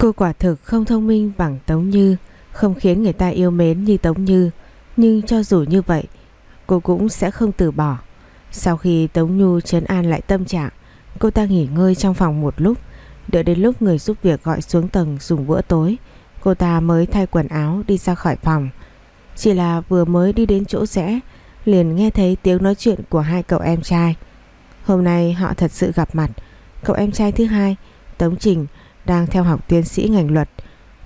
Cô quả thực không thông minh bằng Tống Như, không khiến người ta yêu mến như Tống Như, nhưng cho dù như vậy, cô cũng sẽ không từ bỏ. Sau khi Tống Nhu trấn an lại tâm trạng, cô ta nghỉ ngơi trong phòng một lúc, đợi đến lúc người giúp việc gọi xuống tầng dùng bữa tối, cô ta mới thay quần áo đi ra khỏi phòng. Chỉ là vừa mới đi đến chỗ rẽ, liền nghe thấy tiếng nói chuyện của hai cậu em trai. Hôm nay họ thật sự gặp mặt, cậu em trai thứ hai, Tống Trình, đang theo học tiến sĩ ngành luật,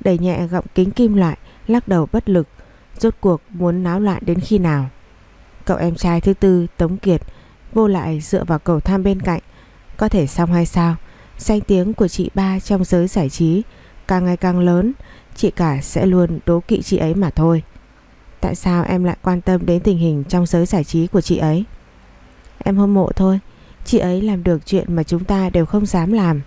đẩy nhẹ gọng kính kim loại, lắc đầu bất lực, rốt cuộc muốn náo loạn đến khi nào. Cậu em trai thứ tư Tống Kiệt vô lại dựa vào cầu thang bên cạnh, có thể xong hay sao? Danh tiếng của chị ba trong giới giải trí càng ngày càng lớn, chị cả sẽ luôn đố kỵ chị ấy mà thôi. Tại sao em lại quan tâm đến tình hình trong giới giải trí của chị ấy? Em hâm mộ thôi, chị ấy làm được chuyện mà chúng ta đều không dám làm.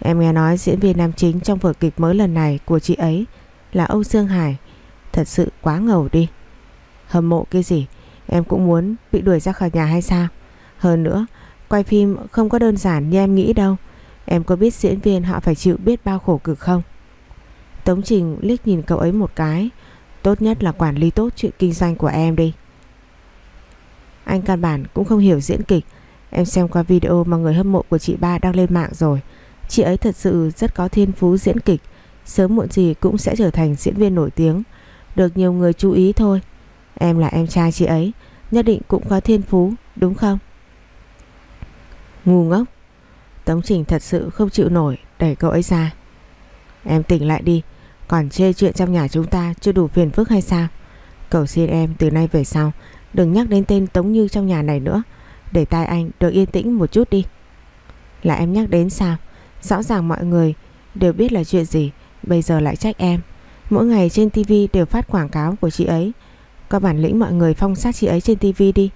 Em nghe nói diễn viên nam chính trong vở kịch mới lần này của chị ấy là Âu Dương Hải. Thật sự quá ngầu đi. Hâm mộ cái gì? Em cũng muốn bị đuổi ra khỏi nhà hay sao? Hơn nữa, quay phim không có đơn giản như em nghĩ đâu. Em có biết diễn viên họ phải chịu biết bao khổ cực không? Tống Trình liếc nhìn cậu ấy một cái. Tốt nhất là quản lý tốt chuyện kinh doanh của em đi. Anh căn bản cũng không hiểu diễn kịch. Em xem qua video mà người hâm mộ của chị ba đăng lên mạng rồi. Chị ấy thật sự rất có thiên phú diễn kịch. Sớm muộn gì cũng sẽ trở thành diễn viên nổi tiếng. Được nhiều người chú ý thôi. Em là em trai chị ấy, Nhất định cũng có thiên phú, Đúng không? Ngu ngốc. Tống Trình thật sự không chịu nổi, Đẩy cậu ấy ra. Em tỉnh lại đi, Còn chê chuyện trong nhà chúng ta chưa đủ phiền phức hay sao? Cầu xin em từ nay về sau, Đừng nhắc đến tên Tống Như trong nhà này nữa. Để tai anh được yên tĩnh một chút đi. Là em nhắc đến sao? Rõ ràng mọi người đều biết là chuyện gì, Bây giờ lại trách em. Mỗi ngày trên tivi đều phát quảng cáo của chị ấy. Có bản lĩnh mọi người phong sát chị ấy trên tivi đi.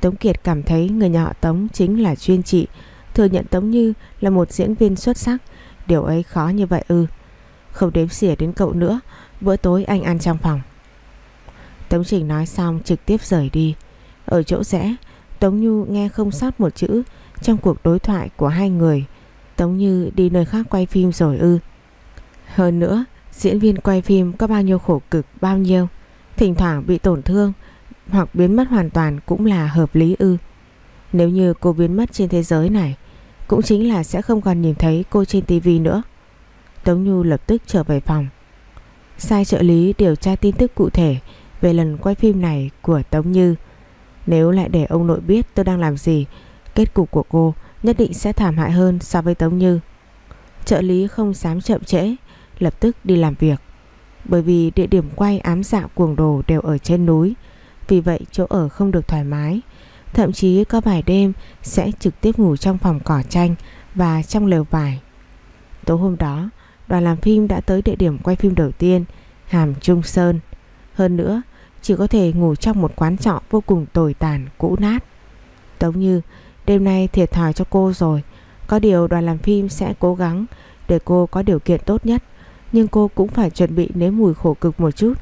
Tống Kiệt cảm thấy người nhà họ Tống chính là chuyên trị Thừa nhận Tống Như là một diễn viên xuất sắc. Điều ấy khó như vậy ư. Không đếm xỉa đến cậu nữa, Bữa tối anh ăn trong phòng. Tống Trình nói xong trực tiếp rời đi. Ở chỗ rẽ, Tống Nhu nghe không sót một chữ Trong cuộc đối thoại của hai người. Tống Như đi nơi khác quay phim rồi ư. Hơn nữa, Diễn viên quay phim có bao nhiêu khổ cực, Bao nhiêu. Thỉnh thoảng bị tổn thương Hoặc biến mất hoàn toàn cũng là hợp lý ư. Nếu như cô biến mất trên thế giới này, Cũng chính là sẽ không còn nhìn thấy cô trên tivi nữa. Tống Nhu lập tức trở về phòng. Sai trợ lý điều tra tin tức cụ thể Về lần quay phim này của Tống Như. Nếu lại để ông nội biết tôi đang làm gì, Kết cục của cô nhất định sẽ thảm hại hơn so với Tống Như. Trợ lý không dám chậm trễ, lập tức đi làm việc. Bởi vì địa điểm quay ám dạ cuồng đồ đều ở trên núi, vì vậy chỗ ở không được thoải mái. Thậm chí có vài đêm sẽ trực tiếp ngủ trong phòng cỏ tranh và trong lều vải. Tối hôm đó, đoàn làm phim đã tới địa điểm quay phim đầu tiên, Hàm Trung Sơn. Hơn nữa, chỉ có thể ngủ trong một quán trọ vô cùng tồi tàn, cũ nát. Tống Như Đêm nay thiệt thòi cho cô rồi. Có điều đoàn làm phim sẽ cố gắng Để cô có điều kiện tốt nhất. Nhưng cô cũng phải chuẩn bị nếm mùi khổ cực một chút,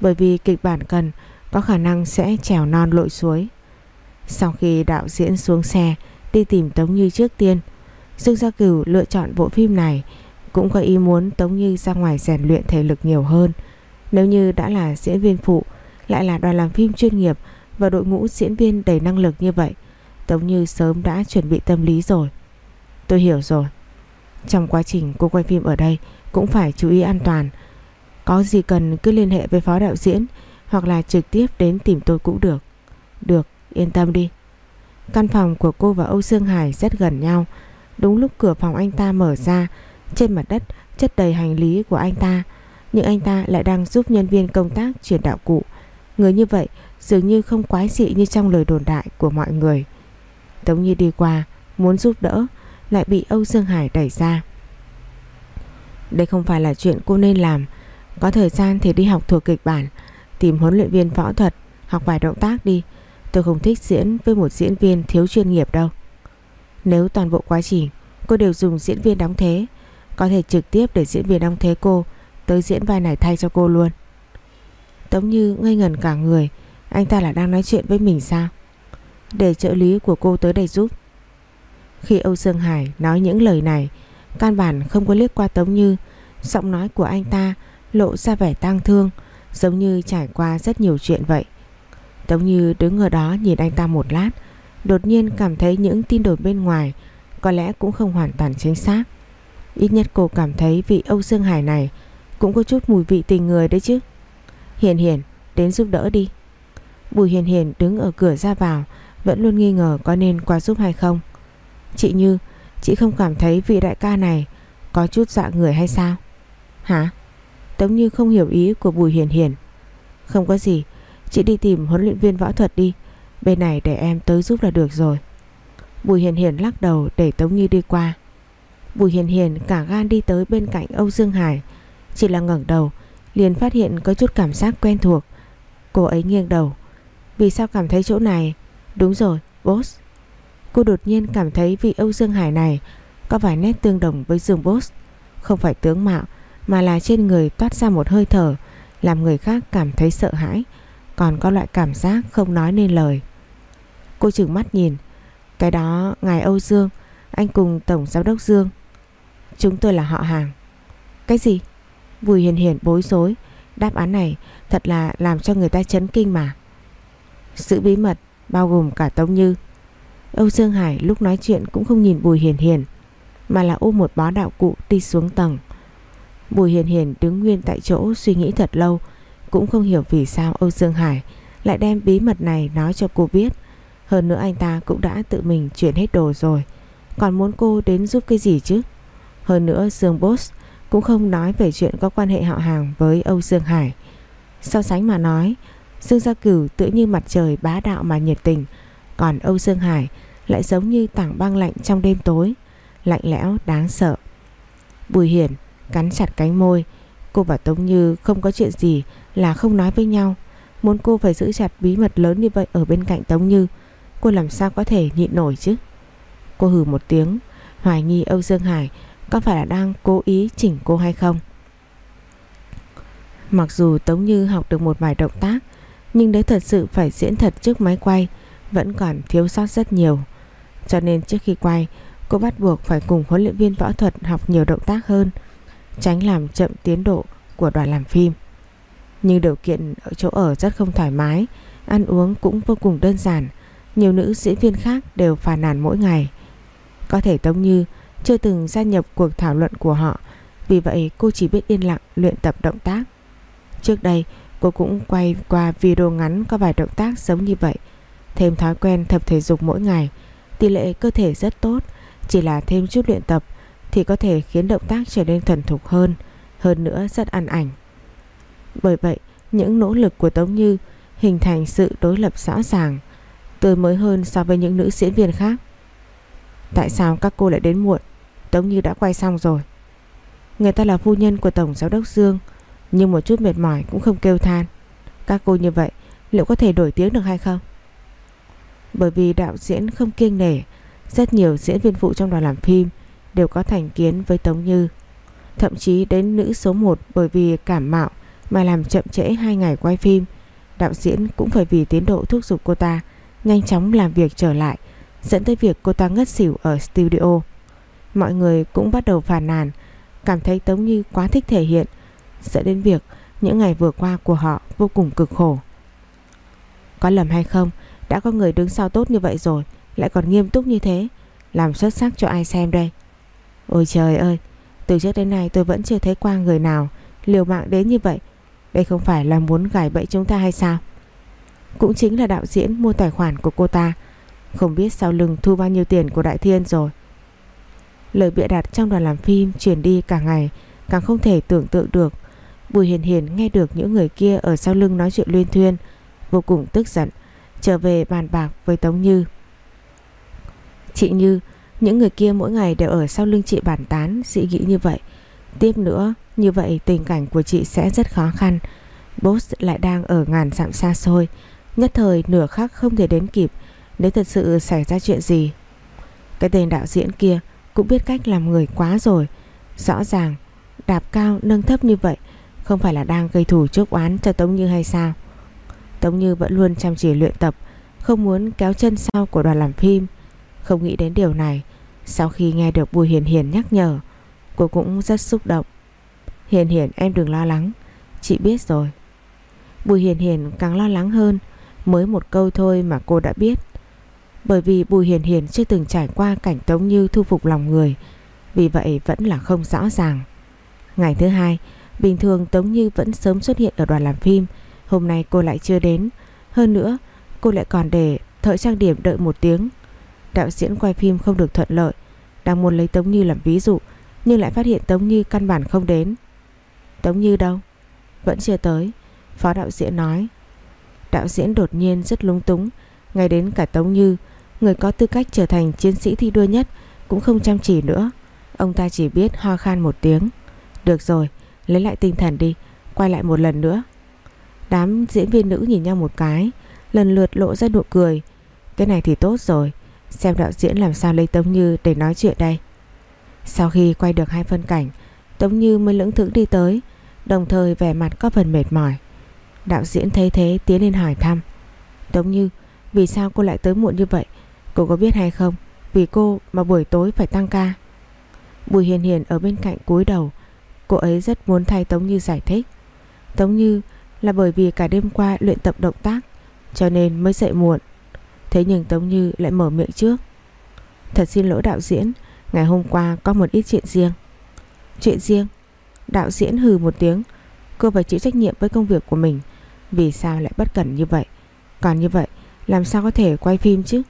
Bởi vì kịch bản cần Có khả năng sẽ trèo non lội suối. Sau khi đạo diễn xuống xe Đi tìm Tống Như trước tiên, Dương Gia Cửu lựa chọn bộ phim này Cũng có ý muốn Tống Như ra ngoài rèn luyện thể lực nhiều hơn. Nếu như đã là diễn viên phụ, Lại là đoàn làm phim chuyên nghiệp Và đội ngũ diễn viên đầy năng lực như vậy Tống Như sớm đã chuẩn bị tâm lý rồi. Tôi hiểu rồi. Trong quá trình cô quay phim ở đây, Cũng phải chú ý an toàn. Có gì cần cứ liên hệ với phó đạo diễn Hoặc là trực tiếp đến tìm tôi cũng được. Được, yên tâm đi. Căn phòng của cô và Âu Dương Hải rất gần nhau. Đúng lúc cửa phòng anh ta mở ra, Trên mặt đất chất đầy hành lý của anh ta. Nhưng anh ta lại đang giúp nhân viên công tác chuyển đạo cụ. Người như vậy dường như không quái dị như trong lời đồn đại của mọi người. Tống Nhi đi qua, Muốn giúp đỡ, Lại bị Âu Dương Hải đẩy ra. Đây không phải là chuyện cô nên làm. Có thời gian thì đi học thuộc kịch bản, Tìm huấn luyện viên võ thuật, Học vài động tác đi. Tôi không thích diễn với một diễn viên thiếu chuyên nghiệp đâu. Nếu toàn bộ quá trình, Cô đều dùng diễn viên đóng thế, Có thể trực tiếp để diễn viên đóng thế cô, Tới diễn vai này thay cho cô luôn. Tống Như ngây ngẩn cả người. Anh ta là đang nói chuyện với mình sao? Để trợ lý của cô tới đây giúp. Khi Âu Dương Hải nói những lời này, căn bản không có liếc qua Tống Như, Giọng nói của anh ta lộ ra vẻ tang thương Giống như trải qua rất nhiều chuyện vậy. Tống Như đứng ở đó nhìn anh ta một lát Đột nhiên cảm thấy những tin đồn bên ngoài Có lẽ cũng không hoàn toàn chính xác. Ít nhất cô cảm thấy vị Âu Dương Hải này Cũng có chút mùi vị tình người đấy chứ. Hiền Hiền đến giúp đỡ đi. Bùi Hiền Hiền đứng ở cửa ra vào vẫn luôn nghi ngờ có nên qua giúp hay không. Chị Như, Chị không cảm thấy vị đại ca này Có chút dạ người hay sao? Hả? Tống Như không hiểu ý của Bùi Hiền Hiền. Không có gì, Chị đi tìm huấn luyện viên võ thuật đi. Bên này để em tới giúp là được rồi. Bùi Hiền Hiền lắc đầu để Tống Như đi qua. Bùi Hiền Hiền cả gan đi tới bên cạnh Âu Dương Hải. Chỉ là ngẩng đầu, Liền phát hiện có chút cảm giác quen thuộc. Cô ấy nghiêng đầu. Vì sao cảm thấy chỗ này Đúng rồi, boss. Cô đột nhiên cảm thấy vị Âu Dương Hải này Có vài nét tương đồng với Dương Boss. Không phải tướng mạo Mà là trên người toát ra một hơi thở Làm người khác cảm thấy sợ hãi Còn có loại cảm giác không nói nên lời. Cô chừng mắt nhìn. Cái đó ngài Âu Dương Anh cùng Tổng Giám đốc Dương. Chúng tôi là họ hàng. Cái gì? Bùi hiền hiền bối rối. Đáp án này thật là làm cho người ta chấn kinh mà. Sự bí mật bao gồm cả Tống Như. Âu Dương Hải lúc nói chuyện cũng không nhìn Bùi Hiền Hiền, Mà là ôm một bó đạo cụ đi xuống tầng. Bùi Hiền Hiền đứng nguyên tại chỗ suy nghĩ thật lâu, Cũng không hiểu vì sao Âu Dương Hải lại đem bí mật này nói cho cô biết. Hơn nữa anh ta cũng đã tự mình chuyển hết đồ rồi, Còn muốn cô đến giúp cái gì chứ? Hơn nữa Dương Boss cũng không nói về chuyện có quan hệ họ hàng với Âu Dương Hải. So sánh mà nói Dương Gia Cửu tự như mặt trời bá đạo mà nhiệt tình, Còn Âu Dương Hải lại giống như tảng băng lạnh trong đêm tối, Lạnh lẽo, đáng sợ. Bùi Hiển cắn chặt cánh môi, Cô và Tống Như không có chuyện gì là không nói với nhau. Muốn cô phải giữ chặt bí mật lớn như vậy ở bên cạnh Tống Như, Cô làm sao có thể nhịn nổi chứ? Cô hừ một tiếng, Hoài nghi Âu Dương Hải có phải là đang cố ý chỉnh cô hay không? Mặc dù Tống Như học được một vài động tác nhưng nếu thật sự phải diễn thật trước máy quay, Vẫn còn thiếu sót rất nhiều. Cho nên trước khi quay, Cô bắt buộc phải cùng huấn luyện viên võ thuật học nhiều động tác hơn, Tránh làm chậm tiến độ của đoàn làm phim. Nhưng điều kiện ở chỗ ở rất không thoải mái, Ăn uống cũng vô cùng đơn giản, Nhiều nữ diễn viên khác đều phàn nàn mỗi ngày. Có thể Tống Như chưa từng gia nhập cuộc thảo luận của họ, Vì vậy cô chỉ biết yên lặng luyện tập động tác. Trước đây cô cũng quay qua video ngắn có vài động tác giống như vậy. Thêm thói quen tập thể dục mỗi ngày, Tỷ lệ cơ thể rất tốt. Chỉ là thêm chút luyện tập Thì có thể khiến động tác trở nên thuần thục hơn Hơn nữa rất ăn ảnh. Bởi vậy, những nỗ lực của Tống Như Hình thành sự đối lập rõ ràng, Tươi mới hơn so với những nữ diễn viên khác. Tại sao các cô lại đến muộn? Tống Như đã quay xong rồi. Người ta là phu nhân của Tổng Giám đốc Dương. Nhưng một chút mệt mỏi cũng không kêu than. Các cô như vậy, Liệu có thể đổi tiếng được hay không? Bởi vì đạo diễn không kiêng nể, Rất nhiều diễn viên phụ trong đoàn làm phim Đều có thành kiến với Tống Như. Thậm chí đến nữ số 1 Bởi vì cảm mạo Mà làm chậm trễ hai ngày quay phim, Đạo diễn cũng phải vì tiến độ thúc giục cô ta Nhanh chóng làm việc trở lại, Dẫn tới việc cô ta ngất xỉu ở studio. Mọi người cũng bắt đầu phàn nàn, Cảm thấy Tống Như quá thích thể hiện sẽ đến việc những ngày vừa qua của họ vô cùng cực khổ. Có lầm hay không, Đã có người đứng sau tốt như vậy rồi, Lại còn nghiêm túc như thế, Làm xuất sắc cho ai xem đây? Ôi trời ơi, Từ trước đến nay tôi vẫn chưa thấy qua người nào Liều mạng đến như vậy. Đây không phải là muốn gài bẫy chúng ta hay sao? Cũng chính là đạo diễn mua tài khoản của cô ta, Không biết sau lưng thu bao nhiêu tiền của Đại Thiên rồi. Lời bịa đặt trong đoàn làm phim truyền đi cả ngày càng không thể tưởng tượng được. Bùi Hiền Hiền nghe được những người kia ở sau lưng nói chuyện luyên thuyên, vô cùng tức giận, trở về bàn bạc với Tống Như. Chị Như, những người kia mỗi ngày đều ở sau lưng chị bàn tán, dị nghĩ như vậy. Tiếp nữa, như vậy tình cảnh của chị sẽ rất khó khăn. Boss lại đang ở ngàn dặm xa xôi, nhất thời nửa khắc không thể đến kịp nếu thật sự xảy ra chuyện gì. Cái tên đạo diễn kia cũng biết cách làm người quá rồi Rõ ràng đạp cao nâng thấp như vậy không phải là đang gây thủ chốc oán cho Tống Như hay sao? Tống Như vẫn luôn chăm chỉ luyện tập, Không muốn kéo chân sau của đoàn làm phim. Không nghĩ đến điều này, Sau khi nghe được Bùi Hiền Hiền nhắc nhở, Cô cũng rất xúc động. Hiền Hiền, em đừng lo lắng, Chị biết rồi. Bùi Hiền Hiền càng lo lắng hơn, Mới một câu thôi mà cô đã biết. Bởi vì Bùi Hiền Hiền chưa từng trải qua cảnh Tống Như thu phục lòng người, Vì vậy vẫn là không rõ ràng. Ngày thứ hai Bình thường Tống Như vẫn sớm xuất hiện ở đoàn làm phim. Hôm nay cô lại chưa đến. Hơn nữa, cô lại còn để thợ trang điểm đợi một tiếng. Đạo diễn quay phim không được thuận lợi. Đang muốn lấy Tống Như làm ví dụ, Nhưng lại phát hiện Tống Như căn bản không đến. Tống Như đâu? Vẫn chưa tới, Phó đạo diễn nói. Đạo diễn đột nhiên rất lung túng. Ngay đến cả Tống Như, Người có tư cách trở thành chiến sĩ thi đua nhất Cũng không chăm chỉ nữa. Ông ta chỉ biết ho khan một tiếng. Được rồi lấy lại tinh thần đi, Quay lại một lần nữa. Đám diễn viên nữ nhìn nhau một cái, Lần lượt lộ ra nụ cười. Cái này thì tốt rồi, Xem đạo diễn làm sao lấy Tống Như để nói chuyện đây. Sau khi quay được hai phân cảnh, Tống Như mới lưỡng thững đi tới, Đồng thời vẻ mặt có phần mệt mỏi. Đạo diễn thấy thế tiến lên hỏi thăm. Tống Như, Vì sao cô lại tới muộn như vậy? Cô có biết hay không? Vì cô mà buổi tối phải tăng ca. Bùi Hiền Hiền ở bên cạnh cúi đầu Cô ấy rất muốn thay Tống Như giải thích. Tống Như là bởi vì cả đêm qua luyện tập động tác, Cho nên mới dậy muộn. Thế nhưng Tống Như lại mở miệng trước. Thật xin lỗi đạo diễn, Ngày hôm qua có một ít chuyện riêng. Chuyện riêng? Đạo diễn hừ một tiếng. Cô phải chịu trách nhiệm với công việc của mình. Vì sao lại bất cẩn như vậy? Còn như vậy, làm sao có thể quay phim chứ?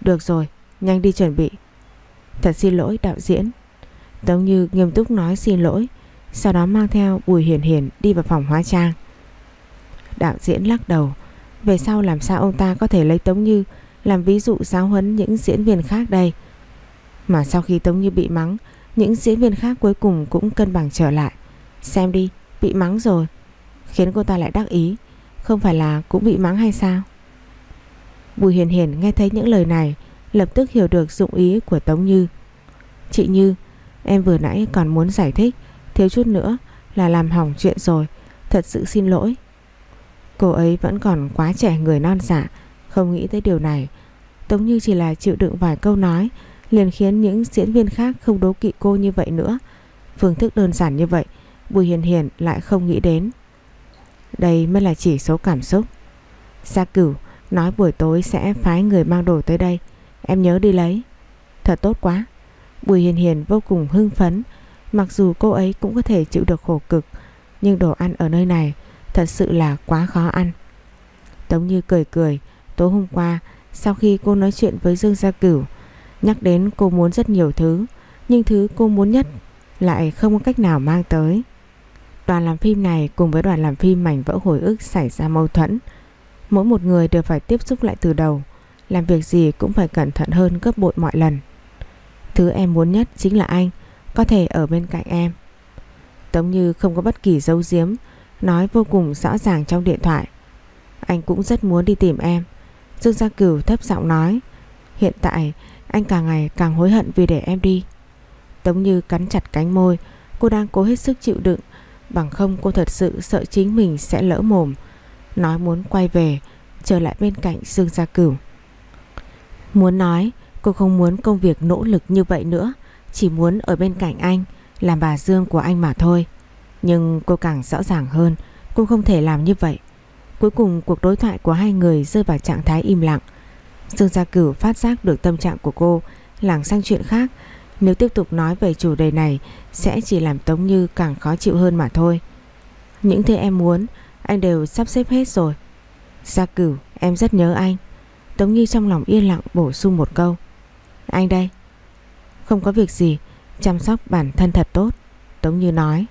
Được rồi, Nhanh đi chuẩn bị. Thật xin lỗi đạo diễn. Tống Như nghiêm túc nói xin lỗi. Sau đó mang theo Bùi Hiền Hiền đi vào phòng hóa trang. Đạo diễn lắc đầu, Về sau làm sao ông ta có thể lấy Tống Như Làm ví dụ giáo huấn những diễn viên khác đây? Mà sau khi Tống Như bị mắng, Những diễn viên khác cuối cùng cũng cân bằng trở lại. Xem đi, Bị mắng rồi. Khiến cô ta lại đắc ý, Không phải là cũng bị mắng hay sao? Bùi Hiền Hiền nghe thấy những lời này, Lập tức hiểu được dụng ý của Tống Như. Chị Như, Em vừa nãy còn muốn giải thích. Thiếu chút nữa là làm hỏng chuyện rồi. Thật sự xin lỗi. Cô ấy vẫn còn quá trẻ người non dạ. Không nghĩ tới điều này. Tống Như chỉ là chịu đựng vài câu nói, Liền khiến những diễn viên khác không đố kỵ cô như vậy nữa. Phương thức đơn giản như vậy, Bùi Hiền Hiền lại không nghĩ đến. Đây mới là chỉ số cảm xúc. Gia cửu nói buổi tối sẽ phái người mang đồ tới đây. Em nhớ đi lấy. Thật tốt quá. Bùi Hiền Hiền vô cùng hưng phấn Mặc dù cô ấy cũng có thể chịu được khổ cực Nhưng đồ ăn ở nơi này Thật sự là quá khó ăn Tống Như cười cười Tối hôm qua sau khi cô nói chuyện với Dương Gia Cửu Nhắc đến cô muốn rất nhiều thứ Nhưng thứ cô muốn nhất Lại không có cách nào mang tới Đoàn làm phim này cùng với đoàn làm phim mảnh vỡ hồi ức xảy ra mâu thuẫn. Mỗi một người đều phải tiếp xúc lại từ đầu, làm việc gì cũng phải cẩn thận hơn gấp bội mọi lần. Thứ em muốn nhất chính là anh, có thể ở bên cạnh em. Tống Như không có bất kỳ dấu giếm, nói vô cùng rõ ràng trong điện thoại. Anh cũng rất muốn đi tìm em. Dương Gia Cửu thấp giọng nói, hiện tại anh càng ngày càng hối hận vì để em đi. Tống Như cắn chặt cánh môi, cô đang cố hết sức chịu đựng Bằng không cô thật sự sợ chính mình sẽ lỡ mồm Nói muốn quay về Trở lại bên cạnh Dương Gia Cửu Muốn nói Cô không muốn công việc nỗ lực như vậy nữa chỉ muốn ở bên cạnh anh, Làm bà Dương của anh mà thôi. Nhưng cô càng rõ ràng hơn, Cô không thể làm như vậy. Cuối cùng cuộc đối thoại của hai người rơi vào trạng thái im lặng. Dương Gia Cửu phát giác được tâm trạng của cô, Lảng sang chuyện khác. Nếu tiếp tục nói về chủ đề này, Sẽ chỉ làm Tống Như càng khó chịu hơn mà thôi. Những thứ em muốn, Anh đều sắp xếp hết rồi. Gia cửu, em rất nhớ anh. Tống Như trong lòng yên lặng bổ sung một câu. Anh đây. Không có việc gì. Chăm sóc bản thân thật tốt. Tống Như nói.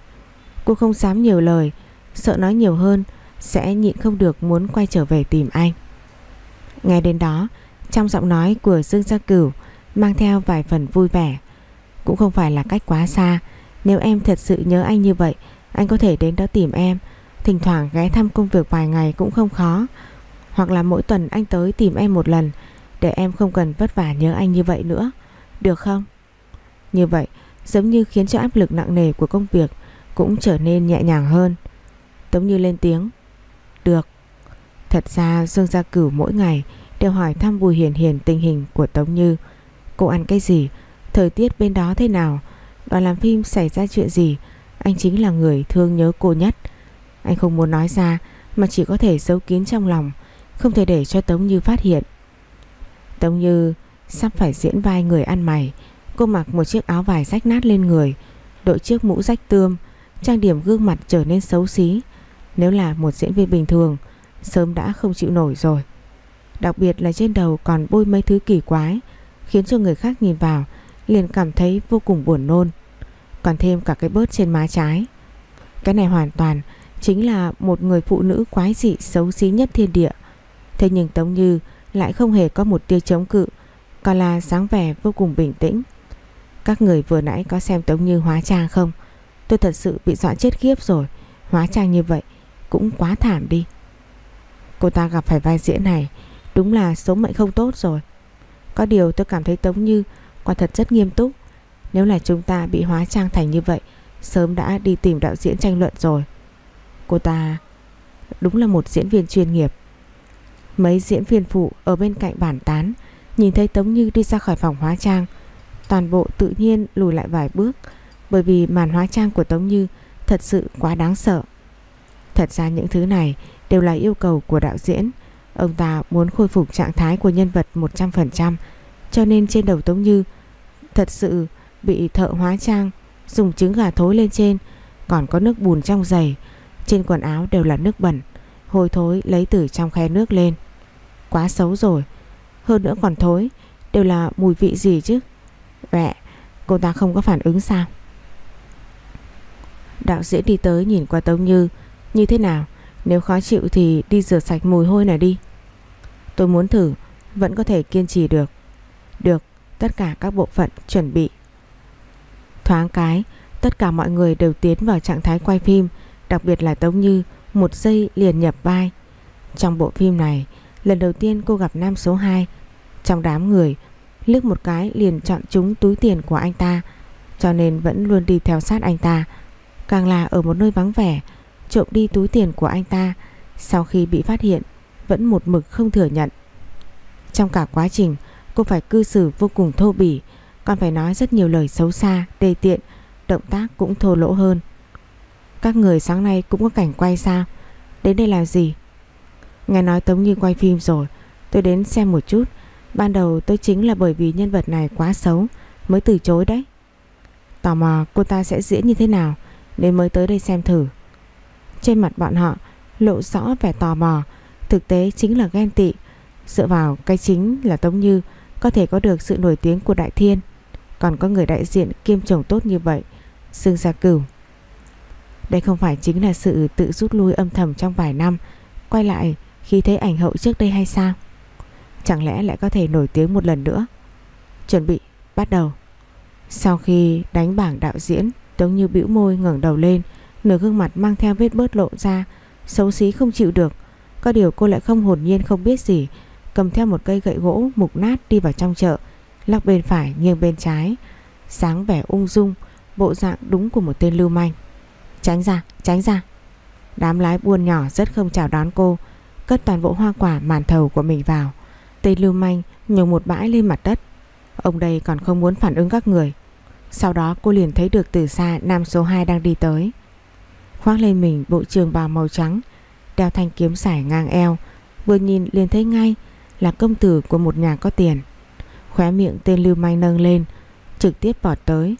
Cô không dám nhiều lời. Sợ nói nhiều hơn, Sẽ nhịn không được muốn quay trở về tìm anh. Nghe đến đó, Trong giọng nói của Dương Gia Cửu Mang theo vài phần vui vẻ. Cũng không phải là cách quá xa. Nếu em thật sự nhớ anh như vậy, Anh có thể đến đó tìm em. Thỉnh thoảng ghé thăm công việc vài ngày cũng không khó. Hoặc là mỗi tuần anh tới tìm em một lần, Để em không cần vất vả nhớ anh như vậy nữa. Được không? Như vậy, giống như khiến cho áp lực nặng nề của công việc Cũng trở nên nhẹ nhàng hơn. Tống như lên tiếng, Được. Thật ra, Dương Gia Cửu mỗi ngày Đều hỏi thăm Bùi Hiền Hiền tình hình của Tống Như. Cô ăn cái gì? Thời tiết bên đó thế nào? Đoàn làm phim xảy ra chuyện gì? Anh chính là người thương nhớ cô nhất. Anh không muốn nói ra, Mà chỉ có thể giấu kín trong lòng, Không thể để cho Tống Như phát hiện. Tống Như sắp phải diễn vai người ăn mày Cô mặc một chiếc áo vải rách nát lên người, Đội chiếc mũ rách tươm, Trang điểm gương mặt trở nên xấu xí. Nếu là một diễn viên bình thường, Sớm đã không chịu nổi rồi. Đặc biệt là trên đầu còn bôi mấy thứ kỳ quái, Khiến cho người khác nhìn vào, Liền cảm thấy vô cùng buồn nôn. Còn thêm cả cái bớt trên má trái. Cái này hoàn toàn Chính là một người phụ nữ quái dị xấu xí nhất thiên địa. Thế nhưng Tống Như Lại không hề có một tia chống cự, Còn là sáng vẻ vô cùng bình tĩnh. Các người vừa nãy có xem Tống Như hóa trang không? Tôi thật sự bị dọa chết khiếp rồi. Hóa trang như vậy Cũng quá thảm đi. Cô ta gặp phải vai diễn này, Đúng là số mệnh không tốt rồi. Có điều tôi cảm thấy Tống Như Quả thật rất nghiêm túc. Nếu là chúng ta bị hóa trang thành như vậy, Sớm đã đi tìm đạo diễn tranh luận rồi. Cô ta Đúng là một diễn viên chuyên nghiệp. Mấy diễn viên phụ ở bên cạnh bản tán, Nhìn thấy Tống Như đi ra khỏi phòng hóa trang Toàn bộ tự nhiên lùi lại vài bước, Bởi vì màn hóa trang của Tống Như Thật sự quá đáng sợ. Thật ra những thứ này Đều là yêu cầu của đạo diễn. Ông ta muốn khôi phục trạng thái của nhân vật 100% Cho nên trên đầu Tống Như Thật sự bị thợ hóa trang Dùng trứng gà thối lên trên, Còn có nước bùn trong giày, Trên quần áo đều là nước bẩn, Hôi thối lấy từ trong khe nước lên. Quá xấu rồi, Hơn nữa còn thối, Đều là mùi vị gì chứ? Mẹ, Cô ta không có phản ứng sao? Đạo diễn đi tới nhìn qua Tống Như. Như thế nào? Nếu khó chịu thì đi rửa sạch mùi hôi này đi. Tôi muốn thử, Vẫn có thể kiên trì được. Được, tất cả các bộ phận chuẩn bị. Thoáng cái, Tất cả mọi người đều tiến vào trạng thái quay phim, Đặc biệt là Tống Như, Một giây liền nhập vai. Trong bộ phim này, Lần đầu tiên cô gặp nam số 2 Trong đám người Liếc một cái liền chọn chúng túi tiền của anh ta Cho nên vẫn luôn đi theo sát anh ta Càng là ở một nơi vắng vẻ trộm đi túi tiền của anh ta sau khi bị phát hiện vẫn một mực không thừa nhận. Trong cả quá trình cô phải cư xử vô cùng thô bỉ còn phải nói rất nhiều lời xấu xa, đề tiện, động tác cũng thô lỗ hơn. Các người sáng nay cũng có cảnh quay sao? Đến đây làm gì? Nghe nói Tống Như quay phim rồi Tôi đến xem một chút Ban đầu tôi chính là bởi vì nhân vật này quá xấu, Mới từ chối đấy. Tò mò cô ta sẽ diễn như thế nào, Nên mới tới đây xem thử. Trên mặt bọn họ lộ rõ vẻ tò mò, Thực tế chính là ghen tị. Dựa vào cái chính là Tống Như, Có thể có được sự nổi tiếng của Đại Thiên. Còn có người đại diện kiêm chồng tốt như vậy, Sương Gia Cửu. Đây không phải chính là sự tự rút lui âm thầm trong vài năm, Quay lại khi thấy ảnh hậu trước đây hay sao? Chẳng lẽ lại có thể nổi tiếng một lần nữa? Chuẩn bị bắt đầu. Sau khi đánh bảng đạo diễn Tống Như bĩu môi ngẩng đầu lên Nửa gương mặt mang theo vết bớt lộ ra Xấu xí không chịu được. Có điều cô lại không hồn nhiên không biết gì Cầm theo một cây gậy gỗ mục nát đi vào trong chợ Lắc bên phải nghiêng bên trái Sáng vẻ ung dung Bộ dạng đúng của một tên lưu manh. Tránh ra, tránh ra. Đám lái buôn nhỏ rất không chào đón cô Cất toàn bộ hoa quả màn thầu của mình vào. Tên lưu manh nhổ một bãi lên mặt đất Ông đây còn không muốn phản ứng các người Sau đó cô liền thấy được từ xa Nam số 2 đang đi tới khoác lên mình bộ trường bào màu trắng, đeo thanh kiếm sải ngang eo, vừa nhìn liền thấy ngay là công tử của một nhà có tiền. Khóe miệng tên Lưu Manh nâng lên, trực tiếp vọt tới,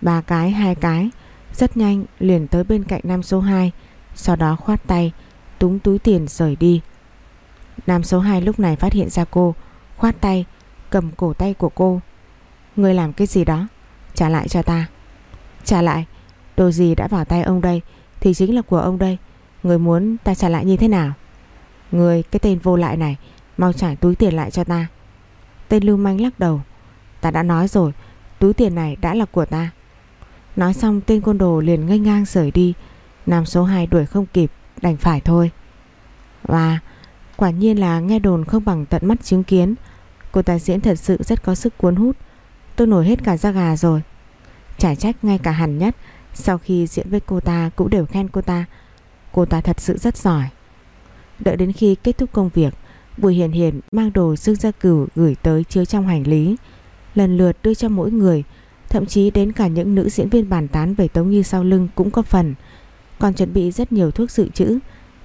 ba cái hai cái, rất nhanh liền tới bên cạnh nam số 2, sau đó khoát tay, túng túi tiền rời đi. Nam số 2 lúc này phát hiện ra cô, khoát tay, cầm cổ tay của cô. Người làm cái gì đó? Trả lại cho ta. Trả lại? Đồ gì đã vào tay ông đây thì chính là của ông đây Người muốn ta trả lại như thế nào Người cái tên vô lại này Mau trả túi tiền lại cho ta Tên lưu manh lắc đầu Ta đã nói rồi túi tiền này đã là của ta Nói xong tên côn đồ liền ngây ngang rời đi Nam số 2 đuổi không kịp Đành phải thôi Và quả nhiên là nghe đồn không bằng tận mắt chứng kiến. Cô ta diễn thật sự rất có sức cuốn hút. Tôi nổi hết cả da gà rồi. Chả trách ngay cả hẳn nhất, sau khi diễn với cô ta cũng đều khen cô ta. Cô ta thật sự rất giỏi. Đợi đến khi kết thúc công việc, Bùi Hiền Hiền mang đồ Dương Gia Cửu gửi tới chứa trong hành lý. Lần lượt đưa cho mỗi người, Thậm chí đến cả những nữ diễn viên bàn tán về Tống Như sau lưng cũng có phần. Còn chuẩn bị rất nhiều thuốc dự trữ.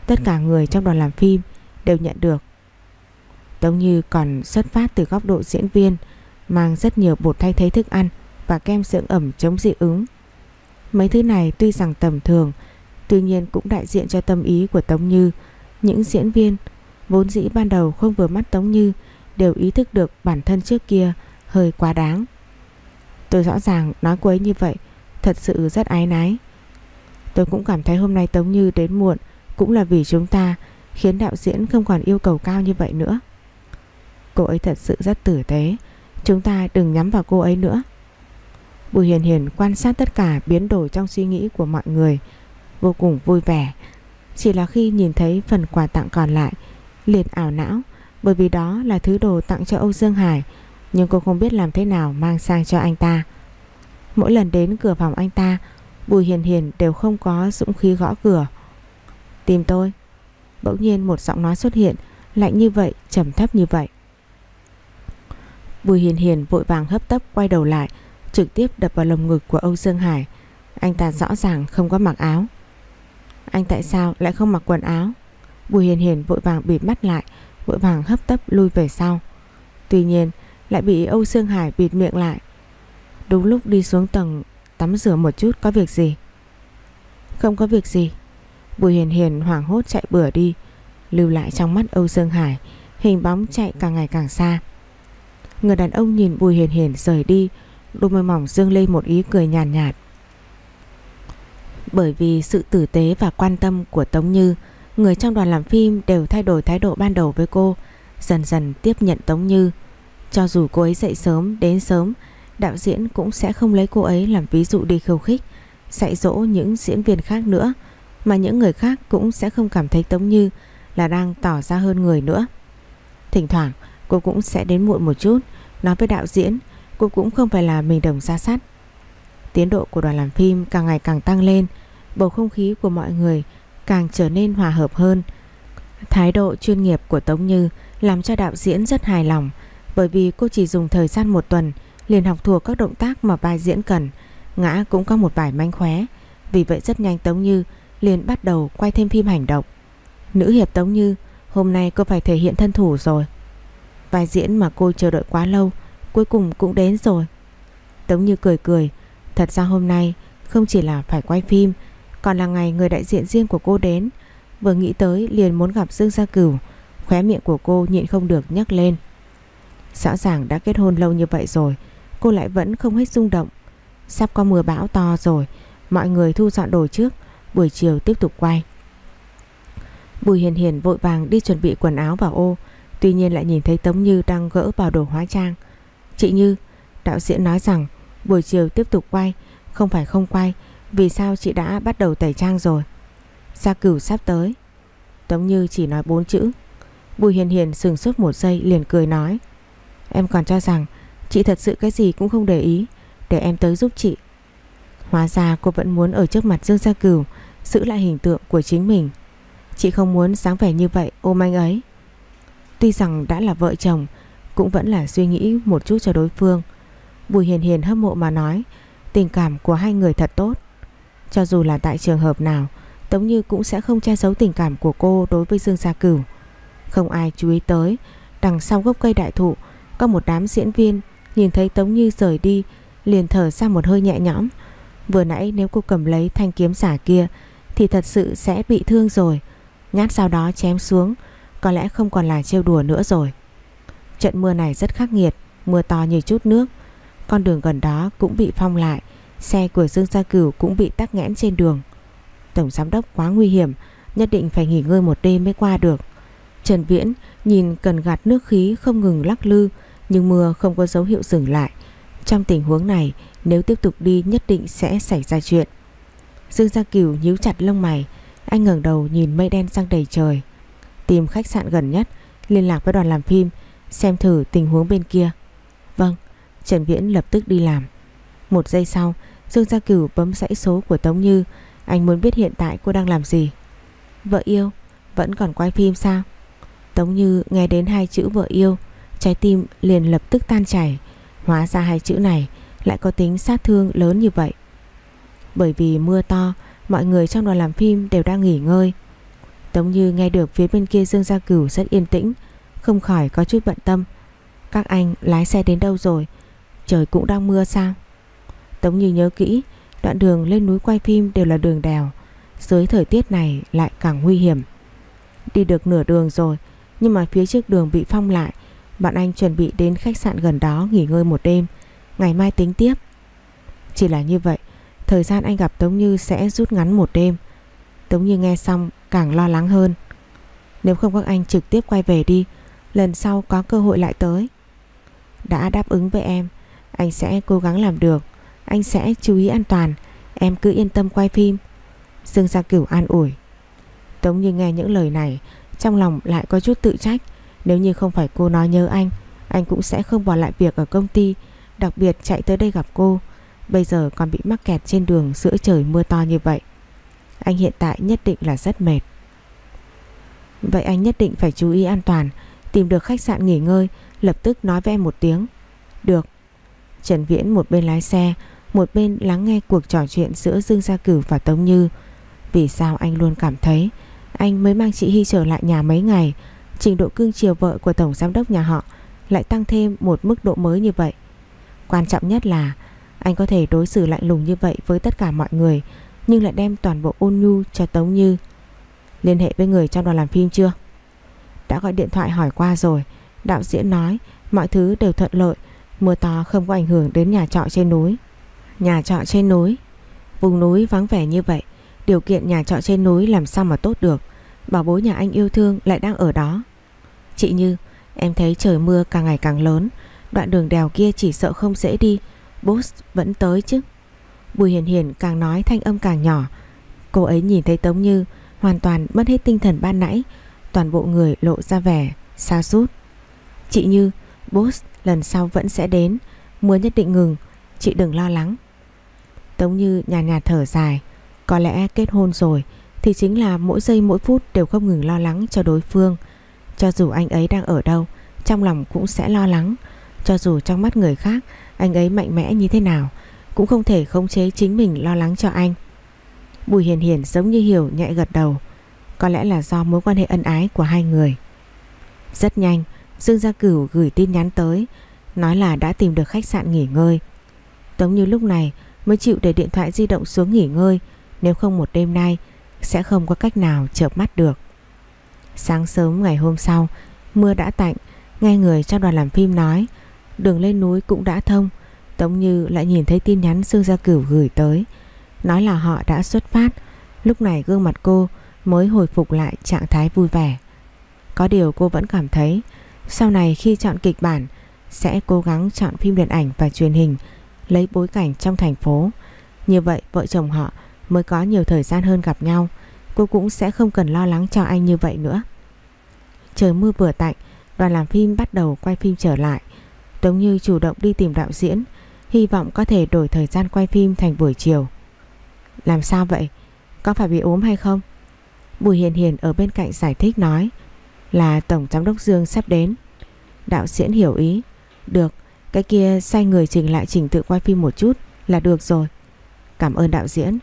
Tất cả người trong đoàn làm phim đều nhận được. Tống Như còn xuất phát từ góc độ diễn viên, Mang rất nhiều bột thay thế thức ăn Và kem dưỡng ẩm chống dị ứng. Mấy thứ này tuy rằng tầm thường, Tuy nhiên cũng đại diện cho tâm ý của Tống Như. Những diễn viên Vốn dĩ ban đầu không vừa mắt Tống Như Đều ý thức được bản thân trước kia Hơi quá đáng. Tôi rõ ràng nói cô ấy như vậy, Thật sự rất ái nái. Tôi cũng cảm thấy hôm nay Tống Như đến muộn Cũng là vì chúng ta Khiến đạo diễn không còn yêu cầu cao như vậy nữa. Cô ấy thật sự rất tử tế. Chúng ta đừng nhắm vào cô ấy nữa. Bùi Hiền Hiền quan sát tất cả biến đổi trong suy nghĩ của mọi người. Vô cùng vui vẻ. Chỉ là khi nhìn thấy phần quà tặng còn lại, liền ảo não, Bởi vì đó là thứ đồ tặng cho Âu Dương Hải, Nhưng cô không biết làm thế nào mang sang cho anh ta. Mỗi lần đến cửa phòng anh ta, Bùi Hiền Hiền đều không có dũng khí gõ cửa. Tìm tôi Bỗng nhiên một giọng nói xuất hiện Lạnh như vậy, trầm thấp như vậy. Bùi Hiền Hiền vội vàng hấp tấp quay đầu lại Trực tiếp đập vào lồng ngực của Âu Dương Hải. Anh ta rõ ràng không có mặc áo. Anh tại sao lại không mặc quần áo? Bùi Hiền Hiền vội vàng bịt mắt lại Vội vàng hấp tấp lui về sau. Tuy nhiên lại bị Âu Dương Hải bịt miệng lại. Đúng lúc đi xuống tầng Tắm rửa một chút có việc gì? Không có việc gì. Bùi Hiền Hiền hoảng hốt chạy bừa đi Lưu lại trong mắt Âu Dương Hải Hình bóng chạy càng ngày càng xa. Người đàn ông nhìn Bùi Hiền Hiền rời đi Đôi môi mỏng dương lên một ý cười nhàn nhạt, nhạt Bởi vì sự tử tế và quan tâm của Tống Như Người trong đoàn làm phim đều thay đổi thái độ ban đầu với cô Dần dần tiếp nhận Tống Như. Cho dù cô ấy dậy sớm đến sớm Đạo diễn cũng sẽ không lấy cô ấy làm ví dụ đi khiêu khích Dạy dỗ những diễn viên khác nữa. Mà những người khác cũng sẽ không cảm thấy Tống Như là đang tỏ ra hơn người nữa Thỉnh thoảng, cô cũng sẽ đến muộn một chút, Nói với đạo diễn, Cô cũng không phải là mình đồng ra sát Tiến độ của đoàn làm phim càng ngày càng tăng lên, Bầu không khí của mọi người càng trở nên hòa hợp hơn. Thái độ chuyên nghiệp của Tống Như làm cho đạo diễn rất hài lòng, bởi vì cô chỉ dùng thời gian một tuần liền học thuộc các động tác mà vai diễn cần. Ngã cũng có một vài manh khóe vì vậy rất nhanh Tống Như liền bắt đầu quay thêm phim hành động. Nữ hiệp Tống Như, hôm nay cô phải thể hiện thân thủ rồi. Vai diễn mà cô chờ đợi quá lâu, cuối cùng cũng đến rồi. Tống Như cười cười, thật ra hôm nay không chỉ là phải quay phim, còn là ngày người đại diện riêng của cô đến Vừa nghĩ tới liền muốn gặp Dương Gia Cửu, Khóe miệng của cô nhịn không được nhắc lên Rõ ràng đã kết hôn lâu như vậy rồi, Cô lại vẫn không hết rung động Sắp có mưa bão to rồi, Mọi người thu dọn đồ trước Buổi chiều tiếp tục quay. Bùi Hiền Hiền vội vàng đi chuẩn bị quần áo vào ô, Tuy nhiên lại nhìn thấy Tống Như đang gỡ vào đồ hóa trang. Chị Như, Đạo diễn nói rằng buổi chiều tiếp tục quay, Không phải không quay, vì sao chị đã bắt đầu tẩy trang rồi? Gia cửu sắp tới. Tống Như chỉ nói bốn chữ. Bùi Hiền Hiền sừng sốt một giây liền cười nói, Em còn cho rằng Chị thật sự cái gì cũng không để ý, Để em tới giúp chị. Hóa ra cô vẫn muốn ở trước mặt Dương Gia Cửu Giữ lại hình tượng của chính mình. Chị không muốn sáng vẻ như vậy, ôm anh ấy. Tuy rằng đã là vợ chồng, Cũng vẫn là suy nghĩ một chút cho đối phương. Bùi Hiền Hiền hâm mộ mà nói, Tình cảm của hai người thật tốt. Cho dù là tại trường hợp nào, Tống Như cũng sẽ không che giấu tình cảm của cô đối với Dương Gia Cửu. Không ai chú ý tới, Đằng sau gốc cây đại thụ, Có một đám diễn viên, Nhìn thấy Tống Như rời đi, Liền thở ra một hơi nhẹ nhõm. Vừa nãy nếu cô cầm lấy thanh kiếm giả kia thì thật sự sẽ bị thương rồi. Nhát sau đó chém xuống, Có lẽ không còn là trêu đùa nữa rồi. Trận mưa này rất khắc nghiệt, Mưa to như chút nước. Con đường gần đó cũng bị phong lại, Xe của Dương Gia Cửu cũng bị tắc nghẽn trên đường. Tổng giám đốc quá nguy hiểm, Nhất định phải nghỉ ngơi một đêm mới qua được. Trần Viễn nhìn cần gạt nước khí không ngừng lắc lư, Nhưng mưa không có dấu hiệu dừng lại. Trong tình huống này, Nếu tiếp tục đi nhất định sẽ xảy ra chuyện. Dương Gia Cửu nhíu chặt lông mày, Anh ngẩng đầu nhìn mây đen sang đầy trời. Tìm khách sạn gần nhất, Liên lạc với đoàn làm phim, Xem thử tình huống bên kia. Vâng Trần Viễn lập tức đi làm. Một giây sau Dương Gia Cửu bấm dãy số của Tống Như. Anh muốn biết hiện tại cô đang làm gì. Vợ yêu, Vẫn còn quay phim sao? Tống Như nghe đến hai chữ vợ yêu, Trái tim liền lập tức tan chảy. Hóa ra hai chữ này lại có tính sát thương lớn như vậy. Bởi vì mưa to, mọi người trong đoàn làm phim đều đang nghỉ ngơi. Tống Như nghe được phía bên kia Dương Gia Cửu rất yên tĩnh, không khỏi có chút bận tâm. Các anh lái xe đến đâu rồi? Trời cũng đang mưa sao? Tống Như nhớ kỹ, đoạn đường lên núi quay phim đều là đường đèo. Dưới thời tiết này lại càng nguy hiểm. Đi được nửa đường rồi, nhưng mà phía trước đường bị phong lại. Bạn anh chuẩn bị đến khách sạn gần đó nghỉ ngơi một đêm, ngày mai tính tiếp. Chỉ là như vậy, thời gian anh gặp Tống Như sẽ rút ngắn một đêm. Tống Như nghe xong càng lo lắng hơn. Nếu không các anh trực tiếp quay về đi, lần sau có cơ hội lại tới. Đã đáp ứng với em, anh sẽ cố gắng làm được, anh sẽ chú ý an toàn, em cứ yên tâm quay phim. Dương Gia Cửu an ủi. Tống Như nghe những lời này, trong lòng lại có chút tự trách. Nếu như không phải cô nói nhớ anh, anh cũng sẽ không bỏ lại việc ở công ty, đặc biệt chạy tới đây gặp cô. Bây giờ còn bị mắc kẹt trên đường giữa trời mưa to như vậy. Anh hiện tại nhất định là rất mệt. Vậy anh nhất định phải chú ý an toàn, tìm được khách sạn nghỉ ngơi, lập tức nói với em một tiếng. Được. Trần Viễn một bên lái xe, một bên lắng nghe cuộc trò chuyện giữa Dương Gia Cửu và Tống Như. Vì sao anh luôn cảm thấy anh mới mang chị Hy trở lại nhà mấy ngày, trình độ cương chiều vợ của tổng giám đốc nhà họ lại tăng thêm một mức độ mới như vậy. Quan trọng nhất là anh có thể đối xử lạnh lùng như vậy với tất cả mọi người, nhưng lại đem toàn bộ ôn nhu cho Tống Như. Liên hệ với người trong đoàn làm phim chưa? Đã gọi điện thoại hỏi qua rồi, đạo diễn nói mọi thứ đều thuận lợi, mưa to không có ảnh hưởng đến nhà trọ trên núi. Nhà trọ trên núi, vùng núi vắng vẻ như vậy, điều kiện nhà trọ trên núi làm sao mà tốt được. Bảo bối nhà anh yêu thương lại đang ở đó. Chị Như, em thấy trời mưa càng ngày càng lớn, đoạn đường đèo kia chỉ sợ không dễ đi, boss vẫn tới chứ. Bùi Hiền Hiền càng nói thanh âm càng nhỏ. Cô ấy nhìn thấy Tống Như hoàn toàn mất hết tinh thần ban nãy, toàn bộ người lộ ra vẻ xa sút. Chị Như, boss lần sau vẫn sẽ đến, mưa nhất định ngừng, chị đừng lo lắng. Tống Như nhàn nhạt thở dài, có lẽ kết hôn rồi thì chính là mỗi giây mỗi phút đều không ngừng lo lắng cho đối phương. Cho dù anh ấy đang ở đâu, trong lòng cũng sẽ lo lắng. Cho dù trong mắt người khác, anh ấy mạnh mẽ như thế nào, cũng không thể khống chế chính mình lo lắng cho anh. Bùi Hiền Hiền giống như hiểu nhẹ gật đầu. Có lẽ là do mối quan hệ ân ái của hai người. Rất nhanh, Dương Gia Cửu gửi tin nhắn tới, nói là đã tìm được khách sạn nghỉ ngơi. Tống như lúc này mới chịu để điện thoại di động xuống nghỉ ngơi, nếu không một đêm nay sẽ không có cách nào chợp mắt được. Sáng sớm ngày hôm sau, mưa đã tạnh, nghe người trong đoàn làm phim nói, đường lên núi cũng đã thông. Tống Như lại nhìn thấy tin nhắn Dương Gia Cửu gửi tới, nói là họ đã xuất phát. Lúc này gương mặt cô mới hồi phục lại trạng thái vui vẻ. Có điều cô vẫn cảm thấy sau này khi chọn kịch bản sẽ cố gắng chọn phim điện ảnh và truyền hình lấy bối cảnh trong thành phố. Như vậy vợ chồng họ mới có nhiều thời gian hơn gặp nhau. Cô cũng sẽ không cần lo lắng cho anh như vậy nữa. Trời mưa vừa tạnh, đoàn làm phim bắt đầu quay phim trở lại. Tống Như chủ động đi tìm đạo diễn, hy vọng có thể đổi thời gian quay phim thành buổi chiều. Làm sao vậy? Có phải bị ốm hay không? Bùi Hiền Hiền ở bên cạnh giải thích nói là Tổng Giám đốc Dương sắp đến. Đạo diễn hiểu ý. Được, cái kia sai người chỉnh lại trình tự quay phim một chút là được rồi. Cảm ơn đạo diễn.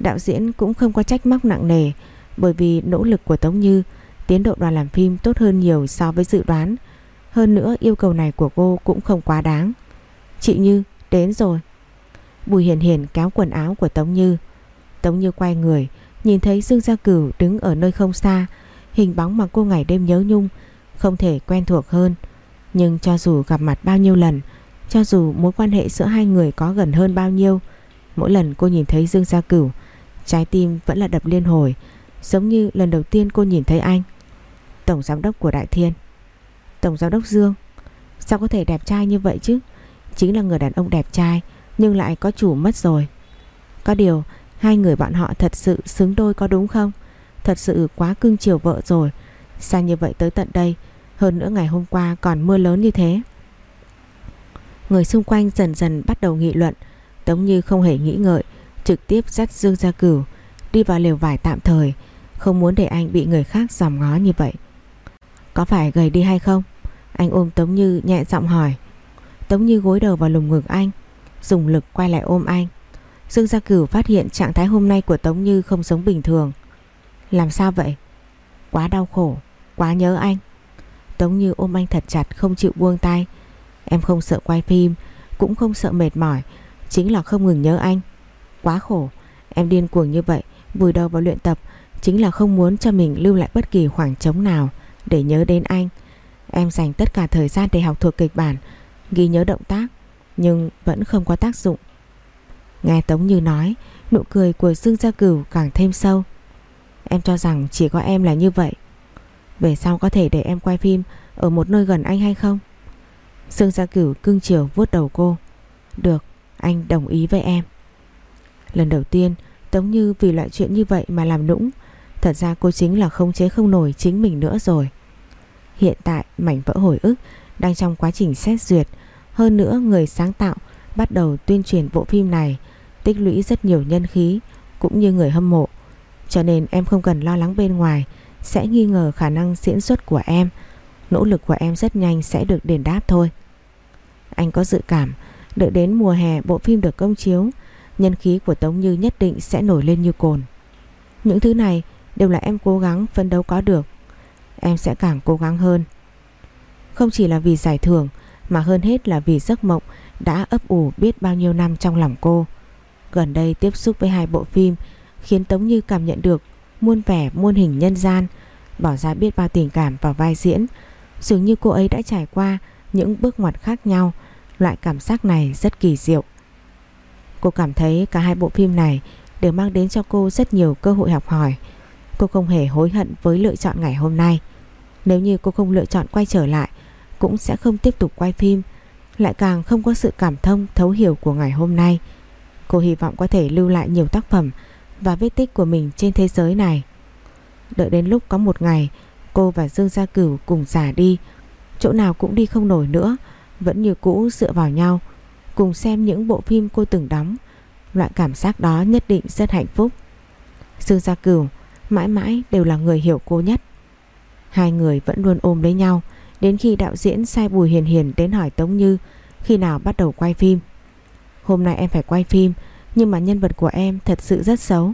Đạo diễn cũng không có trách móc nặng nề bởi vì nỗ lực của Tống Như tiến độ đoàn làm phim tốt hơn nhiều so với dự đoán. Hơn nữa yêu cầu này của cô cũng không quá đáng. Chị Như, đến rồi. Bùi Hiền Hiền kéo quần áo của Tống Như. Tống Như quay người, nhìn thấy Dương Gia Cửu đứng ở nơi không xa, hình bóng mà cô ngày đêm nhớ nhung, không thể quen thuộc hơn. Nhưng cho dù gặp mặt bao nhiêu lần, cho dù mối quan hệ giữa hai người có gần hơn bao nhiêu, mỗi lần cô nhìn thấy Dương Gia Cửu, trái tim vẫn là đập liên hồi, giống như lần đầu tiên cô nhìn thấy anh. Tổng giám đốc của Đại Thiên. Tổng giám đốc Dương, sao có thể đẹp trai như vậy chứ? Chính là người đàn ông đẹp trai nhưng lại có chủ mất rồi. Có điều, hai người bọn họ thật sự xứng đôi có đúng không? Thật sự quá cưng chiều vợ rồi. Sao như vậy tới tận đây, hơn nữa ngày hôm qua còn mưa lớn như thế. Người xung quanh dần dần bắt đầu nghị luận, Tống Như không hề nghĩ ngợi, trực tiếp dắt Dương Gia Cửu đi vào lều vải tạm thời, không muốn để anh bị người khác dòm ngó như vậy. Có phải gầy đi hay không? Anh ôm Tống Như nhẹ giọng hỏi. Tống Như gối đầu vào lồng ngực anh. dùng lực quay lại ôm anh. Dương Gia Cửu phát hiện trạng thái hôm nay của Tống Như không giống bình thường. Làm sao vậy? Quá đau khổ, quá nhớ anh. Tống Như ôm anh thật chặt không chịu buông tay. Em không sợ quay phim, cũng không sợ mệt mỏi, chính là không ngừng nhớ anh. Quá khổ, em điên cuồng như vậy, vùi đầu vào luyện tập, chính là không muốn cho mình lưu lại bất kỳ khoảng trống nào để nhớ đến anh. Em dành tất cả thời gian để học thuộc kịch bản, ghi nhớ động tác, nhưng vẫn không có tác dụng. Nghe Tống Như nói, nụ cười của Dương Gia Cửu càng thêm sâu. Em cho rằng chỉ có em là như vậy. Về sau có thể để em quay phim ở một nơi gần anh hay không? Dương Gia Cửu cưng chiều vuốt đầu cô. Được, anh đồng ý với em. Lần đầu tiên, Tống Như vì loại chuyện như vậy mà làm nũng. Thật ra cô chính là không chế không nổi chính mình nữa rồi. Hiện tại mảnh vỡ hồi ức đang trong quá trình xét duyệt. Hơn nữa, người sáng tạo bắt đầu tuyên truyền bộ phim này, tích lũy rất nhiều nhân khí cũng như người hâm mộ. Cho nên em không cần lo lắng bên ngoài, sẽ nghi ngờ khả năng diễn xuất của em. Nỗ lực của em rất nhanh sẽ được đền đáp thôi. Anh có dự cảm, đợi đến mùa hè bộ phim được công chiếu, nhân khí của Tống Như nhất định sẽ nổi lên như cồn. Những thứ này đều là em cố gắng phấn đấu có được. Em sẽ càng cố gắng hơn. Không chỉ là vì giải thưởng mà hơn hết là vì giấc mộng đã ấp ủ biết bao nhiêu năm trong lòng cô. Gần đây tiếp xúc với hai bộ phim khiến Tống Như cảm nhận được muôn vẻ muôn hình nhân gian, bỏ ra biết bao tình cảm vào vai diễn. Dường như cô ấy đã trải qua những bước ngoặt khác nhau, loại cảm giác này rất kỳ diệu. Cô cảm thấy cả hai bộ phim này đều mang đến cho cô rất nhiều cơ hội học hỏi. Cô không hề hối hận với lựa chọn ngày hôm nay. Nếu như cô không lựa chọn quay trở lại, cũng sẽ không tiếp tục quay phim, lại càng không có sự cảm thông thấu hiểu của ngày hôm nay. Cô hy vọng có thể lưu lại nhiều tác phẩm và vết tích của mình trên thế giới này. Đợi đến lúc có một ngày cô và Dương Gia Cửu cùng già đi, chỗ nào cũng đi không nổi nữa, vẫn như cũ dựa vào nhau, cùng xem những bộ phim cô từng đóng. Loại cảm giác đó nhất định rất hạnh phúc. Dương Gia Cửu mãi mãi đều là người hiểu cô nhất. Hai người vẫn luôn ôm lấy nhau đến khi đạo diễn sai Bùi Hiền Hiền đến hỏi Tống Như khi nào bắt đầu quay phim. Hôm nay em phải quay phim nhưng mà nhân vật của em thật sự rất xấu.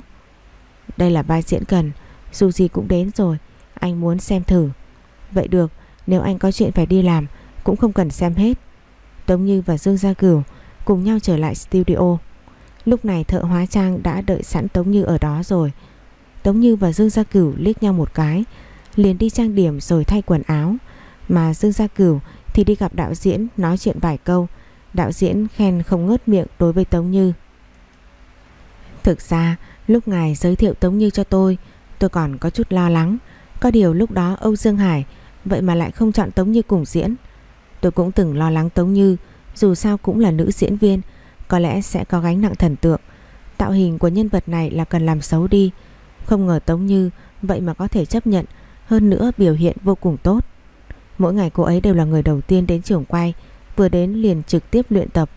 Đây là vai diễn cần, dù gì cũng đến rồi, anh muốn xem thử. Vậy được, nếu anh có chuyện phải đi làm cũng không cần xem hết. Tống Như và Dương Gia Cửu cùng nhau trở lại studio. Lúc này thợ hóa trang đã đợi sẵn Tống Như ở đó rồi. Tống Như và Dương Gia Cửu liếc nhau một cái, liền đi trang điểm rồi thay quần áo. Mà Dương Gia Cửu thì đi gặp đạo diễn nói chuyện vài câu. Đạo diễn khen không ngớt miệng đối với Tống Như. Thực ra lúc ngài giới thiệu Tống Như cho tôi Tôi còn có chút lo lắng Có điều lúc đó Âu Dương Hải Vậy mà lại không chọn Tống Như cùng diễn Tôi cũng từng lo lắng Tống Như Dù sao cũng là nữ diễn viên Có lẽ sẽ có gánh nặng thần tượng Tạo hình của nhân vật này là cần làm xấu đi không ngờ Tống Như Vậy mà có thể chấp nhận, Hơn nữa biểu hiện vô cùng tốt. Mỗi ngày cô ấy đều là người đầu tiên đến trường quay, Vừa đến liền trực tiếp luyện tập.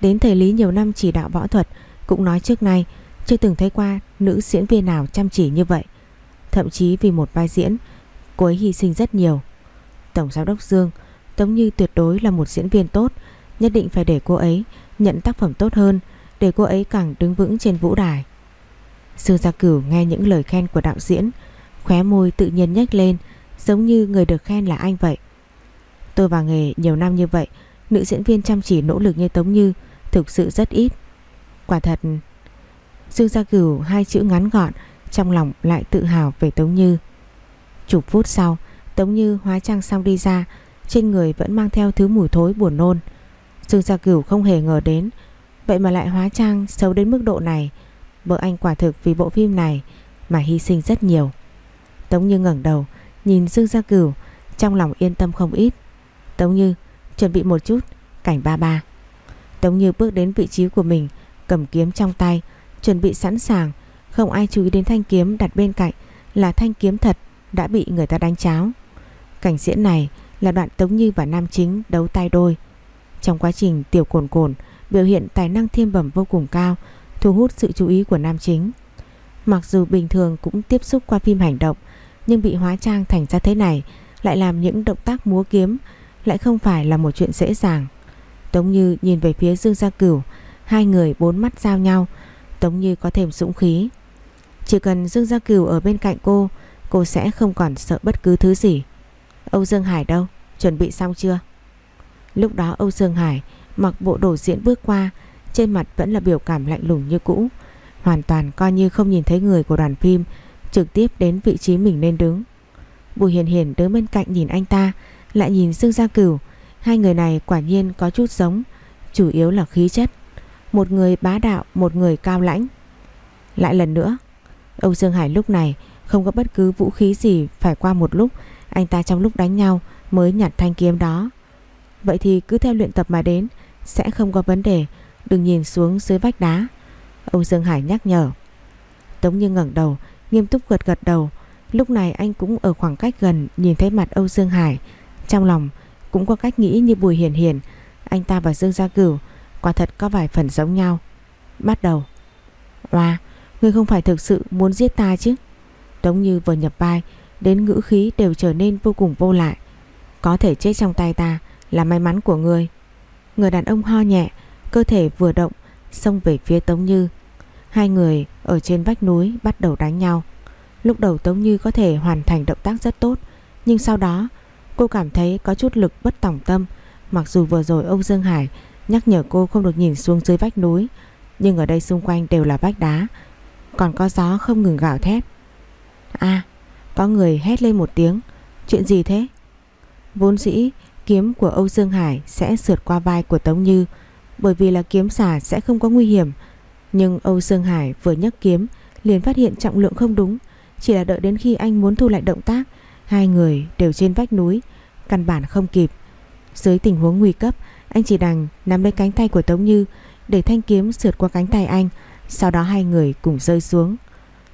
Đến thầy Lý nhiều năm chỉ đạo võ thuật, Cũng nói trước nay, chưa từng thấy qua nữ diễn viên nào chăm chỉ như vậy. Thậm chí vì một vai diễn, Cô ấy hy sinh rất nhiều. Tổng giám đốc Dương, Tống Như tuyệt đối là một diễn viên tốt, Nhất định phải để cô ấy nhận tác phẩm tốt hơn, Để cô ấy càng đứng vững trên vũ đài. Sư Gia Cửu nghe những lời khen của đạo diễn, Khóe môi tự nhiên nhếch lên, Giống như người được khen là anh vậy. Tôi vào nghề nhiều năm như vậy, Nữ diễn viên chăm chỉ nỗ lực như Tống Như, Thực sự rất ít. Quả thật Dương Gia Cửu hai chữ ngắn gọn Trong lòng lại tự hào về Tống Như. Chục phút sau, Tống Như hóa trang xong đi ra, Trên người vẫn mang theo thứ mùi thối buồn nôn. Dương Gia Cửu không hề ngờ đến, Vậy mà lại hóa trang xấu đến mức độ này. Vợ anh quả thực vì bộ phim này Mà hy sinh rất nhiều. Tống Như ngẩng đầu, Nhìn Dương Gia Cửu, Trong lòng yên tâm không ít. Tống Như, chuẩn bị một chút, Cảnh ba ba. Tống Như bước đến vị trí của mình, Cầm kiếm trong tay, Chuẩn bị sẵn sàng. Không ai chú ý đến thanh kiếm đặt bên cạnh, Là thanh kiếm thật đã bị người ta đánh cháo. Cảnh diễn này là đoạn Tống Như và Nam Chính đấu tay đôi. Trong quá trình tiểu cồn cồn Biểu hiện tài năng thiên bẩm vô cùng cao Thu hút sự chú ý của Nam Chính. Mặc dù bình thường cũng tiếp xúc qua phim hành động, Nhưng bị hóa trang thành ra thế này Lại làm những động tác múa kiếm Lại không phải là một chuyện dễ dàng. Tống Như nhìn về phía Dương Gia Cửu, Hai người bốn mắt giao nhau, Tống Như có thêm dũng khí. Chỉ cần Dương Gia Cửu ở bên cạnh cô Cô sẽ không còn sợ bất cứ thứ gì. Âu Dương Hải đâu? Chuẩn bị xong chưa? Lúc đó Âu Dương Hải mặc bộ đồ diễn bước qua trên mặt vẫn là biểu cảm lạnh lùng như cũ. Hoàn toàn coi như không nhìn thấy người của đoàn phim Trực tiếp đến vị trí mình nên đứng. Bùi Hiền Hiền đứng bên cạnh nhìn anh ta Lại nhìn Dương Gia Cửu. Hai người này quả nhiên có chút giống Chủ yếu là khí chất. Một người bá đạo, một người cao lãnh. Lại lần nữa Âu Dương Hải lúc này không có bất cứ vũ khí gì Phải qua một lúc. Anh ta trong lúc đánh nhau mới nhặt thanh kiếm đó. Vậy thì cứ theo luyện tập mà đến Sẽ không có vấn đề. Đừng nhìn xuống dưới vách đá. Âu Dương Hải nhắc nhở. Tống Như ngẩng đầu Nghiêm túc gật gật đầu. Lúc này anh cũng ở khoảng cách gần Nhìn thấy mặt Âu Dương Hải. Trong lòng cũng có cách nghĩ như Bùi Hiền Hiền Anh ta và Dương Gia Cửu Quả thật có vài phần giống nhau. Bắt đầu. Hoa, ngươi không phải thực sự muốn giết ta chứ? Tống Như vừa nhập vai Đến ngữ khí đều trở nên vô cùng vô lại. Có thể chết trong tay ta Là may mắn của ngươi Người đàn ông ho nhẹ Cơ thể vừa động, Xông về phía Tống Như. Hai người ở trên vách núi bắt đầu đánh nhau. Lúc đầu Tống Như có thể hoàn thành động tác rất tốt, Nhưng sau đó, cô cảm thấy có chút lực bất tòng tâm. Mặc dù vừa rồi Âu Dương Hải nhắc nhở cô không được nhìn xuống dưới vách núi, Nhưng ở đây xung quanh đều là vách đá, Còn có gió không ngừng gào thét. À có người hét lên một tiếng, Chuyện gì thế? Vốn dĩ, kiếm của Âu Dương Hải sẽ sượt qua vai của Tống Như bởi vì là kiếm xả sẽ không có nguy hiểm. Nhưng Âu Dương Hải vừa nhấc kiếm, liền phát hiện trọng lượng không đúng. Chỉ là đợi đến khi anh muốn thu lại động tác, Hai người đều trên vách núi, Căn bản không kịp. Dưới tình huống nguy cấp, Anh chỉ đành nắm lấy cánh tay của Tống Như Để thanh kiếm sượt qua cánh tay anh, Sau đó hai người cùng rơi xuống.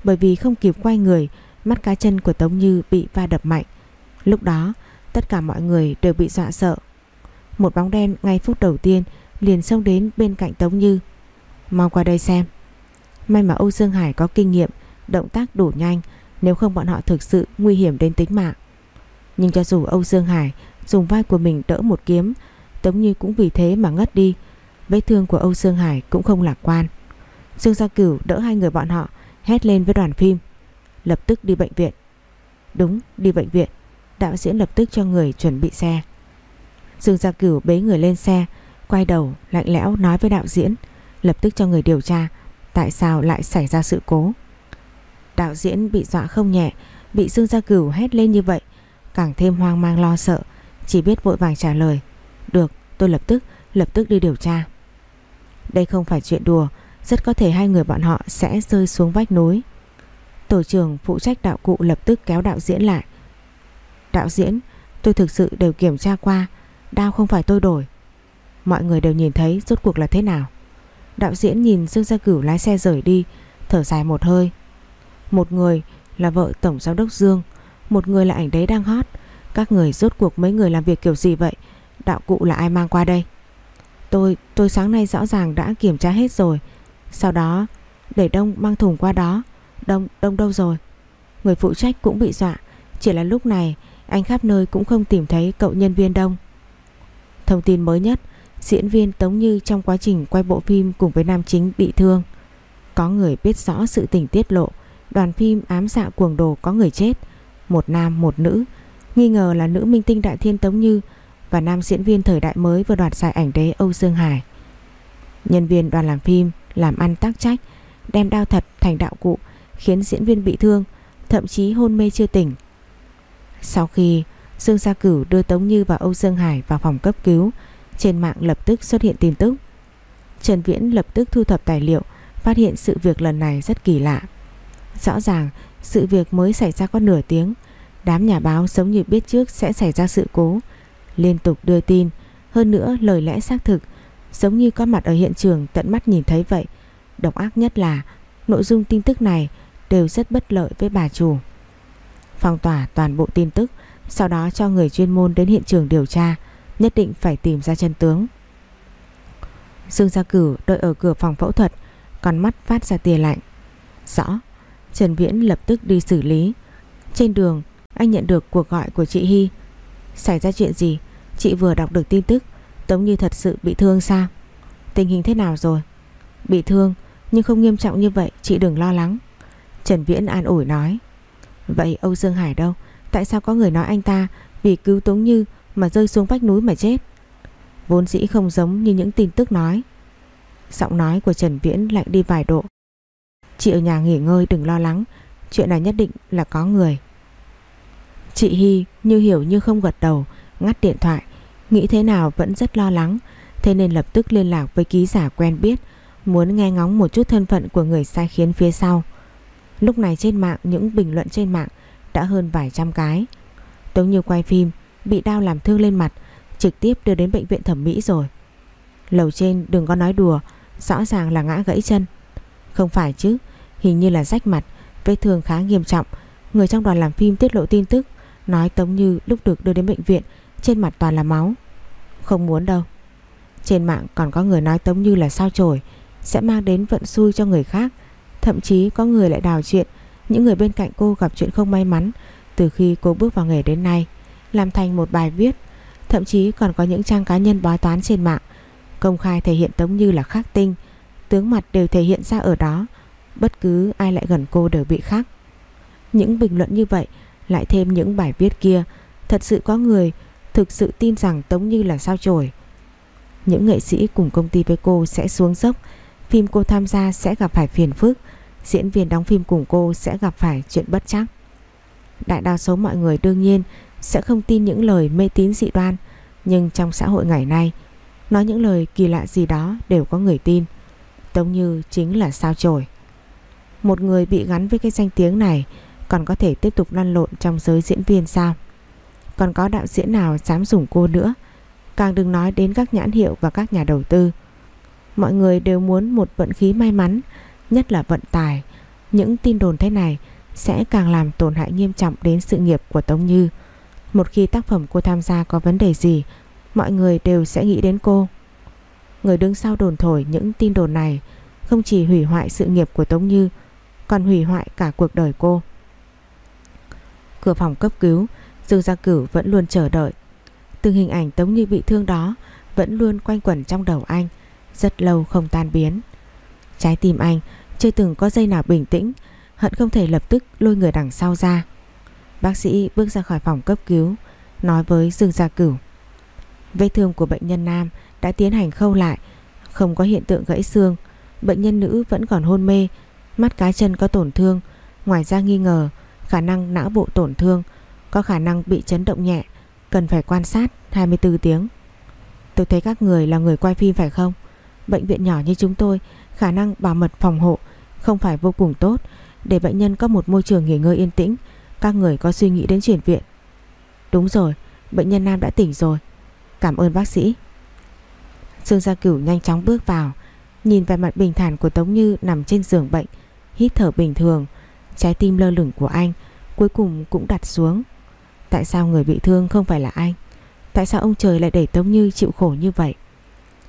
Bởi vì không kịp quay người, Mắt cá chân của Tống Như bị va đập mạnh. Lúc đó, tất cả mọi người đều bị dọa sợ. Một bóng đen ngay phút đầu tiên Liền xông đến bên cạnh Tống Như. Mau qua đây xem. May mà Âu Dương Hải có kinh nghiệm, Động tác đủ nhanh, Nếu không bọn họ thực sự nguy hiểm đến tính mạng. Nhưng cho dù Âu Dương Hải Dùng vai của mình đỡ một kiếm, Tống Như cũng vì thế mà ngất đi. Vết thương của Âu Dương Hải cũng không lạc quan. Dương Gia Cửu đỡ hai người bọn họ, Hét lên với đoàn phim. Lập tức đi bệnh viện. Đúng, đi bệnh viện. Đạo diễn lập tức cho người chuẩn bị xe. Dương Gia Cửu bế người lên xe Quay đầu, lạnh lẽo nói với đạo diễn, Lập tức cho người điều tra Tại sao lại xảy ra sự cố. Đạo diễn bị dọa không nhẹ, Bị Dương Gia Cửu hét lên như vậy, Càng thêm hoang mang lo sợ, Chỉ biết vội vàng trả lời, Được, tôi lập tức lập tức đi điều tra. Đây không phải chuyện đùa, Rất có thể hai người bọn họ sẽ rơi xuống vách núi. Tổ trưởng phụ trách đạo cụ lập tức kéo đạo diễn lại. Đạo diễn, tôi thực sự đều kiểm tra qua, Đao không phải tôi đổi Mọi người đều nhìn thấy rốt cuộc là thế nào. Đạo diễn nhìn Dương Gia Cửu lái xe rời đi Thở dài một hơi. Một người là vợ Tổng Giám đốc Dương Một người là ảnh đấy đang hot. Các người rốt cuộc mấy người làm việc kiểu gì vậy? Đạo cụ là ai mang qua đây? Tôi, tôi sáng nay rõ ràng đã kiểm tra hết rồi. Sau đó Để Đông mang thùng qua đó. Đông, Đông đâu rồi? Người phụ trách cũng bị dọa. Chỉ là lúc này anh khắp nơi cũng không tìm thấy cậu nhân viên Đông. Thông tin mới nhất Diễn viên Tống Như trong quá trình quay bộ phim cùng với nam chính bị thương. Có người biết rõ sự tình tiết lộ, Đoàn phim ám dạ cuồng đồ có người chết, Một nam, một nữ. Nghi ngờ là nữ minh tinh đại thiên Tống Như Và nam diễn viên thời đại mới vừa đoạt giải ảnh đế Âu Dương Hải. Nhân viên đoàn làm phim Làm ăn tác trách, Đem đao thật thành đạo cụ, Khiến diễn viên bị thương, Thậm chí hôn mê chưa tỉnh. Sau khi Dương Gia Cửu đưa Tống Như và Âu Dương Hải vào phòng cấp cứu trên mạng lập tức xuất hiện tin tức. Trần Viễn lập tức thu thập tài liệu, Phát hiện sự việc lần này rất kỳ lạ. Rõ ràng, sự việc mới xảy ra có nửa tiếng. Đám nhà báo giống như biết trước sẽ xảy ra sự cố. Liên tục đưa tin, Hơn nữa lời lẽ xác thực, Giống như có mặt ở hiện trường tận mắt nhìn thấy vậy. Độc ác nhất là, Nội dung tin tức này đều rất bất lợi với bà chủ. Phong tỏa toàn bộ tin tức, Sau đó cho người chuyên môn đến hiện trường điều tra. Nhất định phải tìm ra chân tướng. Dương Gia Cửu đợi ở cửa phòng phẫu thuật Còn mắt phát ra tia lạnh. Rõ, Trần Viễn lập tức đi xử lý. Trên đường, anh nhận được cuộc gọi của chị Hy. Xảy ra chuyện gì? Chị vừa đọc được tin tức Tống Như thật sự bị thương sao? Tình hình thế nào rồi? Bị thương, nhưng không nghiêm trọng như vậy, Chị đừng lo lắng. Trần Viễn an ủi nói. Vậy Âu Dương Hải đâu? Tại sao có người nói anh ta vì cứu Tống Như mà rơi xuống vách núi mà chết. Vốn dĩ không giống như những tin tức nói. Giọng nói của Trần Viễn lạnh đi vài độ. Chị ở nhà nghỉ ngơi đừng lo lắng, Chuyện này nhất định là có người. Chị Hy như hiểu như không gật đầu, Ngắt điện thoại, Nghĩ thế nào vẫn rất lo lắng, Thế nên lập tức liên lạc với ký giả quen biết, Muốn nghe ngóng một chút thân phận của người sai khiến phía sau. Lúc này trên mạng, những bình luận trên mạng Đã hơn vài trăm cái. Tống như quay phim Bị đau làm thương lên mặt, Trực tiếp đưa đến bệnh viện thẩm mỹ rồi. Lầu trên đừng có nói đùa, Rõ ràng là ngã gãy chân. Không phải chứ, Hình như là rách mặt, Vết thương khá nghiêm trọng. Người trong đoàn làm phim tiết lộ tin tức, Nói Tống Như lúc được đưa đến bệnh viện, Trên mặt toàn là máu. Không muốn đâu. Trên mạng còn có người nói Tống Như là sao chổi, Sẽ mang đến vận xui cho người khác. Thậm chí có người lại đào chuyện, Những người bên cạnh cô gặp chuyện không may mắn, Từ khi cô bước vào nghề đến nay. Làm thành một bài viết, Thậm chí còn có những trang cá nhân bói toán trên mạng, Công khai thể hiện Tống Như là khắc tinh, Tướng mặt đều thể hiện ra ở đó, Bất cứ ai lại gần cô đều bị khắc. Những bình luận như vậy, Lại thêm những bài viết kia, Thật sự có người thực sự tin rằng Tống Như là sao chổi. Những nghệ sĩ cùng công ty với cô sẽ xuống dốc, Phim cô tham gia sẽ gặp phải phiền phức, Diễn viên đóng phim cùng cô sẽ gặp phải chuyện bất chắc. Đại đa số mọi người đương nhiên sẽ không tin những lời mê tín dị đoan, Nhưng trong xã hội ngày nay, Nói những lời kỳ lạ gì đó đều có người tin Tống Như chính là sao chổi. Một người bị gắn với cái danh tiếng này Còn có thể tiếp tục lăn lộn trong giới diễn viên sao? Còn có đạo diễn nào dám dùng cô nữa? Càng đừng nói đến các nhãn hiệu và các nhà đầu tư. Mọi người đều muốn một vận khí may mắn, Nhất là vận tài. Những tin đồn thế này Sẽ càng làm tổn hại nghiêm trọng đến sự nghiệp của Tống Như. Một khi tác phẩm cô tham gia có vấn đề gì, Mọi người đều sẽ nghĩ đến cô. Người đứng sau đồn thổi những tin đồn này Không chỉ hủy hoại sự nghiệp của Tống Như, Còn hủy hoại cả cuộc đời cô. Cửa phòng cấp cứu, Dương Gia Cửu vẫn luôn chờ đợi. Từng hình ảnh Tống Như bị thương đó Vẫn luôn quanh quẩn trong đầu anh, Rất lâu không tan biến. Trái tim anh chưa từng có giây nào bình tĩnh, Hận không thể lập tức lôi người đằng sau ra. Bác sĩ bước ra khỏi phòng cấp cứu, Nói với Dương Gia Cửu. Vết thương của bệnh nhân nam đã tiến hành khâu lại, Không có hiện tượng gãy xương. Bệnh nhân nữ vẫn còn hôn mê, Mắt cá chân có tổn thương. Ngoài ra nghi ngờ khả năng não bộ tổn thương, Có khả năng bị chấn động nhẹ, Cần phải quan sát 24 tiếng. Tôi thấy các người là người quay phim phải không? Bệnh viện nhỏ như chúng tôi, Khả năng bảo mật phòng hộ Không phải vô cùng tốt. Để bệnh nhân có một môi trường nghỉ ngơi yên tĩnh các người có suy nghĩ đến chuyển viện. Đúng rồi, Bệnh nhân nam đã tỉnh rồi. Cảm ơn bác sĩ. Dương Gia Cửu nhanh chóng bước vào, Nhìn về mặt bình thản của Tống Như nằm trên giường bệnh, Hít thở bình thường. Trái tim lơ lửng của anh Cuối cùng cũng đặt xuống. Tại sao người bị thương không phải là anh? Tại sao ông trời lại để Tống Như chịu khổ như vậy?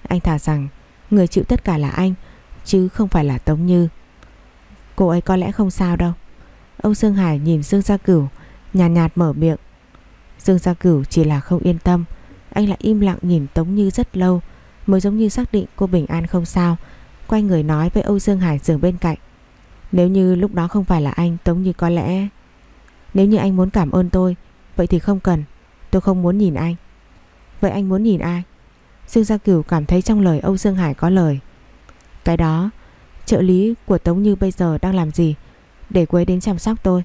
Anh thả rằng, Người chịu tất cả là anh, Chứ không phải là Tống Như. Cô ấy có lẽ không sao đâu. Ông Dương Hải nhìn Dương Gia Cửu Nhàn nhạt, nhạt mở miệng. Dương Gia Cửu chỉ là không yên tâm Anh lại im lặng nhìn Tống Như rất lâu Mới giống như xác định cô bình an không sao Quay người nói với Âu Dương Hải giường bên cạnh. Nếu như lúc đó không phải là anh Tống Như có lẽ Nếu như anh muốn cảm ơn tôi Vậy thì không cần Tôi không muốn nhìn anh. Vậy anh muốn nhìn ai? Dương Gia Cửu cảm thấy trong lời Âu Dương Hải có lời. Cái đó Trợ lý của Tống Như bây giờ đang làm gì? Để cô ấy đến chăm sóc tôi.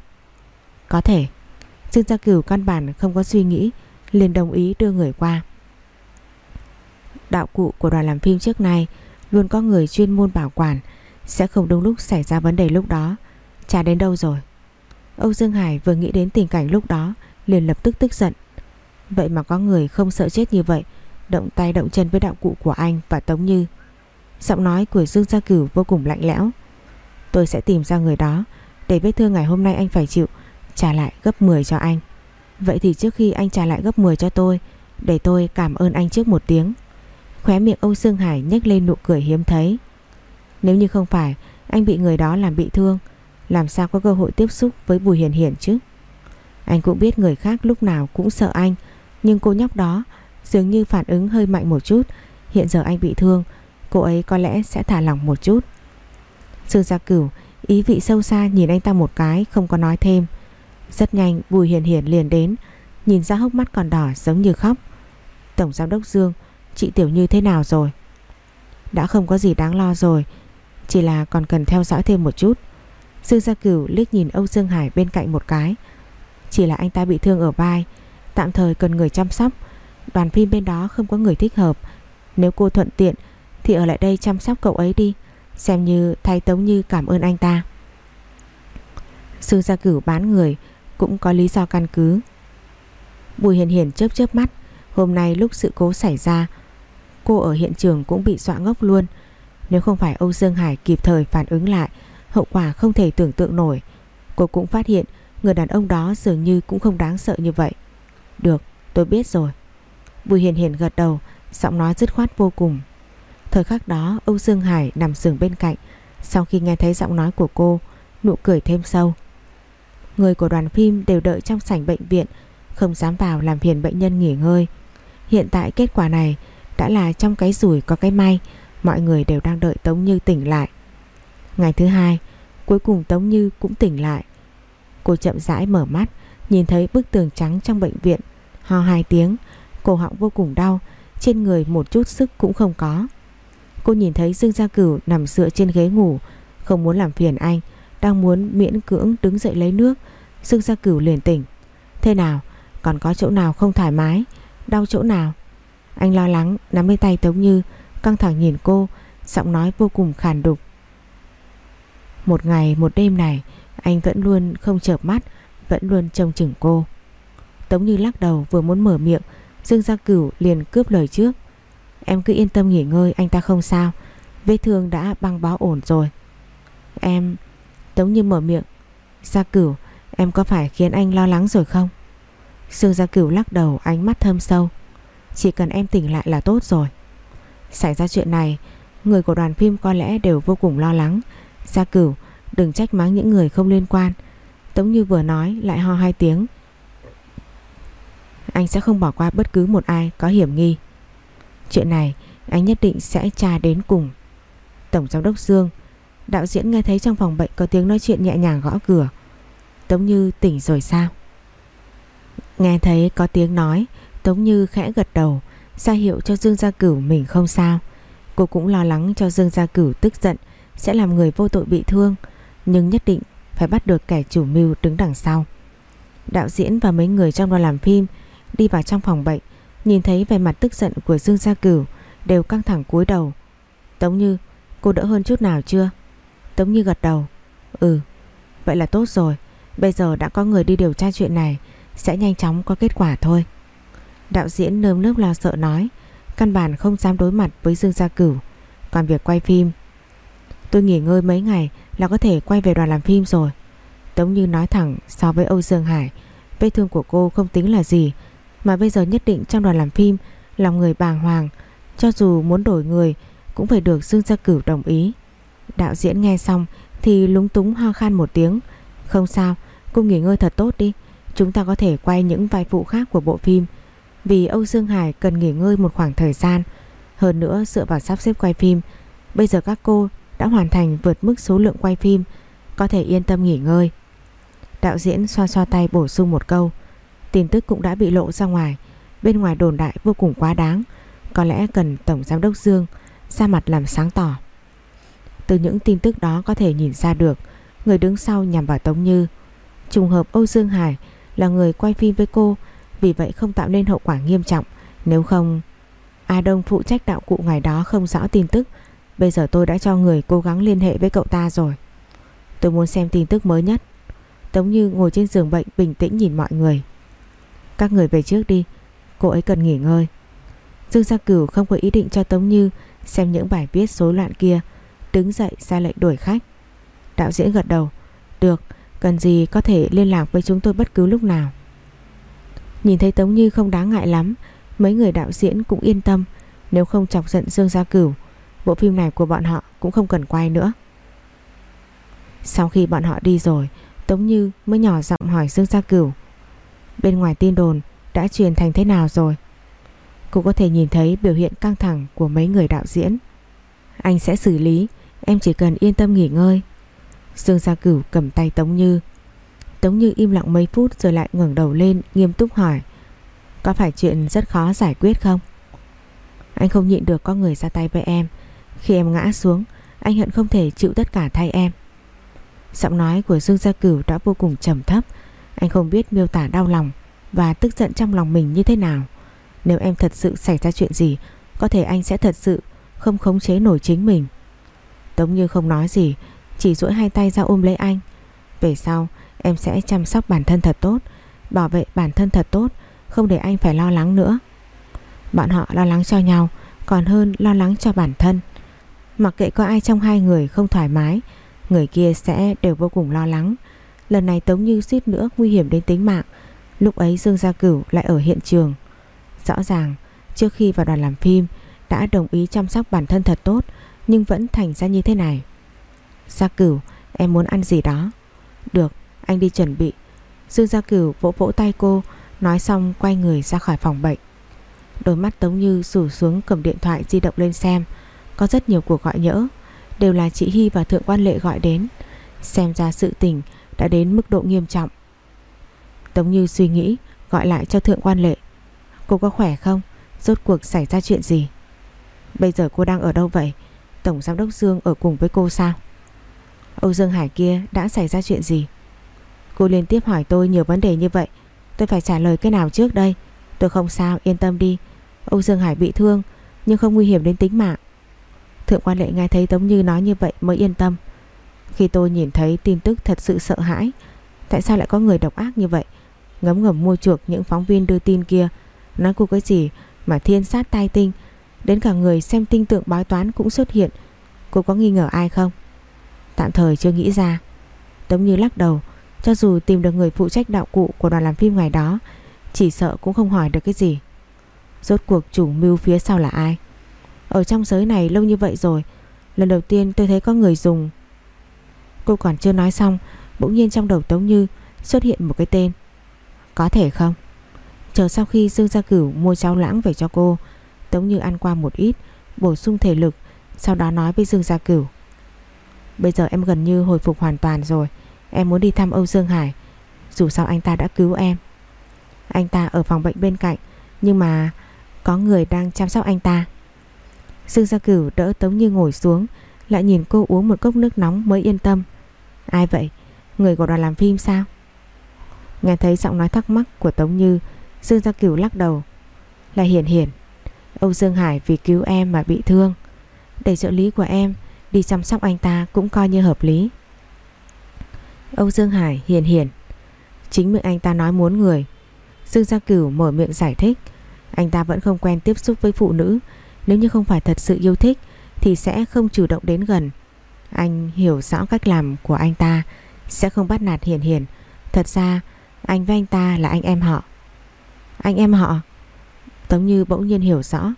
Có thể, Dương Gia Cửu căn bản không có suy nghĩ, liền đồng ý đưa người qua. Đạo cụ của đoàn làm phim trước nay Luôn có người chuyên môn bảo quản, Sẽ không đúng lúc xảy ra vấn đề lúc đó. Chả đến đâu rồi. Âu Dương Hải vừa nghĩ đến tình cảnh lúc đó, Liền lập tức tức giận. Vậy mà có người không sợ chết như vậy, Động tay động chân với đạo cụ của anh và Tống Như. Giọng nói của Dương Gia Cửu vô cùng lạnh lẽo. Tôi sẽ tìm ra người đó để vết thương ngày hôm nay anh phải chịu, Trả lại gấp 10 cho anh. Vậy thì trước khi anh trả lại gấp 10 cho tôi, Để tôi cảm ơn anh trước một tiếng. Khóe miệng Âu Dương Hải nhếch lên nụ cười hiếm thấy. Nếu như không phải, Anh bị người đó làm bị thương, Làm sao có cơ hội tiếp xúc với Bùi Hiền Hiển chứ? Anh cũng biết người khác lúc nào cũng sợ anh, Nhưng cô nhóc đó Dường như phản ứng hơi mạnh một chút. Hiện giờ anh bị thương, Cô ấy có lẽ sẽ thả lỏng một chút. Dương Gia Cửu ý vị sâu xa nhìn anh ta một cái, không có nói thêm. Rất nhanh, Bùi Hiền Hiền liền đến, Nhìn ra hốc mắt còn đỏ giống như khóc. Tổng Giám đốc Dương, Chị Tiểu Như thế nào rồi? Đã không có gì đáng lo rồi, Chỉ là còn cần theo dõi thêm một chút. Dương Gia Cửu liếc nhìn Âu Dương Hải bên cạnh một cái. Chỉ là anh ta bị thương ở vai, Tạm thời cần người chăm sóc. Đoàn phim bên đó không có người thích hợp. Nếu cô thuận tiện Thì ở lại đây chăm sóc cậu ấy đi. Xem như thay Tống Như cảm ơn anh ta. Dương Gia Cửu bán người Cũng có lý do căn cứ. Bùi Hiền Hiền chớp chớp mắt, Hôm nay lúc sự cố xảy ra, Cô ở hiện trường cũng bị dọa ngốc luôn. Nếu không phải Âu Dương Hải kịp thời phản ứng lại, Hậu quả không thể tưởng tượng nổi. Cô cũng phát hiện Người đàn ông đó dường như cũng không đáng sợ như vậy. Được, tôi biết rồi. Bùi Hiền Hiền gật đầu, Giọng nói dứt khoát vô cùng. Thời khắc đó, Âu Dương Hải nằm giường bên cạnh. Sau khi nghe thấy giọng nói của cô, Nụ cười thêm sâu. Người của đoàn phim đều đợi trong sảnh bệnh viện, Không dám vào làm phiền bệnh nhân nghỉ ngơi. Hiện tại kết quả này Đã là trong cái rủi có cái may, Mọi người đều đang đợi Tống Như tỉnh lại. Ngày thứ hai, Cuối cùng Tống Như cũng tỉnh lại. Cô chậm rãi mở mắt, Nhìn thấy bức tường trắng trong bệnh viện. Ho hai tiếng, Cổ họng vô cùng đau, Trên người một chút sức cũng không có. Cô nhìn thấy Dương Gia Cửu nằm dựa trên ghế ngủ, Không muốn làm phiền anh, Đang muốn miễn cưỡng đứng dậy lấy nước. Dương Gia Cửu liền tỉnh. Thế nào, còn có chỗ nào không thoải mái? Đau chỗ nào? Anh lo lắng, nắm lấy tay Tống Như, Căng thẳng nhìn cô, Giọng nói vô cùng khàn đục. Một ngày, một đêm này, Anh vẫn luôn không chợp mắt, Vẫn luôn trông chừng cô. Tống Như lắc đầu, vừa muốn mở miệng, Dương Gia Cửu liền cướp lời trước. Em cứ yên tâm nghỉ ngơi, anh ta không sao. Vết thương đã băng bó ổn rồi. Em, Tống Như mở miệng. Gia Cửu, em có phải khiến anh lo lắng rồi không? Sương Gia Cửu lắc đầu, ánh mắt thâm sâu. Chỉ cần em tỉnh lại là tốt rồi. Xảy ra chuyện này, Người của đoàn phim có lẽ đều vô cùng lo lắng. Gia Cửu, Đừng trách mắng những người không liên quan. Tống Như vừa nói, lại ho hai tiếng. Anh sẽ không bỏ qua bất cứ một ai có hiểm nghi. Chuyện này anh nhất định sẽ tra đến cùng. Tổng giám đốc Dương, Đạo diễn nghe thấy trong phòng bệnh có tiếng nói chuyện nhẹ nhàng gõ cửa. Tống Như tỉnh rồi sao? Nghe thấy có tiếng nói, Tống Như khẽ gật đầu, ra hiệu cho Dương Gia Cửu mình không sao. Cô cũng lo lắng cho Dương Gia Cửu tức giận, Sẽ làm người vô tội bị thương, Nhưng nhất định phải bắt được kẻ chủ mưu đứng đằng sau. Đạo diễn và mấy người trong đoàn làm phim Đi vào trong phòng bệnh Nhìn thấy vẻ mặt tức giận của Dương Gia Cửu, Đều căng thẳng cúi đầu. Tống Như, cô đỡ hơn chút nào chưa? Tống Như gật đầu. Ừ vậy là tốt rồi. Bây giờ đã có người đi điều tra chuyện này, Sẽ nhanh chóng có kết quả thôi. Đạo diễn nơm nớp lo sợ nói, Căn bản không dám đối mặt với Dương Gia Cửu. Còn việc quay phim? Tôi nghỉ ngơi mấy ngày là có thể quay về đoàn làm phim rồi. Tống Như nói thẳng so với Âu Dương Hải, Vết thương của cô không tính là gì mà bây giờ nhất định trong đoàn làm phim, Lòng người bàng hoàng, Cho dù muốn đổi người, Cũng phải được Dương Gia Cửu đồng ý. Đạo diễn nghe xong Thì lúng túng ho khan một tiếng. Không sao, cô nghỉ ngơi thật tốt đi, Chúng ta có thể quay những vai phụ khác của bộ phim. Vì Âu Dương Hải cần nghỉ ngơi một khoảng thời gian, Hơn nữa dựa vào sắp xếp quay phim, Bây giờ các cô đã hoàn thành vượt mức số lượng quay phim, Có thể yên tâm nghỉ ngơi. Đạo diễn xoa xoa tay bổ sung một câu. Tin tức cũng đã bị lộ ra ngoài. Bên ngoài đồn đại vô cùng quá đáng. Có lẽ cần Tổng Giám đốc Dương ra mặt làm sáng tỏ. Từ những tin tức đó có thể nhìn ra được, Người đứng sau nhằm vào Tống Như. Trùng hợp Âu Dương Hải Là người quay phim với cô, Vì vậy không tạo nên hậu quả nghiêm trọng. Nếu không, A Đông phụ trách đạo cụ ngày đó không rõ tin tức. Bây giờ tôi đã cho người cố gắng liên hệ với cậu ta rồi. Tôi muốn xem tin tức mới nhất. Tống Như ngồi trên giường bệnh bình tĩnh nhìn mọi người các người về trước đi. Cô ấy cần nghỉ ngơi. Dương Gia Cửu không có ý định cho Tống Như Xem những bài viết rối loạn kia, Đứng dậy ra lệnh đuổi khách. Đạo diễn gật đầu. Được, cần gì có thể liên lạc với chúng tôi bất cứ lúc nào. Nhìn thấy Tống Như không đáng ngại lắm, Mấy người đạo diễn cũng yên tâm. Nếu không chọc giận Dương Gia Cửu, Bộ phim này của bọn họ cũng không cần quay nữa. Sau khi bọn họ đi rồi, Tống Như mới nhỏ giọng hỏi Dương Gia Cửu. Bên ngoài tin đồn đã truyền thành thế nào rồi? Cô có thể nhìn thấy biểu hiện căng thẳng của mấy người đạo diễn. Anh sẽ xử lý, Em chỉ cần yên tâm nghỉ ngơi. Dương Gia Cửu cầm tay Tống Như. Tống Như im lặng mấy phút rồi lại ngẩng đầu lên, nghiêm túc hỏi, Có phải chuyện rất khó giải quyết không? Anh không nhịn được có người ra tay với em. Khi em ngã xuống, Anh hận không thể chịu tất cả thay em. Giọng nói của Dương Gia Cửu đã vô cùng trầm thấp anh không biết miêu tả đau lòng Và tức giận trong lòng mình như thế nào. Nếu em thật sự xảy ra chuyện gì, Có thể anh sẽ thật sự Không khống chế nổi chính mình. Tống Như không nói gì, Chỉ duỗi hai tay ra ôm lấy anh. Về sau, em sẽ chăm sóc bản thân thật tốt, Bảo vệ bản thân thật tốt, Không để anh phải lo lắng nữa. Bọn họ lo lắng cho nhau, Còn hơn lo lắng cho bản thân. Mặc kệ có ai trong hai người không thoải mái, Người kia sẽ đều vô cùng lo lắng. Lần này Tống Như suýt nữa nguy hiểm đến tính mạng. Lúc ấy Dương Gia Cửu lại ở hiện trường. Rõ ràng, trước khi vào đoàn làm phim, Đã đồng ý chăm sóc bản thân thật tốt, Nhưng vẫn thành ra như thế này. Gia Cửu, em muốn ăn gì đó? Được, anh đi chuẩn bị. Dương Gia Cửu vỗ vỗ tay cô, Nói xong quay người ra khỏi phòng bệnh. Đôi mắt Tống Như rủ xuống cầm điện thoại di động lên xem. Có rất nhiều cuộc gọi nhỡ, Đều là chị Hy và Thượng Quan Lệ gọi đến. Xem ra sự tình đã đến mức độ nghiêm trọng Tống Như suy nghĩ, Gọi lại cho Thượng Quan Lệ Cô có khỏe không? Rốt cuộc xảy ra chuyện gì? Bây giờ cô đang ở đâu vậy? Tổng Giám đốc Dương ở cùng với cô sao? Âu Dương Hải kia đã xảy ra chuyện gì? Cô liên tiếp hỏi tôi nhiều vấn đề như vậy Tôi phải trả lời cái nào trước đây Tôi không sao, yên tâm đi Âu Dương Hải bị thương, Nhưng không nguy hiểm đến tính mạng Thượng quan lệ nghe thấy Tống Như nói như vậy mới yên tâm khi tôi nhìn thấy tin tức thật sự sợ hãi, Tại sao lại có người độc ác như vậy? Ngấm ngầm mua chuộc những phóng viên đưa tin kia. Nói cô cái gì mà thiên sát tai tinh, Đến cả người xem tinh tượng bói toán cũng xuất hiện. Cô có nghi ngờ ai không? Tạm thời chưa nghĩ ra. Tống Như lắc đầu, Cho dù tìm được người phụ trách đạo cụ của đoàn làm phim ngày đó, Chỉ sợ cũng không hỏi được cái gì. Rốt cuộc chủ mưu phía sau là ai? Ở trong giới này lâu như vậy rồi, Lần đầu tiên tôi thấy có người dùng Cô còn chưa nói xong, Bỗng nhiên trong đầu Tống Như xuất hiện một cái tên. Có thể không? Chờ sau khi Dương Gia Cửu mua cháo lãng về cho cô, Tống Như ăn qua một ít, Bổ sung thể lực, Sau đó nói với Dương Gia Cửu. Bây giờ em gần như hồi phục hoàn toàn rồi, Em muốn đi thăm Âu Dương Hải, Dù sao anh ta đã cứu em. Anh ta ở phòng bệnh bên cạnh, Nhưng mà có người đang chăm sóc anh ta. Dương Gia Cửu đỡ Tống Như ngồi xuống, Lại nhìn cô uống một cốc nước nóng mới yên tâm. Ai vậy? Người của đoàn làm phim sao? Nghe thấy giọng nói thắc mắc của Tống Như, Dương Gia Cửu lắc đầu. Là Hiển Hiển. Âu Dương Hải vì cứu em mà bị thương. Để trợ lý của em Đi chăm sóc anh ta cũng coi như hợp lý. Âu Dương Hải hiền hiền Chính miệng anh ta nói muốn người. Dương Gia Cửu mở miệng giải thích. Anh ta vẫn không quen tiếp xúc với phụ nữ. Nếu như không phải thật sự yêu thích, Thì sẽ không chủ động đến gần. Anh hiểu rõ cách làm của anh ta, Sẽ không bắt nạt hiền hiền. Thật ra, anh với anh ta là anh em họ. Anh em họ? Tống Như bỗng nhiên hiểu rõ.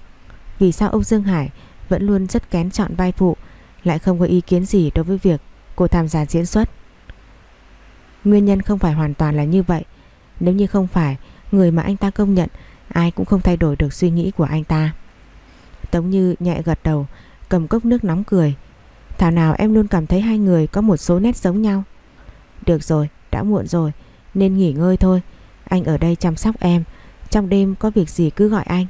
Vì sao Âu Dương Hải Vẫn luôn rất kén chọn vai phụ, Lại không có ý kiến gì đối với việc Cô tham gia diễn xuất? Nguyên nhân không phải hoàn toàn là như vậy. Nếu như không phải Người mà anh ta công nhận, Ai cũng không thay đổi được suy nghĩ của anh ta. Tống Như nhẹ gật đầu, Cầm cốc nước nóng cười. Thảo nào em luôn cảm thấy hai người có một số nét giống nhau. Được rồi, Đã muộn rồi, Nên nghỉ ngơi thôi. Anh ở đây chăm sóc em, Trong đêm có việc gì cứ gọi anh.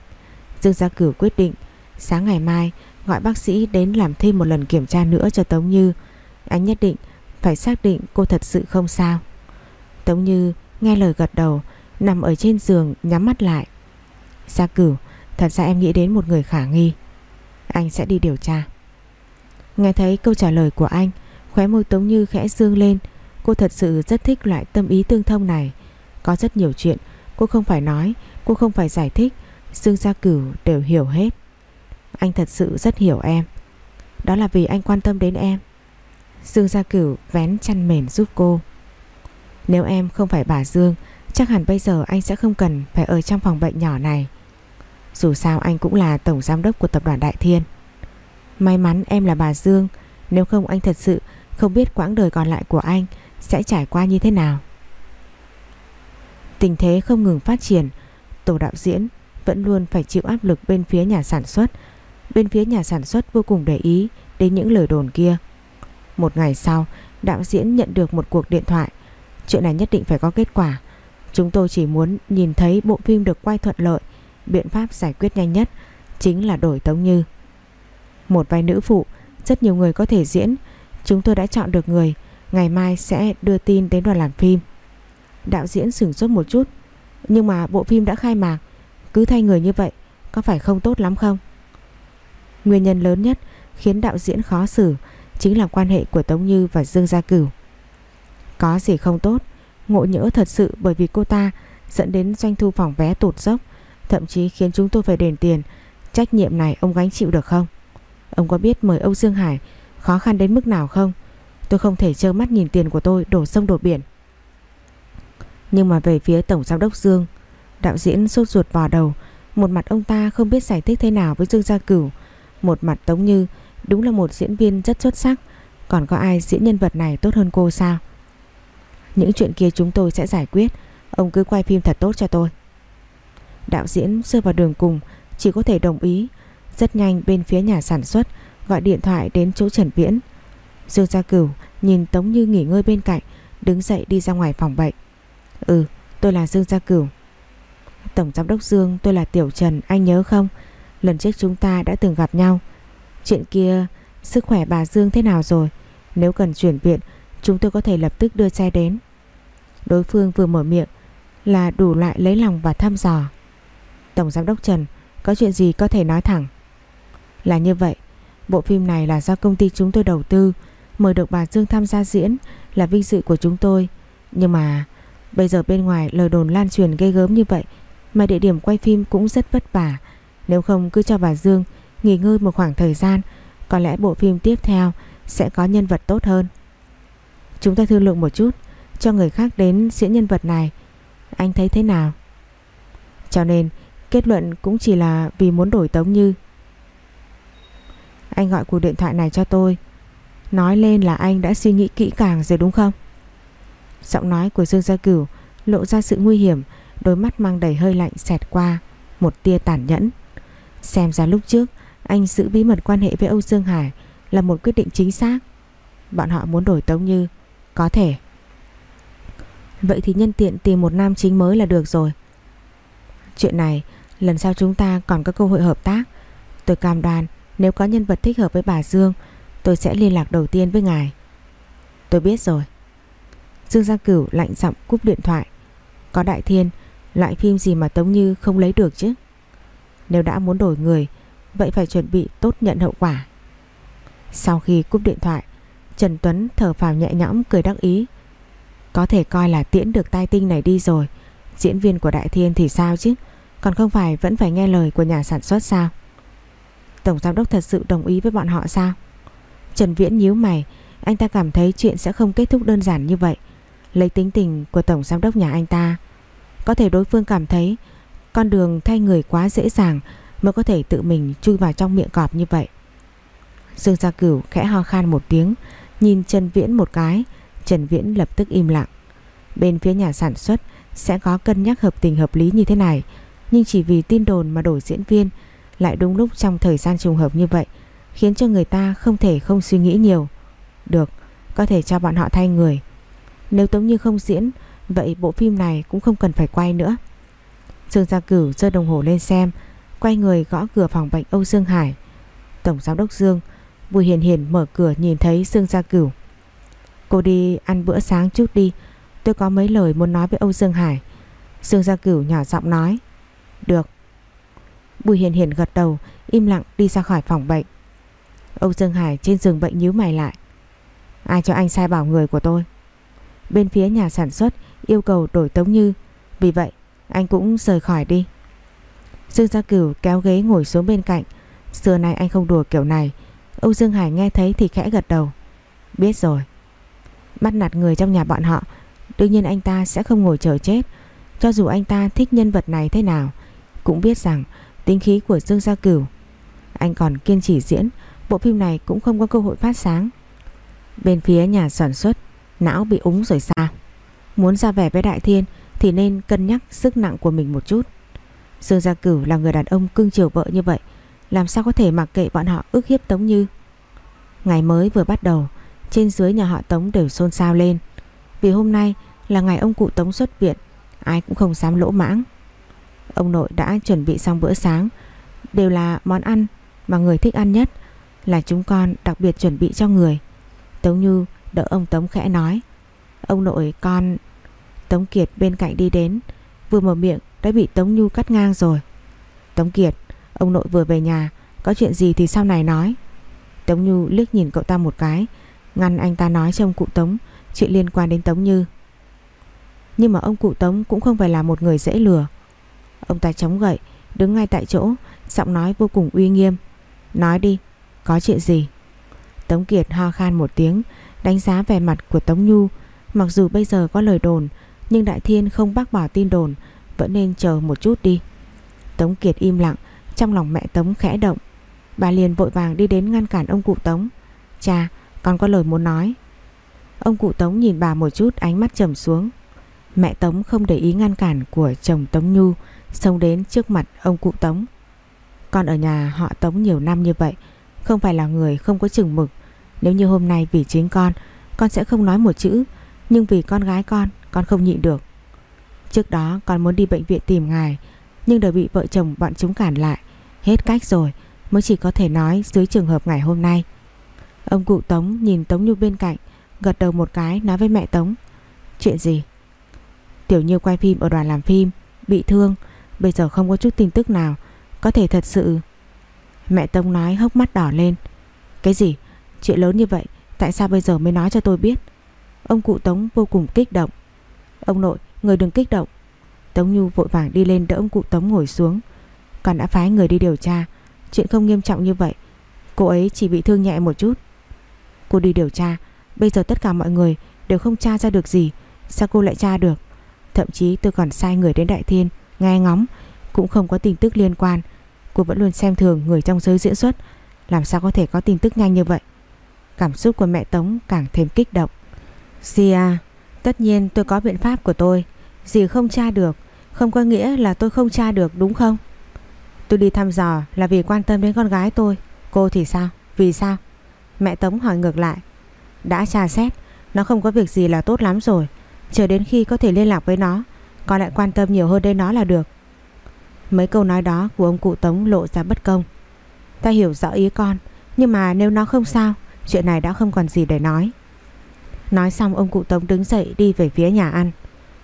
Dương Gia Cửu quyết định, Sáng ngày mai, gọi bác sĩ đến làm thêm một lần kiểm tra nữa cho Tống Như. Anh nhất định phải xác định cô thật sự không sao. Tống Như nghe lời gật đầu, Nằm ở trên giường nhắm mắt lại. Gia cửu, Thật ra em nghĩ đến một người khả nghi. Anh sẽ đi điều tra. Nghe thấy câu trả lời của anh, Khóe môi Tống Như khẽ dương lên. Cô thật sự rất thích loại tâm ý tương thông này. Có rất nhiều chuyện Cô không phải nói, Cô không phải giải thích. Dương Gia Cửu đều hiểu hết. Anh thật sự rất hiểu em. Đó là vì anh quan tâm đến em. Dương Gia Cửu vén chăn mền giúp cô. Nếu em không phải bà Dương, Chắc hẳn bây giờ anh sẽ không cần Phải ở trong phòng bệnh nhỏ này. Dù sao anh cũng là tổng giám đốc của tập đoàn Đại Thiên. May mắn em là bà Dương Nếu không anh thật sự Không biết quãng đời còn lại của anh Sẽ trải qua như thế nào Tình thế không ngừng phát triển Tổ đạo diễn vẫn luôn phải chịu áp lực bên phía nhà sản xuất Bên phía nhà sản xuất vô cùng để ý đến những lời đồn kia. Một ngày sau, đạo diễn nhận được một cuộc điện thoại. Chuyện này nhất định phải có kết quả. Chúng tôi chỉ muốn nhìn thấy bộ phim được quay thuận lợi. Biện pháp giải quyết nhanh nhất chính là đổi Tống Như. Một vai nữ phụ, rất nhiều người có thể diễn. Chúng tôi đã chọn được người. Ngày mai sẽ đưa tin đến đoàn làm phim. Đạo diễn sửng sốt một chút. Nhưng mà bộ phim đã khai mạc. Cứ thay người như vậy, có phải không tốt lắm không? Nguyên nhân lớn nhất khiến đạo diễn khó xử chính là quan hệ của Tống Như và Dương Gia Cửu. Có gì không tốt, ngộ nhỡ thật sự bởi vì cô ta dẫn đến doanh thu phòng vé tụt dốc, thậm chí khiến chúng tôi phải đền tiền. Trách nhiệm này ông gánh chịu được không? Ông có biết mời Âu Dương Hải khó khăn đến mức nào không? Tôi không thể trơ mắt nhìn tiền của tôi đổ sông đổ biển. Nhưng mà về phía Tổng Giám đốc Dương, đạo diễn sốt ruột vào đầu, một mặt ông ta không biết giải thích thế nào với Dương Gia Cửu, một mặt Tống Như đúng là một diễn viên rất xuất sắc, còn có ai diễn nhân vật này tốt hơn cô sao? Những chuyện kia chúng tôi sẽ giải quyết, ông cứ quay phim thật tốt cho tôi. Đạo diễn rơi vào đường cùng, chỉ có thể đồng ý. Rất nhanh bên phía nhà sản xuất gọi điện thoại đến chỗ Trần Viễn. Dương Gia Cửu nhìn Tống Như nghỉ ngơi bên cạnh, đứng dậy đi ra ngoài phòng bệnh. Ừ, tôi là Dương Gia Cửu. Tổng giám đốc Dương, tôi là Tiểu Trần, anh nhớ không? Lần trước chúng ta đã từng gặp nhau Chuyện kia Sức khỏe bà Dương thế nào rồi Nếu cần chuyển viện Chúng tôi có thể lập tức đưa xe đến Đối phương vừa mở miệng Là đủ lại lấy lòng và thăm dò Tổng giám đốc Trần Có chuyện gì có thể nói thẳng là như vậy Bộ phim này là do công ty chúng tôi đầu tư Mời được bà Dương tham gia diễn Là vinh dự của chúng tôi Nhưng mà Bây giờ bên ngoài lời đồn lan truyền gây gớm như vậy Mà địa điểm quay phim cũng rất vất vả nếu không cứ cho bà Dương nghỉ ngơi một khoảng thời gian, có lẽ bộ phim tiếp theo sẽ có nhân vật tốt hơn. Chúng ta thương lượng một chút, cho người khác đến diễn nhân vật này. Anh thấy thế nào? Cho nên kết luận cũng chỉ là vì muốn đổi Tống Như. Anh gọi cuộc điện thoại này cho tôi. Nói lên là anh đã suy nghĩ kỹ càng rồi đúng không? Giọng nói của Dương Gia Cửu lộ ra sự nguy hiểm, đôi mắt mang đầy hơi lạnh xẹt qua, một tia tàn nhẫn. Xem ra lúc trước anh giữ bí mật quan hệ với Âu Dương Hải là một quyết định chính xác. Bọn họ muốn đổi Tống Như, có thể. Vậy thì nhân tiện tìm một nam chính mới là được rồi. Chuyện này, lần sau chúng ta còn có cơ hội hợp tác. Tôi cam đoan nếu có nhân vật thích hợp với bà Dương, tôi sẽ liên lạc đầu tiên với ngài. Tôi biết rồi. Dương Gia Cửu lạnh giọng cúp điện thoại. Có Đại Thiên, loại phim gì mà Tống Như không lấy được chứ? Nếu đã muốn đổi người Vậy phải chuẩn bị tốt nhận hậu quả Sau khi cúp điện thoại Trần Tuấn thở phào nhẹ nhõm cười đắc ý Có thể coi là tiễn được tai tinh này đi rồi Diễn viên của Đại Thiên thì sao chứ Còn không phải vẫn phải nghe lời của nhà sản xuất sao Tổng giám đốc thật sự đồng ý với bọn họ sao Trần Viễn nhíu mày Anh ta cảm thấy chuyện sẽ không kết thúc đơn giản như vậy Lấy tính tình của tổng giám đốc nhà anh ta Có thể đối phương cảm thấy con đường thay người quá dễ dàng mới có thể tự mình chui vào trong miệng cọp như vậy. Dương Gia Cửu khẽ ho khan một tiếng, nhìn Trần Viễn một cái, Trần Viễn lập tức im lặng. Bên phía nhà sản xuất sẽ có cân nhắc hợp tình hợp lý như thế này, nhưng chỉ vì tin đồn mà đổi diễn viên lại đúng lúc trong thời gian trùng hợp như vậy, khiến cho người ta không thể không suy nghĩ nhiều. Được, có thể cho bọn họ thay người. Nếu Tống Như không diễn, vậy bộ phim này cũng không cần phải quay nữa. Dương Gia Cửu giơ đồng hồ lên xem Quay người gõ cửa phòng bệnh Âu Dương Hải Tổng giám đốc Dương Bùi Hiền Hiền mở cửa nhìn thấy Dương Gia Cửu Cô đi ăn bữa sáng chút đi Tôi có mấy lời muốn nói với Âu Dương Hải Dương Gia Cửu nhỏ giọng nói Được Bùi Hiền Hiền gật đầu, Im lặng đi ra khỏi phòng bệnh. Âu Dương Hải trên giường bệnh nhíu mày lại. Ai cho anh sai bảo người của tôi? Bên phía nhà sản xuất Yêu cầu đổi Tống Như. Vì vậy, anh cũng rời khỏi đi. Dương Gia Cửu kéo ghế ngồi xuống bên cạnh. Xưa nay anh không đùa kiểu này. Âu Dương Hải nghe thấy thì khẽ gật đầu. Biết rồi. Bắt nạt người trong nhà bọn họ, Đương nhiên anh ta sẽ không ngồi chờ chết. Cho dù anh ta thích nhân vật này thế nào, Cũng biết rằng tính khí của Dương Gia Cửu. Anh còn kiên trì diễn Bộ phim này cũng không có cơ hội phát sáng. Bên phía nhà sản xuất Não bị úng rồi sao? Muốn ra vẻ với Đại Thiên thì nên cân nhắc sức nặng của mình một chút. Dương Gia Cửu là người đàn ông cưng chiều vợ như vậy, Làm sao có thể mặc kệ bọn họ ức hiếp Tống Như? Ngày mới vừa bắt đầu Trên dưới nhà họ Tống đều xôn xao lên. Vì hôm nay là ngày ông cụ Tống xuất viện Ai cũng không dám lỗ mãng. Ông nội đã chuẩn bị xong bữa sáng. Đều là món ăn mà người thích ăn nhất, Là chúng con đặc biệt chuẩn bị cho người. Tống Như đỡ ông Tống khẽ nói. Ông nội con, Tống Kiệt bên cạnh đi đến, Vừa mở miệng đã bị Tống như cắt ngang rồi. Tống Kiệt, Ông nội vừa về nhà, Có chuyện gì thì sau này nói. Tống như liếc nhìn cậu ta một cái, Ngăn anh ta nói cho ông cụ Tống Chuyện liên quan đến Tống Như. Nhưng mà ông cụ Tống cũng không phải là một người dễ lừa. Ông ta chống gậy, Đứng ngay tại chỗ, Giọng nói vô cùng uy nghiêm. Nói đi, Có chuyện gì? Tống Kiệt ho khan một tiếng, Đánh giá vẻ mặt của Tống Nhu. Mặc dù bây giờ có lời đồn, Nhưng Đại Thiên không bác bỏ tin đồn, Vẫn nên chờ một chút đi. Tống Kiệt im lặng, Trong lòng mẹ Tống khẽ động. Bà liền vội vàng đi đến ngăn cản ông cụ Tống. Cha, con có lời muốn nói. Ông cụ Tống nhìn bà một chút, ánh mắt trầm xuống. Mẹ Tống không để ý ngăn cản của chồng Tống Nhu. Xông đến trước mặt ông cụ Tống. Con ở nhà họ Tống nhiều năm như vậy, Không phải là người không có chừng mực. Nếu như hôm nay vì chính con Con sẽ không nói một chữ, Nhưng vì con gái con Con không nhịn được. Trước đó con muốn đi bệnh viện tìm ngài, Nhưng đều bị vợ chồng bọn chúng cản lại. Hết cách rồi, Mới chỉ có thể nói dưới trường hợp ngày hôm nay. Ông cụ Tống nhìn Tống Như bên cạnh, Gật đầu một cái nói với mẹ Tống, Chuyện gì? Tiểu Như quay phim ở đoàn làm phim, Bị thương. Bây giờ không có chút tin tức nào. Có thể thật sự. Mẹ Tống nói hốc mắt đỏ lên. Cái gì? Chuyện lớn như vậy, Tại sao bây giờ mới nói cho tôi biết? Ông cụ Tống vô cùng kích động. Ông nội, người đừng kích động. Tống Nhu vội vàng đi lên đỡ ông cụ Tống ngồi xuống. Còn đã phái người đi điều tra. Chuyện không nghiêm trọng như vậy. Cô ấy chỉ bị thương nhẹ một chút. Cô đi điều tra. Bây giờ tất cả mọi người đều không tra ra được gì. Sao cô lại tra được? Thậm chí tôi còn sai người đến Đại Thiên. Nghe ngóng, Cũng không có tin tức liên quan. Cô vẫn luôn xem thường người trong giới diễn xuất. Làm sao có thể có tin tức nhanh như vậy? Cảm xúc của mẹ Tống càng thêm kích động. Dì à Tất nhiên tôi có biện pháp của tôi. Dì không tra được. Không có nghĩa là tôi không tra được, đúng không? Tôi đi thăm dò là vì quan tâm đến con gái tôi. Cô thì sao? Vì sao? Mẹ Tống hỏi ngược lại. Đã tra xét, Nó không có việc gì là tốt lắm rồi. Chờ đến khi có thể liên lạc với nó con lại quan tâm nhiều hơn đến nó là được. Mấy câu nói đó của ông cụ Tống lộ ra bất công. Ta hiểu rõ ý con, Nhưng mà nếu nó không sao, Chuyện này đã không còn gì để nói. Nói xong, ông cụ Tống đứng dậy đi về phía nhà ăn.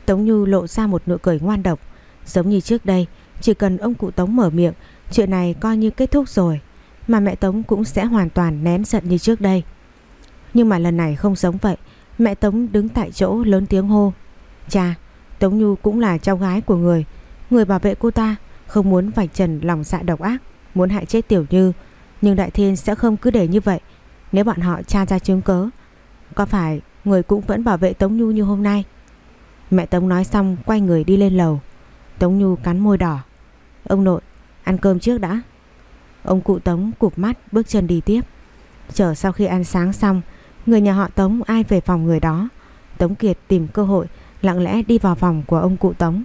Tống nhu lộ ra một nụ cười ngoan độc. Giống như trước đây, Chỉ cần ông cụ Tống mở miệng, Chuyện này coi như kết thúc rồi, Mà mẹ Tống cũng sẽ hoàn toàn nén giận như trước đây. Nhưng mà lần này không giống vậy, Mẹ Tống đứng tại chỗ lớn tiếng hô, Cha Tống Nhu cũng là cháu gái của người. Người bảo vệ cô ta Không muốn vạch trần lòng dạ độc ác, Muốn hại chết Tiểu Như. Nhưng Đại Thiên sẽ không cứ để như vậy. Nếu bọn họ tra ra chứng cớ, Có phải người cũng vẫn bảo vệ Tống Nhu như hôm nay? Mẹ Tống nói xong, quay người đi lên lầu. Tống Nhu cắn môi đỏ. Ông nội, ăn cơm trước đã. Ông cụ Tống cụp mắt, bước chân đi tiếp. Chờ sau khi ăn sáng xong, Người nhà họ Tống ai về phòng người đó. Tống Kiệt tìm cơ hội Lặng lẽ đi vào phòng của ông cụ Tống.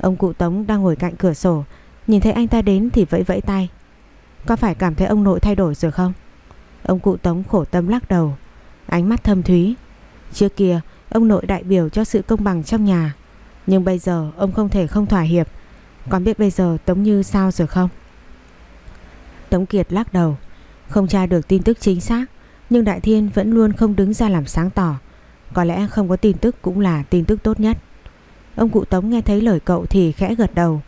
Ông cụ Tống đang ngồi cạnh cửa sổ, Nhìn thấy anh ta đến thì vẫy vẫy tay. Có phải cảm thấy ông nội thay đổi rồi không? Ông cụ Tống khổ tâm lắc đầu, Ánh mắt thâm thúy. Trước kia, ông nội đại biểu cho sự công bằng trong nhà, Nhưng bây giờ ông không thể không thỏa hiệp. Còn biết bây giờ Tống Như sao rồi không? Tống Kiệt lắc đầu, Không tra được tin tức chính xác, Nhưng Đại Thiên vẫn luôn không đứng ra làm sáng tỏ. Có lẽ không có tin tức cũng là tin tức tốt nhất. Ông cụ Tống nghe thấy lời cậu thì khẽ gật đầu.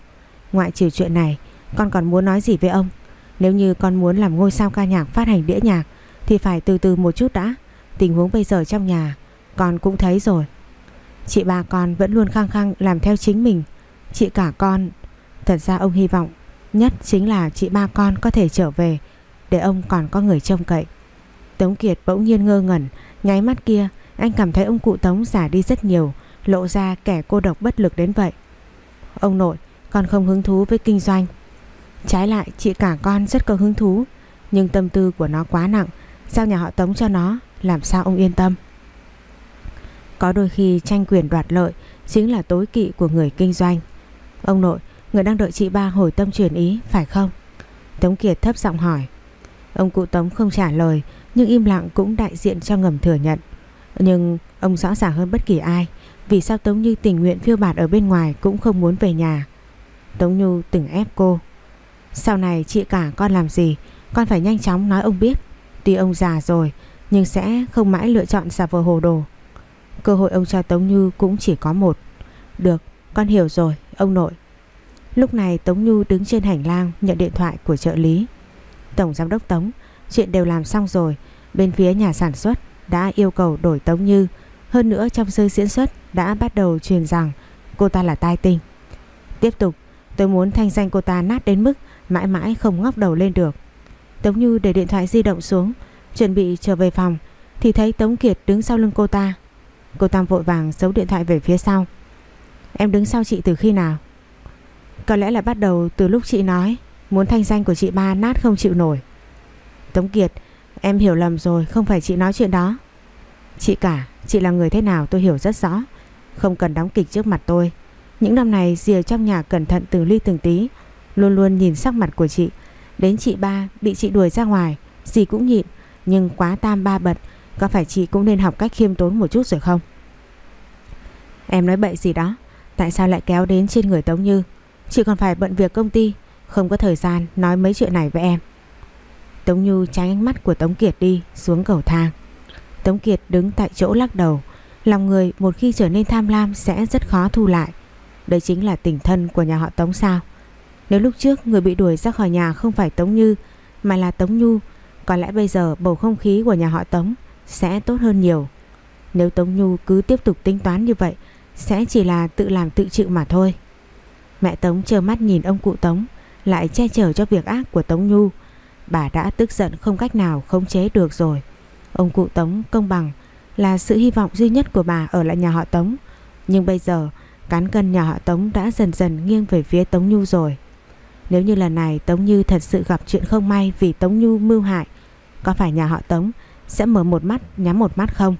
Ngoại trừ chuyện này, Con còn muốn nói gì với ông? Nếu như con muốn làm ngôi sao ca nhạc phát hành đĩa nhạc, Thì phải từ từ một chút đã. Tình huống bây giờ trong nhà, Con cũng thấy rồi. Chị ba con vẫn luôn khăng khăng làm theo chính mình. Chị cả con, Thật ra ông hy vọng Nhất chính là chị ba con có thể trở về, Để ông còn có người trông cậy. Tống Kiệt bỗng nhiên ngơ ngẩn, Nháy mắt kia anh cảm thấy ông cụ Tống già đi rất nhiều, Lộ ra kẻ cô độc bất lực đến vậy. Ông nội, Con không hứng thú với kinh doanh. Trái lại, chị cả con rất có hứng thú, Nhưng tâm tư của nó quá nặng Sao nhà họ Tống cho nó, Làm sao ông yên tâm? Có đôi khi tranh quyền đoạt lợi Chính là tối kỵ của người kinh doanh. Ông nội, Người đang đợi chị ba hồi tâm chuyển ý, phải không? Tống Kiệt thấp giọng hỏi. Ông cụ Tống không trả lời, nhưng im lặng cũng đại diện cho ngầm thừa nhận. Nhưng ông rõ ràng hơn bất kỳ ai vì sao Tống Như tình nguyện phiêu bạt ở bên ngoài cũng không muốn về nhà. Tống như từng ép cô. Sau này chị cả con làm gì con phải nhanh chóng nói ông biết. Tuy ông già rồi nhưng sẽ không mãi lựa chọn giả vờ hồ đồ. Cơ hội ông cho Tống Như cũng chỉ có một. Được, con hiểu rồi, ông nội. Lúc này Tống như đứng trên hành lang nhận điện thoại của trợ lý. Tổng giám đốc Tống, chuyện đều làm xong rồi. Bên phía nhà sản xuất đã yêu cầu đổi Tống Như. Hơn nữa trong sơ diễn xuất đã bắt đầu truyền rằng cô ta là tai tinh. Tiếp tục, tôi muốn thanh danh cô ta nát đến mức mãi mãi không ngóc đầu lên được. Tống Như để điện thoại di động xuống, chuẩn bị trở về phòng thì thấy Tống Kiệt đứng sau lưng cô ta. Cô ta vội vàng giấu điện thoại về phía sau. Em đứng sau chị từ khi nào? Có lẽ là bắt đầu từ lúc chị nói muốn thanh danh của chị ba nát không chịu nổi. Tống Kiệt, em hiểu lầm rồi, không phải chị nói chuyện đó. Chị cả, chị là người thế nào tôi hiểu rất rõ. Không cần đóng kịch trước mặt tôi. Những năm này dì trong nhà cẩn thận từng ly từng tí, luôn luôn nhìn sắc mặt của chị. Đến chị ba bị chị đuổi ra ngoài, dì cũng nhịn, nhưng quá tam ba bật, có phải chị cũng nên học cách khiêm tốn một chút rồi không? Em nói bậy gì đó, tại sao lại kéo đến trên người Tống Như? Chị còn phải bận việc công ty Không có thời gian nói mấy chuyện này với em Tống Như tránh ánh mắt của Tống Kiệt đi, Xuống cầu thang. Tống Kiệt đứng tại chỗ lắc đầu. Lòng người một khi trở nên tham lam Sẽ rất khó thu lại. Đây chính là tình thân của nhà họ Tống sao? Nếu lúc trước người bị đuổi ra khỏi nhà Không phải Tống Như, Mà là Tống Nhu, Có lẽ bây giờ bầu không khí của nhà họ Tống Sẽ tốt hơn nhiều. Nếu Tống Nhu cứ tiếp tục tính toán như vậy, Sẽ chỉ là tự làm tự chịu mà thôi. Mẹ Tống trơ mắt nhìn ông cụ Tống, lại che chở cho việc ác của Tống Nhu. Bà đã tức giận không cách nào khống chế được rồi. Ông cụ Tống công bằng là sự hy vọng duy nhất của bà ở lại nhà họ Tống. Nhưng bây giờ cán cân nhà họ Tống đã dần dần nghiêng về phía Tống Nhu rồi. Nếu như lần này Tống Như thật sự gặp chuyện không may vì Tống Nhu mưu hại, có phải nhà họ Tống sẽ mở một mắt nhắm một mắt không?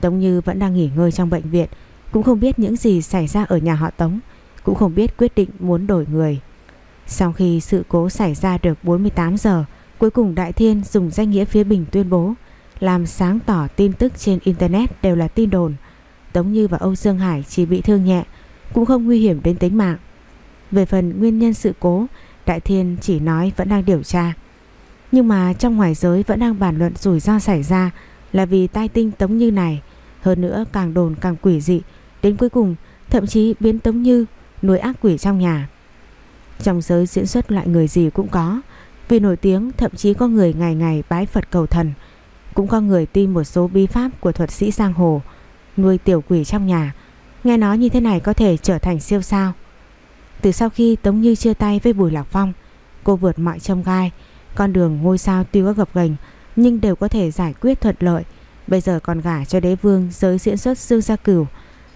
Tống Như vẫn đang nghỉ ngơi trong bệnh viện, cũng không biết những gì xảy ra ở nhà họ Tống cũng không biết quyết định muốn đổi người. Sau khi sự cố xảy ra được 48 giờ, cuối cùng Đại Thiên dùng danh nghĩa phía Bình tuyên bố làm sáng tỏ tin tức trên Internet đều là tin đồn. Tống Như và Âu Dương Hải chỉ bị thương nhẹ, cũng không nguy hiểm đến tính mạng. Về phần nguyên nhân sự cố, Đại Thiên chỉ nói vẫn đang điều tra. Nhưng mà trong ngoài giới vẫn đang bàn luận rủi ro xảy ra là vì tai tinh Tống Như này. Hơn nữa càng đồn càng quỷ dị, đến cuối cùng thậm chí biến Tống Như nuôi ác quỷ trong nhà. Trong giới diễn xuất loại người gì cũng có, vì nổi tiếng thậm chí có người ngày ngày bái Phật cầu thần, cũng có người tin một số bí pháp của thuật sĩ giang hồ, nuôi tiểu quỷ trong nhà. Nghe nói như thế này có thể trở thành siêu sao. Từ sau khi Tống Như chia tay với Bùi Lạc Phong, cô vượt mọi trông gai, con đường ngôi sao tuy có gập ghềnh nhưng đều có thể giải quyết thuận lợi. Bây giờ còn gả cho đế vương giới diễn xuất Dương Gia Cửu.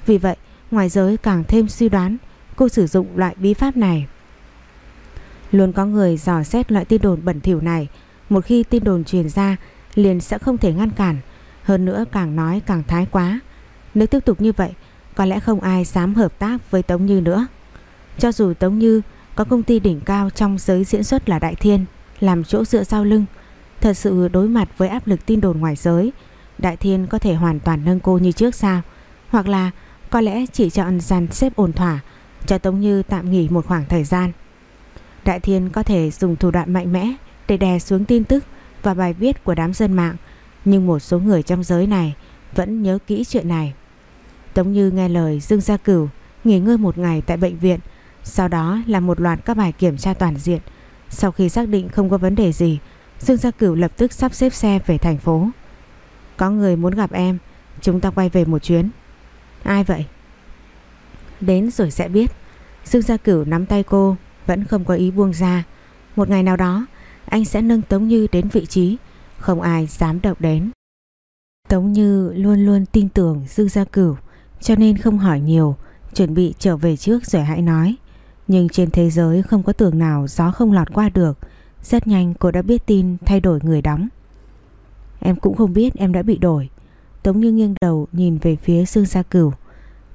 Vì vậy, ngoài giới càng thêm suy đoán cô sử dụng loại bí pháp này. Luôn có người dò xét loại tin đồn bẩn thỉu này, một khi tin đồn truyền ra liền sẽ không thể ngăn cản, hơn nữa càng nói càng thái quá. Nếu tiếp tục như vậy, có lẽ không ai dám hợp tác với Tống Như nữa. Cho dù Tống Như có công ty đỉnh cao trong giới diễn xuất là Đại Thiên, làm chỗ dựa sau lưng, thật sự đối mặt với áp lực tin đồn ngoài giới, Đại Thiên có thể hoàn toàn nâng cô như trước sao? Hoặc là có lẽ chỉ chọn dàn xếp ổn thỏa cho Tống Như tạm nghỉ một khoảng thời gian. Đại Thiên có thể dùng thủ đoạn mạnh mẽ để đè xuống tin tức và bài viết của đám dân mạng, nhưng một số người trong giới này vẫn nhớ kỹ chuyện này. Tống Như nghe lời Dương Gia Cửu nghỉ ngơi một ngày tại bệnh viện, sau đó làm một loạt các bài kiểm tra toàn diện. Sau khi xác định không có vấn đề gì, Dương Gia Cửu lập tức sắp xếp xe về thành phố. Có người muốn gặp em, chúng ta quay về một chuyến. Ai vậy? Đến rồi sẽ biết Dương Gia Cửu nắm tay cô vẫn không có ý buông ra. Một ngày nào đó, anh sẽ nâng Tống Như đến vị trí, Không ai dám động đến. Tống Như luôn luôn tin tưởng dư Gia Cửu, Cho nên không hỏi nhiều, Chuẩn bị trở về trước rồi hãy nói. Nhưng trên thế giới không có tường nào Gió không lọt qua được. Rất nhanh cô đã biết tin thay đổi người đóng. Em cũng không biết em đã bị đổi. Tống Như nghiêng đầu nhìn về phía Dương Gia Cửu.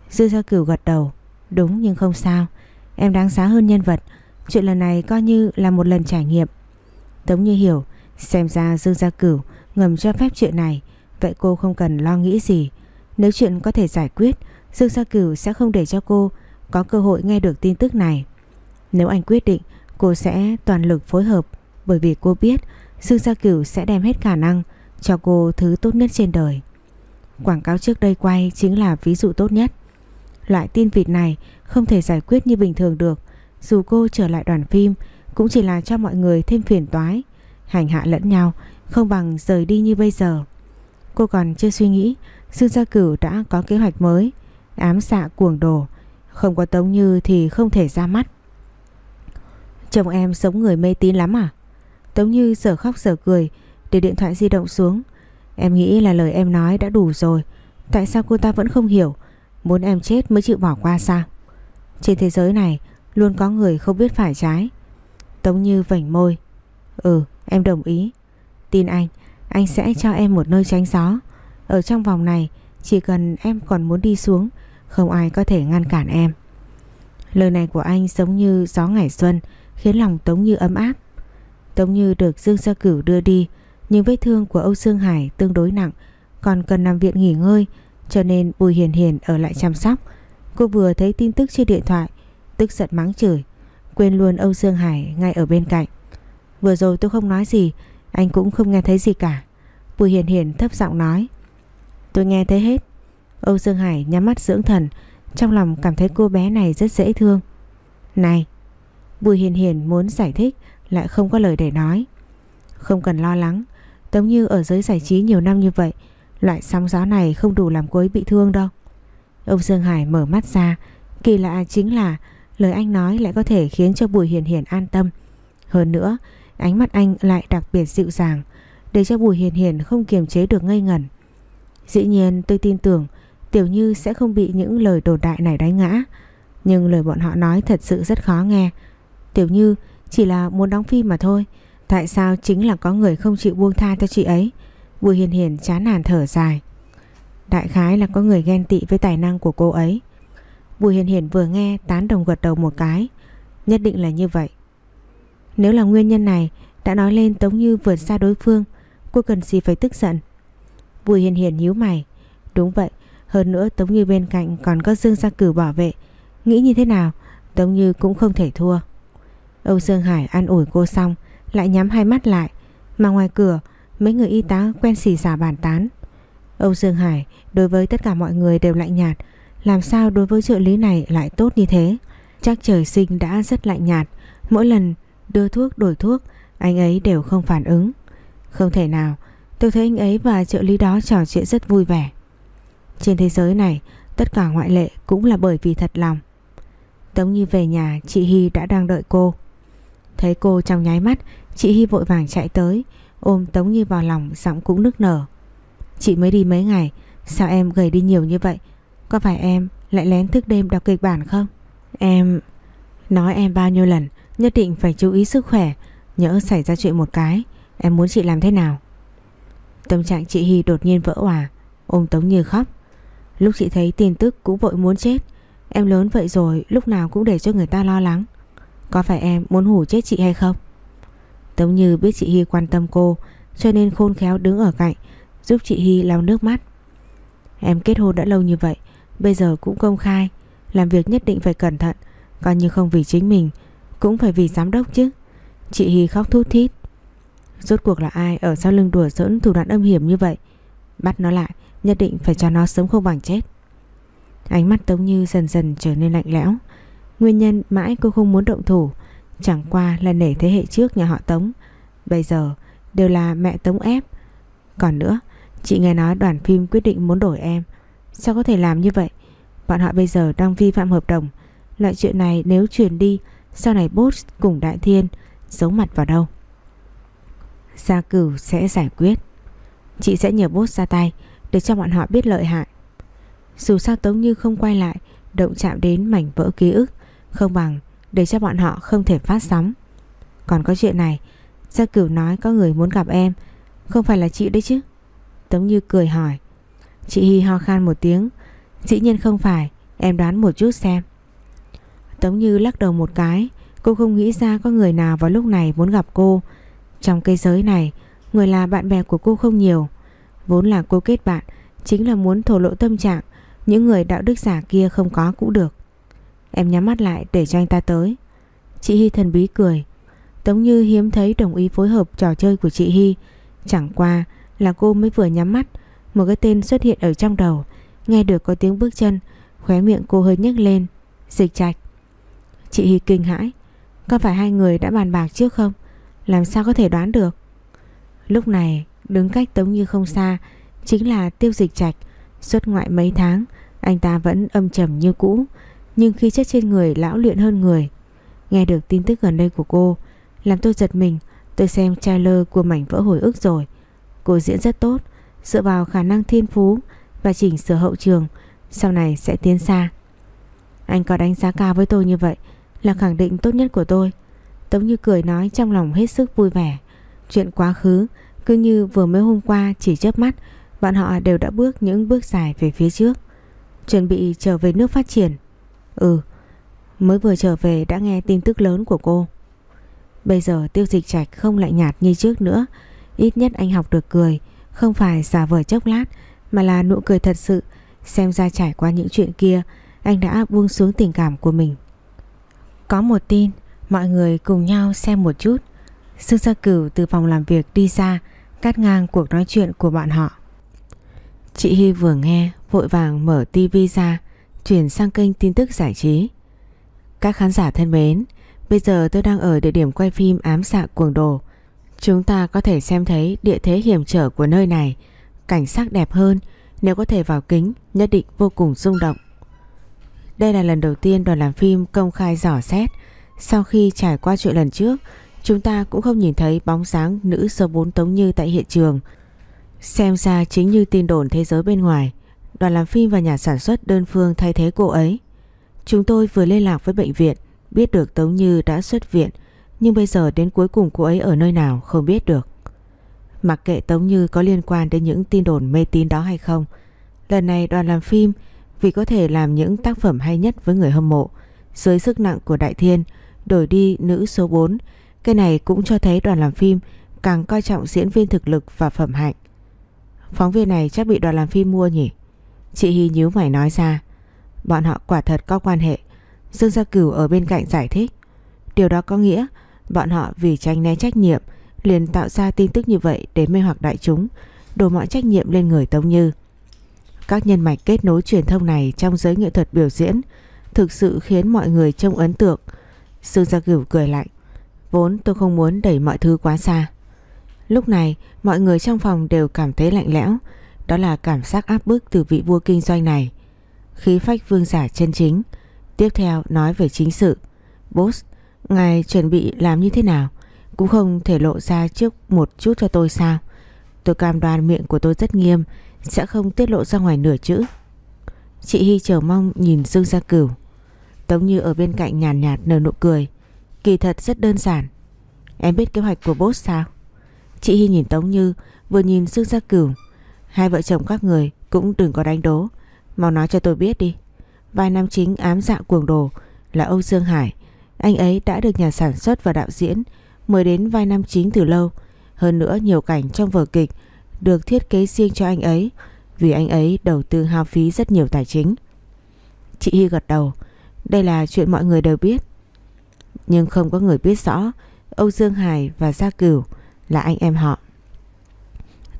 Dương Gia Cửu gật đầu. Đúng nhưng không sao. Em đáng giá hơn nhân vật. Chuyện lần này coi như là một lần trải nghiệm. Tống Như hiểu Xem ra Dương Gia Cửu ngầm cho phép chuyện này, Vậy cô không cần lo nghĩ gì. Nếu chuyện có thể giải quyết, Dương Gia Cửu sẽ không để cho cô Có cơ hội nghe được tin tức này. Nếu anh quyết định, Cô sẽ toàn lực phối hợp, Bởi vì cô biết Dương Gia Cửu sẽ đem hết khả năng Cho cô thứ tốt nhất trên đời. Quảng cáo trước đây quay chính là ví dụ tốt nhất. Loại tin vịt này không thể giải quyết như bình thường được. Dù cô trở lại đoàn phim, Cũng chỉ là cho mọi người thêm phiền toái. Hành hạ lẫn nhau, Không bằng rời đi như bây giờ. Cô còn chưa suy nghĩ, Dương Gia Cửu đã có kế hoạch mới. Ám xạ cuồng đồ, Không có Tống Như thì không thể ra mắt. Chồng em sống người mê tín lắm à? Tống Như sở khóc sở cười, Để điện thoại di động xuống. Em nghĩ là lời em nói đã đủ rồi. Tại sao cô ta vẫn không hiểu? Muốn em chết mới chịu bỏ qua sao? Trên thế giới này Luôn có người không biết phải trái. Tống Như vảnh môi. Ừ em đồng ý. Tin anh Anh sẽ cho em một nơi tránh gió. Ở trong vòng này, Chỉ cần em còn muốn đi xuống, Không ai có thể ngăn cản em. Lời này của anh giống như gió ngày xuân, Khiến lòng Tống Như ấm áp. Tống Như được Dương Gia Cửu đưa đi, Nhưng vết thương của Âu Sương Hải tương đối nặng, Còn cần nằm viện nghỉ ngơi, Cho nên Bùi Hiền Hiền ở lại chăm sóc. Cô vừa thấy tin tức trên điện thoại Tức giận mắng chửi, Quên luôn Âu Dương Hải ngay ở bên cạnh. Vừa rồi tôi không nói gì, Anh cũng không nghe thấy gì cả. Bùi Hiền Hiền thấp giọng nói, Tôi nghe thấy hết. Âu Dương Hải nhắm mắt dưỡng thần, Trong lòng cảm thấy cô bé này rất dễ thương. Này. Bùi Hiền Hiền muốn giải thích, Lại không có lời để nói. Không cần lo lắng Tống như ở giới giải trí nhiều năm như vậy, Loại sóng gió này không đủ làm cô ấy bị thương đâu. Âu Dương Hải mở mắt ra, Kỳ lạ chính là Lời anh nói lại có thể khiến cho Bùi Hiền Hiền an tâm. Hơn nữa, Ánh mắt anh lại đặc biệt dịu dàng, Để cho Bùi Hiền Hiền không kiềm chế được ngây ngẩn. Dĩ nhiên, tôi tin tưởng Tiểu Như sẽ không bị những lời đồn đại này đánh ngã. Nhưng lời bọn họ nói thật sự rất khó nghe. Tiểu Như chỉ là muốn đóng phim mà thôi. Tại sao chính là có người không chịu buông tha cho chị ấy? Bùi Hiền Hiền chán nản thở dài. Đại khái là có người ghen tị với tài năng của cô ấy. Bùi Hiền Hiền vừa nghe tán đồng gật đầu một cái. Nhất định là như vậy. Nếu là nguyên nhân này, Đã nói lên Tống Như vượt xa đối phương, Cô cần gì phải tức giận? Bùi Hiền Hiền nhíu mày. Đúng vậy, Hơn nữa Tống Như bên cạnh còn có Dương Gia Cử bảo vệ. Nghĩ như thế nào, Tống Như cũng không thể thua. Âu Dương Hải an ủi cô xong, Lại nhắm hai mắt lại. Mà ngoài cửa, mấy người y tá quen xì xả bàn tán. Âu Dương Hải đối với tất cả mọi người đều lạnh nhạt làm sao đối với trợ lý này lại tốt như thế? Chắc trời sinh đã rất lạnh nhạt. Mỗi lần đưa thuốc, đổi thuốc, Anh ấy đều không phản ứng. Không thể nào. Tôi thấy anh ấy và trợ lý đó trò chuyện rất vui vẻ. Trên thế giới này, Tất cả ngoại lệ cũng là bởi vì thật lòng. Tống Như về nhà, Chị Hy đã đang đợi cô. Thấy cô trong nháy mắt, Chị Hy vội vàng chạy tới, Ôm Tống Như vào lòng, giọng cũng nức nở. Chị mới đi mấy ngày, Sao em gầy đi nhiều như vậy? Có phải em lại lén thức đêm đọc kịch bản không? Em Nói em bao nhiêu lần, Nhất định phải chú ý sức khỏe, Nhỡ xảy ra chuyện một cái, Em muốn chị làm thế nào? Tâm trạng chị Hy đột nhiên vỡ hòa Ôm Tống Như khóc. Lúc chị thấy tin tức cũng vội muốn chết, Em lớn vậy rồi, lúc nào cũng để cho người ta lo lắng. Có phải em muốn hủ chết chị hay không? Tống Như biết chị Hy quan tâm cô, Cho nên khôn khéo đứng ở cạnh, Giúp chị Hy lau nước mắt. Em kết hôn đã lâu như vậy Bây giờ cũng công khai, Làm việc nhất định phải cẩn thận, Coi như không vì chính mình, Cũng phải vì giám đốc chứ. Chị Hy khóc thút thít. Rốt cuộc là ai ở sau lưng đùa giỡn thủ đoạn âm hiểm như vậy? Bắt nó lại, Nhất định phải cho nó sống không bằng chết. Ánh mắt Tống Như dần dần trở nên lạnh lẽo. Nguyên nhân mãi cô không muốn động thủ, Chẳng qua là nể thế hệ trước nhà họ Tống. Bây giờ đều là mẹ Tống ép. Còn nữa, Chị nghe nói đoàn phim quyết định muốn đổi em. Sao có thể làm như vậy? Bọn họ bây giờ đang vi phạm hợp đồng. Loại chuyện này nếu truyền đi, Sau này boss cùng Đại Thiên Giấu mặt vào đâu? Gia cửu sẽ giải quyết. Chị sẽ nhờ boss ra tay Để cho bọn họ biết lợi hại. Dù sao Tống Như không quay lại, Động chạm đến mảnh vỡ ký ức, Không bằng để cho bọn họ không thể phát sóng. Còn có chuyện này, Gia Cửu nói có người muốn gặp em, Không phải là chị đấy chứ? Tống Như cười hỏi. Chị Hy ho khan một tiếng. Dĩ nhiên không phải, Em đoán một chút xem. Tống Như lắc đầu một cái, Cô không nghĩ ra có người nào vào lúc này muốn gặp cô. Trong cây giới này, Người là bạn bè của cô không nhiều. Vốn là cô kết bạn, Chính là muốn thổ lộ tâm trạng, Những người đạo đức giả kia không có cũng được. Em nhắm mắt lại để cho anh ta tới. Chị Hy thần bí cười. Tống Như hiếm thấy đồng ý phối hợp trò chơi của chị Hy Chẳng qua là cô mới vừa nhắm mắt một cái tên xuất hiện ở trong đầu. Nghe được có tiếng bước chân, Khóe miệng cô hơi nhếch lên. Dịch trạch. Chị Hy kinh hãi. Có phải hai người đã bàn bạc trước không? Làm sao có thể đoán được? Lúc này, đứng cách Tống Như không xa, Chính là tiêu dịch trạch. Xuất ngoại mấy tháng, Anh ta vẫn âm trầm như cũ, Nhưng khi chất trên người lão luyện hơn người. Nghe được tin tức gần đây của cô, Làm tôi giật mình. Tôi xem trailer của mảnh vỡ hồi ức rồi. Cô diễn rất tốt. Dựa vào khả năng thiên phú Và chỉnh sửa hậu trường, Sau này sẽ tiến xa. Anh có đánh giá cao với tôi như vậy Là khẳng định tốt nhất của tôi. Tống như cười nói trong lòng hết sức vui vẻ. Chuyện quá khứ cứ như vừa mới hôm qua chỉ chớp mắt, Bọn họ đều đã bước những bước dài về phía trước. Chuẩn bị trở về nước phát triển. Ừ Mới vừa trở về đã nghe tin tức lớn của cô. Bây giờ tiêu dịch trạch không lại nhạt như trước nữa, Ít nhất anh học được cười không phải giả vờ chốc lát, Mà là nụ cười thật sự. Xem ra trải qua những chuyện kia, Anh đã buông xuống tình cảm của mình. Có một tin, Mọi người cùng nhau xem một chút. Sương Gia Cửu từ phòng làm việc đi ra, Cắt ngang cuộc nói chuyện của bọn họ. Chị Hy vừa nghe, Vội vàng mở tivi ra, Chuyển sang kênh tin tức giải trí. Các khán giả thân mến, Bây giờ tôi đang ở địa điểm quay phim ám xạ cuồng đồ. Chúng ta có thể xem thấy địa thế hiểm trở của nơi này. Cảnh sắc đẹp hơn, Nếu có thể vào kính, Nhất định vô cùng rung động. Đây là lần đầu tiên đoàn làm phim công khai dò xét. Sau khi trải qua chuyện lần trước, Chúng ta cũng không nhìn thấy bóng dáng nữ số 4 Tống Như tại hiện trường. Xem ra chính như tin đồn thế giới bên ngoài, Đoàn làm phim và nhà sản xuất đơn phương thay thế cô ấy. Chúng tôi vừa liên lạc với bệnh viện, Biết được Tống Như đã xuất viện. Nhưng bây giờ đến cuối cùng cô ấy ở nơi nào không biết được. Mặc kệ Tống Như có liên quan đến những tin đồn mê tín đó hay không, Lần này đoàn làm phim Vì có thể làm những tác phẩm hay nhất với người hâm mộ, Dưới sức nặng của Đại Thiên, Đổi đi nữ số 4 Cái này cũng cho thấy đoàn làm phim Càng coi trọng diễn viên thực lực và phẩm hạnh. Phóng viên này chắc bị đoàn làm phim mua nhỉ? Chị Hy nhíu mày nói ra. Bọn họ quả thật có quan hệ. Dương Gia Cửu ở bên cạnh giải thích. Điều đó có nghĩa Bọn họ vì tránh né trách nhiệm liền tạo ra tin tức như vậy để mê hoặc đại chúng đổ mọi trách nhiệm lên người Tống Như. Các nhân mạch kết nối truyền thông này trong giới nghệ thuật biểu diễn thực sự khiến mọi người trông ấn tượng. Sư Gia Cửu cười lạnh vốn tôi không muốn đẩy mọi thứ quá xa. Lúc này mọi người trong phòng đều cảm thấy lạnh lẽo đó là cảm giác áp bức từ vị vua kinh doanh này. Khí phách vương giả chân chính Tiếp theo nói về chính sự. Boss, ngài chuẩn bị làm như thế nào? Cũng không thể lộ ra trước một chút cho tôi sao? Tôi cam đoan miệng của tôi rất nghiêm Sẽ không tiết lộ ra ngoài nửa chữ. Chị Hy chờ mong nhìn Dương Gia Cửu. Tống Như ở bên cạnh nhàn nhạt, nhạt nở nụ cười. Kỳ thật rất đơn giản. Em biết kế hoạch của boss sao? Chị Hy nhìn Tống Như Vừa nhìn Dương Gia Cửu. Hai vợ chồng các người cũng đừng có đánh đố. Mau nói cho tôi biết đi. Vai nam chính ám dạ cuồng đồ là Âu Dương Hải. Anh ấy đã được nhà sản xuất và đạo diễn mời đến vai nam chính từ lâu. Hơn nữa, nhiều cảnh trong vở kịch được thiết kế riêng cho anh ấy, vì anh ấy đầu tư hao phí rất nhiều tài chính. Chị Hy gật đầu. Đây là chuyện mọi người đều biết. Nhưng không có người biết rõ, Âu Dương Hải và Gia Cửu là anh em họ.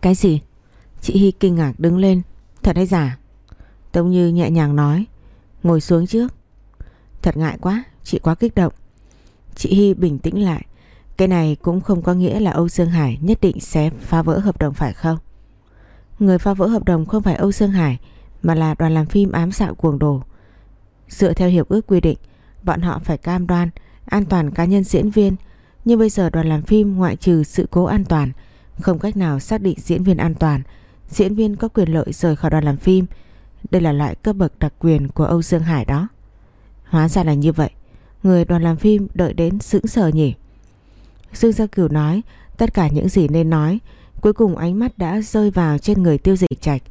Cái gì? Chị Hy kinh ngạc đứng lên. Thật hay giả? Tông Như nhẹ nhàng nói. Ngồi xuống trước Thật ngại quá Chị quá kích động. Chị Hy bình tĩnh lại. Cái này cũng không có nghĩa là Âu Dương Hải nhất định sẽ phá vỡ hợp đồng phải không? Người phá vỡ hợp đồng không phải Âu Dương Hải, Mà là đoàn làm phim ám xạo cuồng đồ. Dựa theo hiệp ước quy định, Bọn họ phải cam đoan An toàn cá nhân diễn viên. Nhưng bây giờ đoàn làm phim ngoại trừ sự cố an toàn, Không cách nào xác định diễn viên an toàn, Diễn viên có quyền lợi rời khỏi đoàn làm phim. Đây là loại cấp bậc đặc quyền của Âu Dương Hải đó. Hóa ra là như vậy. Người đoàn làm phim đợi đến sững sờ nhỉ Dương Gia Cửu nói, Tất cả những gì nên nói, Cuối cùng ánh mắt đã rơi vào trên người tiêu dịch trạch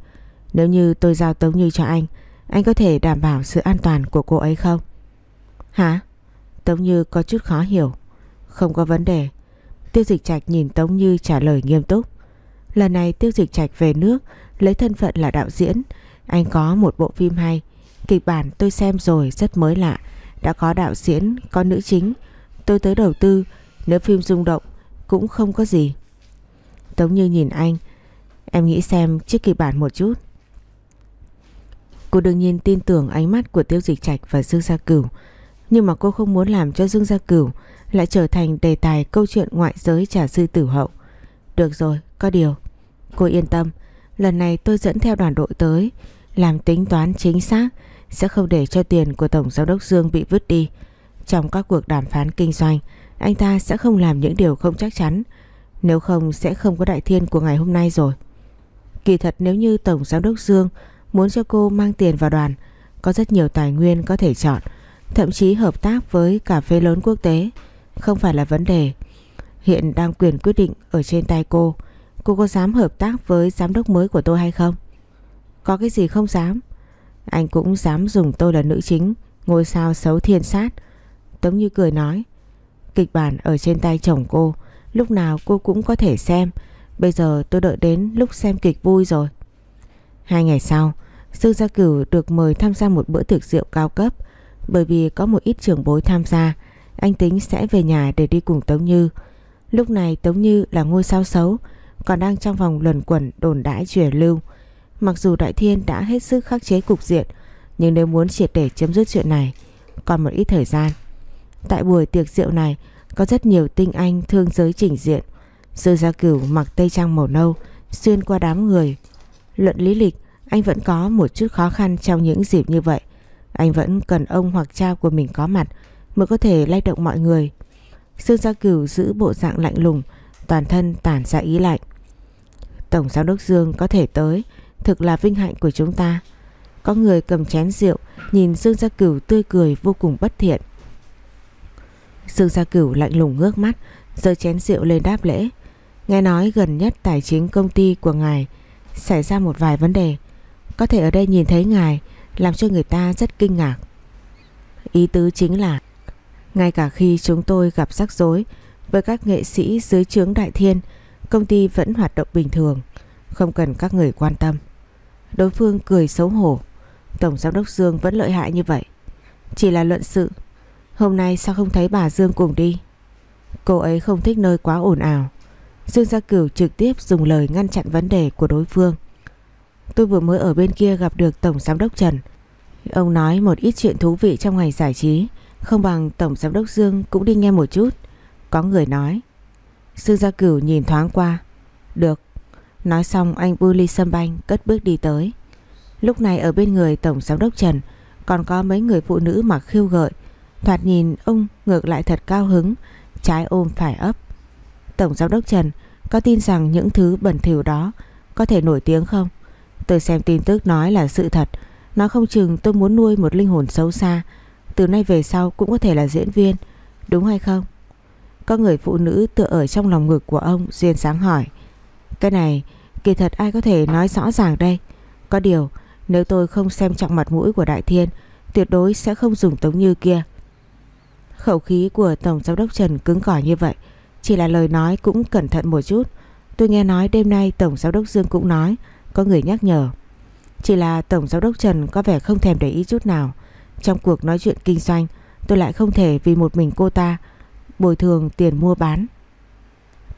Nếu như tôi giao Tống Như cho anh Anh có thể đảm bảo sự an toàn của cô ấy không Hả Tống Như có chút khó hiểu Không có vấn đề Tiêu Dịch Trạch nhìn Tống Như trả lời nghiêm túc. Lần này Tiêu Dịch Trạch về nước, lấy thân phận là đạo diễn. Anh có một bộ phim hay. Kịch bản tôi xem rồi rất mới lạ. Đã có đạo diễn, có nữ chính. Tôi tới đầu tư. Nếu phim rung động cũng không có gì. Tống Như nhìn anh. Em nghĩ xem trước kịch bản một chút. Cô đương nhiên tin tưởng ánh mắt của Tiêu Dịch Trạch và Dương Gia Cửu. Nhưng mà cô không muốn làm cho Dương Gia Cửu lại trở thành đề tài câu chuyện ngoại giới trả sư tử hậu. Được rồi, có điều. Cô yên tâm, lần này tôi dẫn theo đoàn đội tới, làm tính toán chính xác, sẽ không để cho tiền của Tổng Giám đốc Dương bị vứt đi. Trong các cuộc đàm phán kinh doanh, anh ta sẽ không làm những điều không chắc chắn, nếu không sẽ không có đại thiên của ngày hôm nay rồi. Kỳ thật nếu như Tổng Giám đốc Dương muốn cho cô mang tiền vào đoàn, có rất nhiều tài nguyên có thể chọn, thậm chí hợp tác với cà phê lớn quốc tế, không phải là vấn đề. Hiện đang quyền quyết định ở trên tay cô, cô có dám hợp tác với giám đốc mới của tôi hay không? Có cái gì không dám? Anh cũng dám dùng tôi là nữ chính, ngôi sao xấu thiên sát. Tống như cười nói, kịch bản ở trên tay chồng cô, lúc nào cô cũng có thể xem. Bây giờ tôi đợi đến lúc xem kịch vui rồi. Hai ngày sau, Dương Gia Cửu được mời tham gia một bữa tiệc rượu cao cấp bởi vì có một ít trưởng bối tham gia. Anh tính sẽ về nhà để đi cùng Tống Như. Lúc này Tống Như là ngôi sao xấu, còn đang trong vòng luẩn quẩn đồn đãi truyền lưu. Mặc dù Đại Thiên đã hết sức khắc chế cục diện, nhưng nếu muốn triệt để chấm dứt chuyện này, còn một ít thời gian. Tại buổi tiệc rượu này, có rất nhiều tinh anh thương giới trình diện. Sư Gia Cửu mặc tây trang màu nâu, xuyên qua đám người, Luận lý lịch, anh vẫn có một chút khó khăn trong những dịp như vậy. Anh vẫn cần ông hoặc cha của mình có mặt mới có thể lay động mọi người. Sư Gia Cửu giữ bộ dạng lạnh lùng, toàn thân tản ra ý lạnh. Tổng giám đốc Dương có thể tới, thực là vinh hạnh của chúng ta. Có người cầm chén rượu, nhìn Dương Gia Cửu tươi cười vô cùng bất thiện. Dương Gia Cửu lạnh lùng ngước mắt, giơ chén rượu lên đáp lễ. Nghe nói gần nhất tài chính công ty của ngài xảy ra một vài vấn đề. Có thể ở đây nhìn thấy ngài làm cho người ta rất kinh ngạc. Ý tứ chính là ngay cả khi chúng tôi gặp rắc rối với các nghệ sĩ dưới trướng đại thiên, công ty vẫn hoạt động bình thường, không cần các người quan tâm. Đối phương cười xấu hổ, Tổng Giám đốc Dương vẫn lợi hại như vậy. Chỉ là luận sự, hôm nay sao không thấy bà Dương cùng đi? Cô ấy không thích nơi quá ồn ào, Dương Gia Cửu trực tiếp dùng lời ngăn chặn vấn đề của đối phương. Tôi vừa mới ở bên kia gặp được Tổng Giám đốc Trần. Ông nói một ít chuyện thú vị trong ngành giải trí, không bằng Tổng Giám đốc Dương cũng đi nghe một chút. Có người nói. Dương Gia Cửu nhìn thoáng qua. Được. Nói xong anh bưu ly sâm banh cất bước đi tới. Lúc này ở bên người Tổng Giám đốc Trần còn có mấy người phụ nữ mặc khiêu gợi. Thoạt nhìn ông ngược lại thật cao hứng, trái ôm phải ấp. Tổng Giám đốc Trần có tin rằng những thứ bẩn thỉu đó có thể nổi tiếng không? Tôi xem tin tức nói là sự thật. Nó không chừng tôi muốn nuôi một linh hồn xấu xa. Từ nay về sau cũng có thể là diễn viên. Đúng hay không? Có người phụ nữ tựa ở trong lòng ngực của ông Duyên sáng hỏi. Cái này, kỳ thật ai có thể nói rõ ràng đây? Có điều, nếu tôi không xem trọng mặt mũi của Đại Thiên, tuyệt đối sẽ không dùng tống như kia. Khẩu khí của Tổng Giám đốc Trần cứng cỏi như vậy, chỉ là lời nói cũng cẩn thận một chút. Tôi nghe nói đêm nay Tổng Giám đốc Dương cũng nói, Có người nhắc nhở. Chỉ là Tổng Giám đốc Trần có vẻ không thèm để ý chút nào. Trong cuộc nói chuyện kinh doanh, Tôi lại không thể vì một mình cô ta Bồi thường tiền mua bán.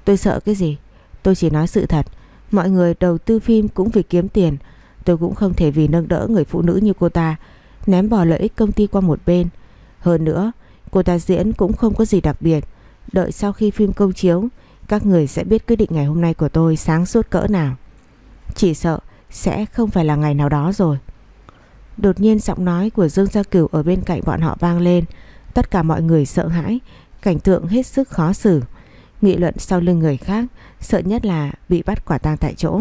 Tôi sợ cái gì? Tôi chỉ nói sự thật. Mọi người đầu tư phim cũng vì kiếm tiền. Tôi cũng không thể vì nâng đỡ người phụ nữ như cô ta, Ném bỏ lợi ích công ty qua một bên. Hơn nữa, Cô ta diễn cũng không có gì đặc biệt. Đợi sau khi phim công chiếu, Các người sẽ biết quyết định ngày hôm nay của tôi sáng suốt cỡ nào. Chỉ sợ sẽ không phải là ngày nào đó rồi. Đột nhiên giọng nói của Dương Gia Cửu ở bên cạnh bọn họ vang lên. Tất cả mọi người sợ hãi, Cảnh tượng hết sức khó xử. Nghị luận sau lưng người khác Sợ nhất là bị bắt quả tang tại chỗ.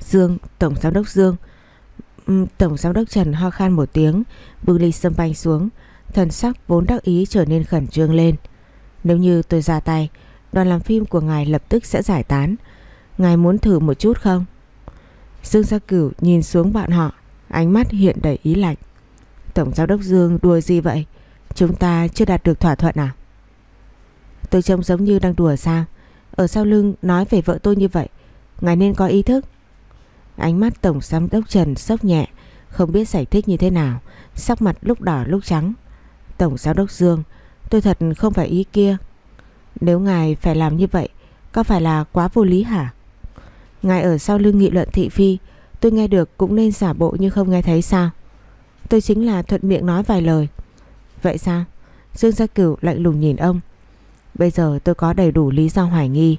Dương, Tổng Giám đốc Dương. Tổng Giám đốc Trần ho khan một tiếng Bưng ly sâm banh xuống. Thần sắc vốn đắc ý trở nên khẩn trương lên. Nếu như tôi ra tay Đoàn làm phim của ngài lập tức sẽ giải tán. Ngài muốn thử một chút không? Dương Gia Cửu nhìn xuống bạn họ Ánh mắt hiện đầy ý lạnh. Tổng giám đốc Dương đùa gì vậy? Chúng ta chưa đạt được thỏa thuận à? Tôi trông giống như đang đùa sao? Ở sau lưng nói về vợ tôi như vậy, Ngài nên có ý thức. Ánh mắt Tổng Giám Đốc Trần sốc nhẹ, Không biết giải thích như thế nào, Sắc mặt lúc đỏ lúc trắng. Tổng Giám Đốc Dương, Tôi thật không phải ý kia. Nếu ngài phải làm như vậy, Có phải là quá vô lý hả? Ngài ở sau lưng nghị luận thị phi, Tôi nghe được cũng nên giả bộ như không nghe thấy sao? Tôi chính là thuận miệng nói vài lời. Vậy sao? Dương Gia Cửu lạnh lùng nhìn ông. Bây giờ tôi có đầy đủ lý do hoài nghi.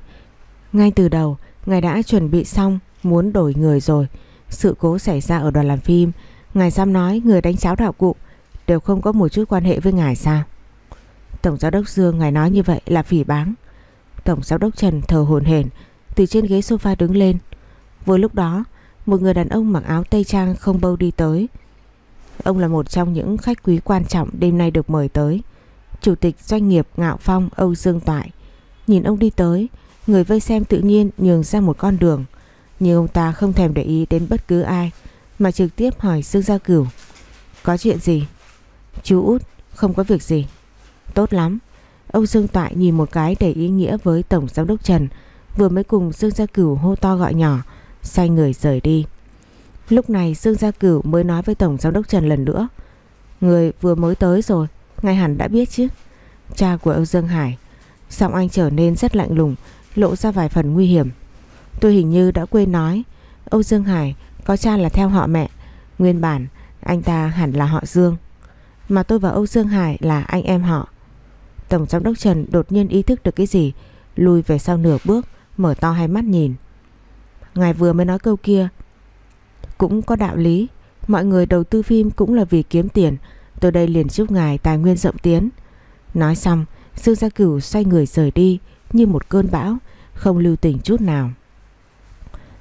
Ngay từ đầu, Ngài đã chuẩn bị xong, Muốn đổi người rồi. Sự cố xảy ra ở đoàn làm phim, Ngài dám nói người đánh cháo đạo cụ, Đều không có một chút quan hệ với ngài sao? Tổng giám đốc Dương, ngài nói như vậy là phỉ báng. Tổng giám đốc Trần thờ hồn hển, Từ trên ghế sofa đứng lên. Vừa lúc đó, Một người đàn ông mặc áo tây trang không bâu đi tới. Ông là một trong những khách quý quan trọng đêm nay được mời tới. Chủ tịch doanh nghiệp Ngạo Phong Âu Dương Toại. Nhìn ông đi tới, Người vây xem tự nhiên nhường ra một con đường. Nhưng ông ta không thèm để ý đến bất cứ ai, Mà trực tiếp hỏi Dương Gia Cửu. Có chuyện gì? Chú út, không có việc gì. Tốt lắm. Âu Dương Toại nhìn một cái đầy ý nghĩa với Tổng Giám đốc Trần, Vừa mới cùng Dương Gia Cửu hô to gọi nhỏ, Xoay người rời đi. Lúc này Dương Gia Cửu mới nói với Tổng Giám đốc Trần lần nữa. Người vừa mới tới rồi Ngài hẳn đã biết chứ. Cha của Âu Dương Hải. Giọng anh trở nên rất lạnh lùng, Lộ ra vài phần nguy hiểm. Tôi hình như đã quên nói Âu Dương Hải có cha là theo họ mẹ. Nguyên bản, anh ta hẳn là họ Dương. Mà tôi và Âu Dương Hải là anh em họ. Tổng giám đốc Trần đột nhiên ý thức được cái gì, Lùi về sau nửa bước, Mở to hai mắt nhìn. Ngài vừa mới nói câu kia. Cũng có đạo lý. Mọi người đầu tư phim cũng là vì kiếm tiền Tôi đây liền giúp ngài tài nguyên rộng tiến. Nói xong, Dương Gia Cửu xoay người rời đi, Như một cơn bão, Không lưu tình chút nào.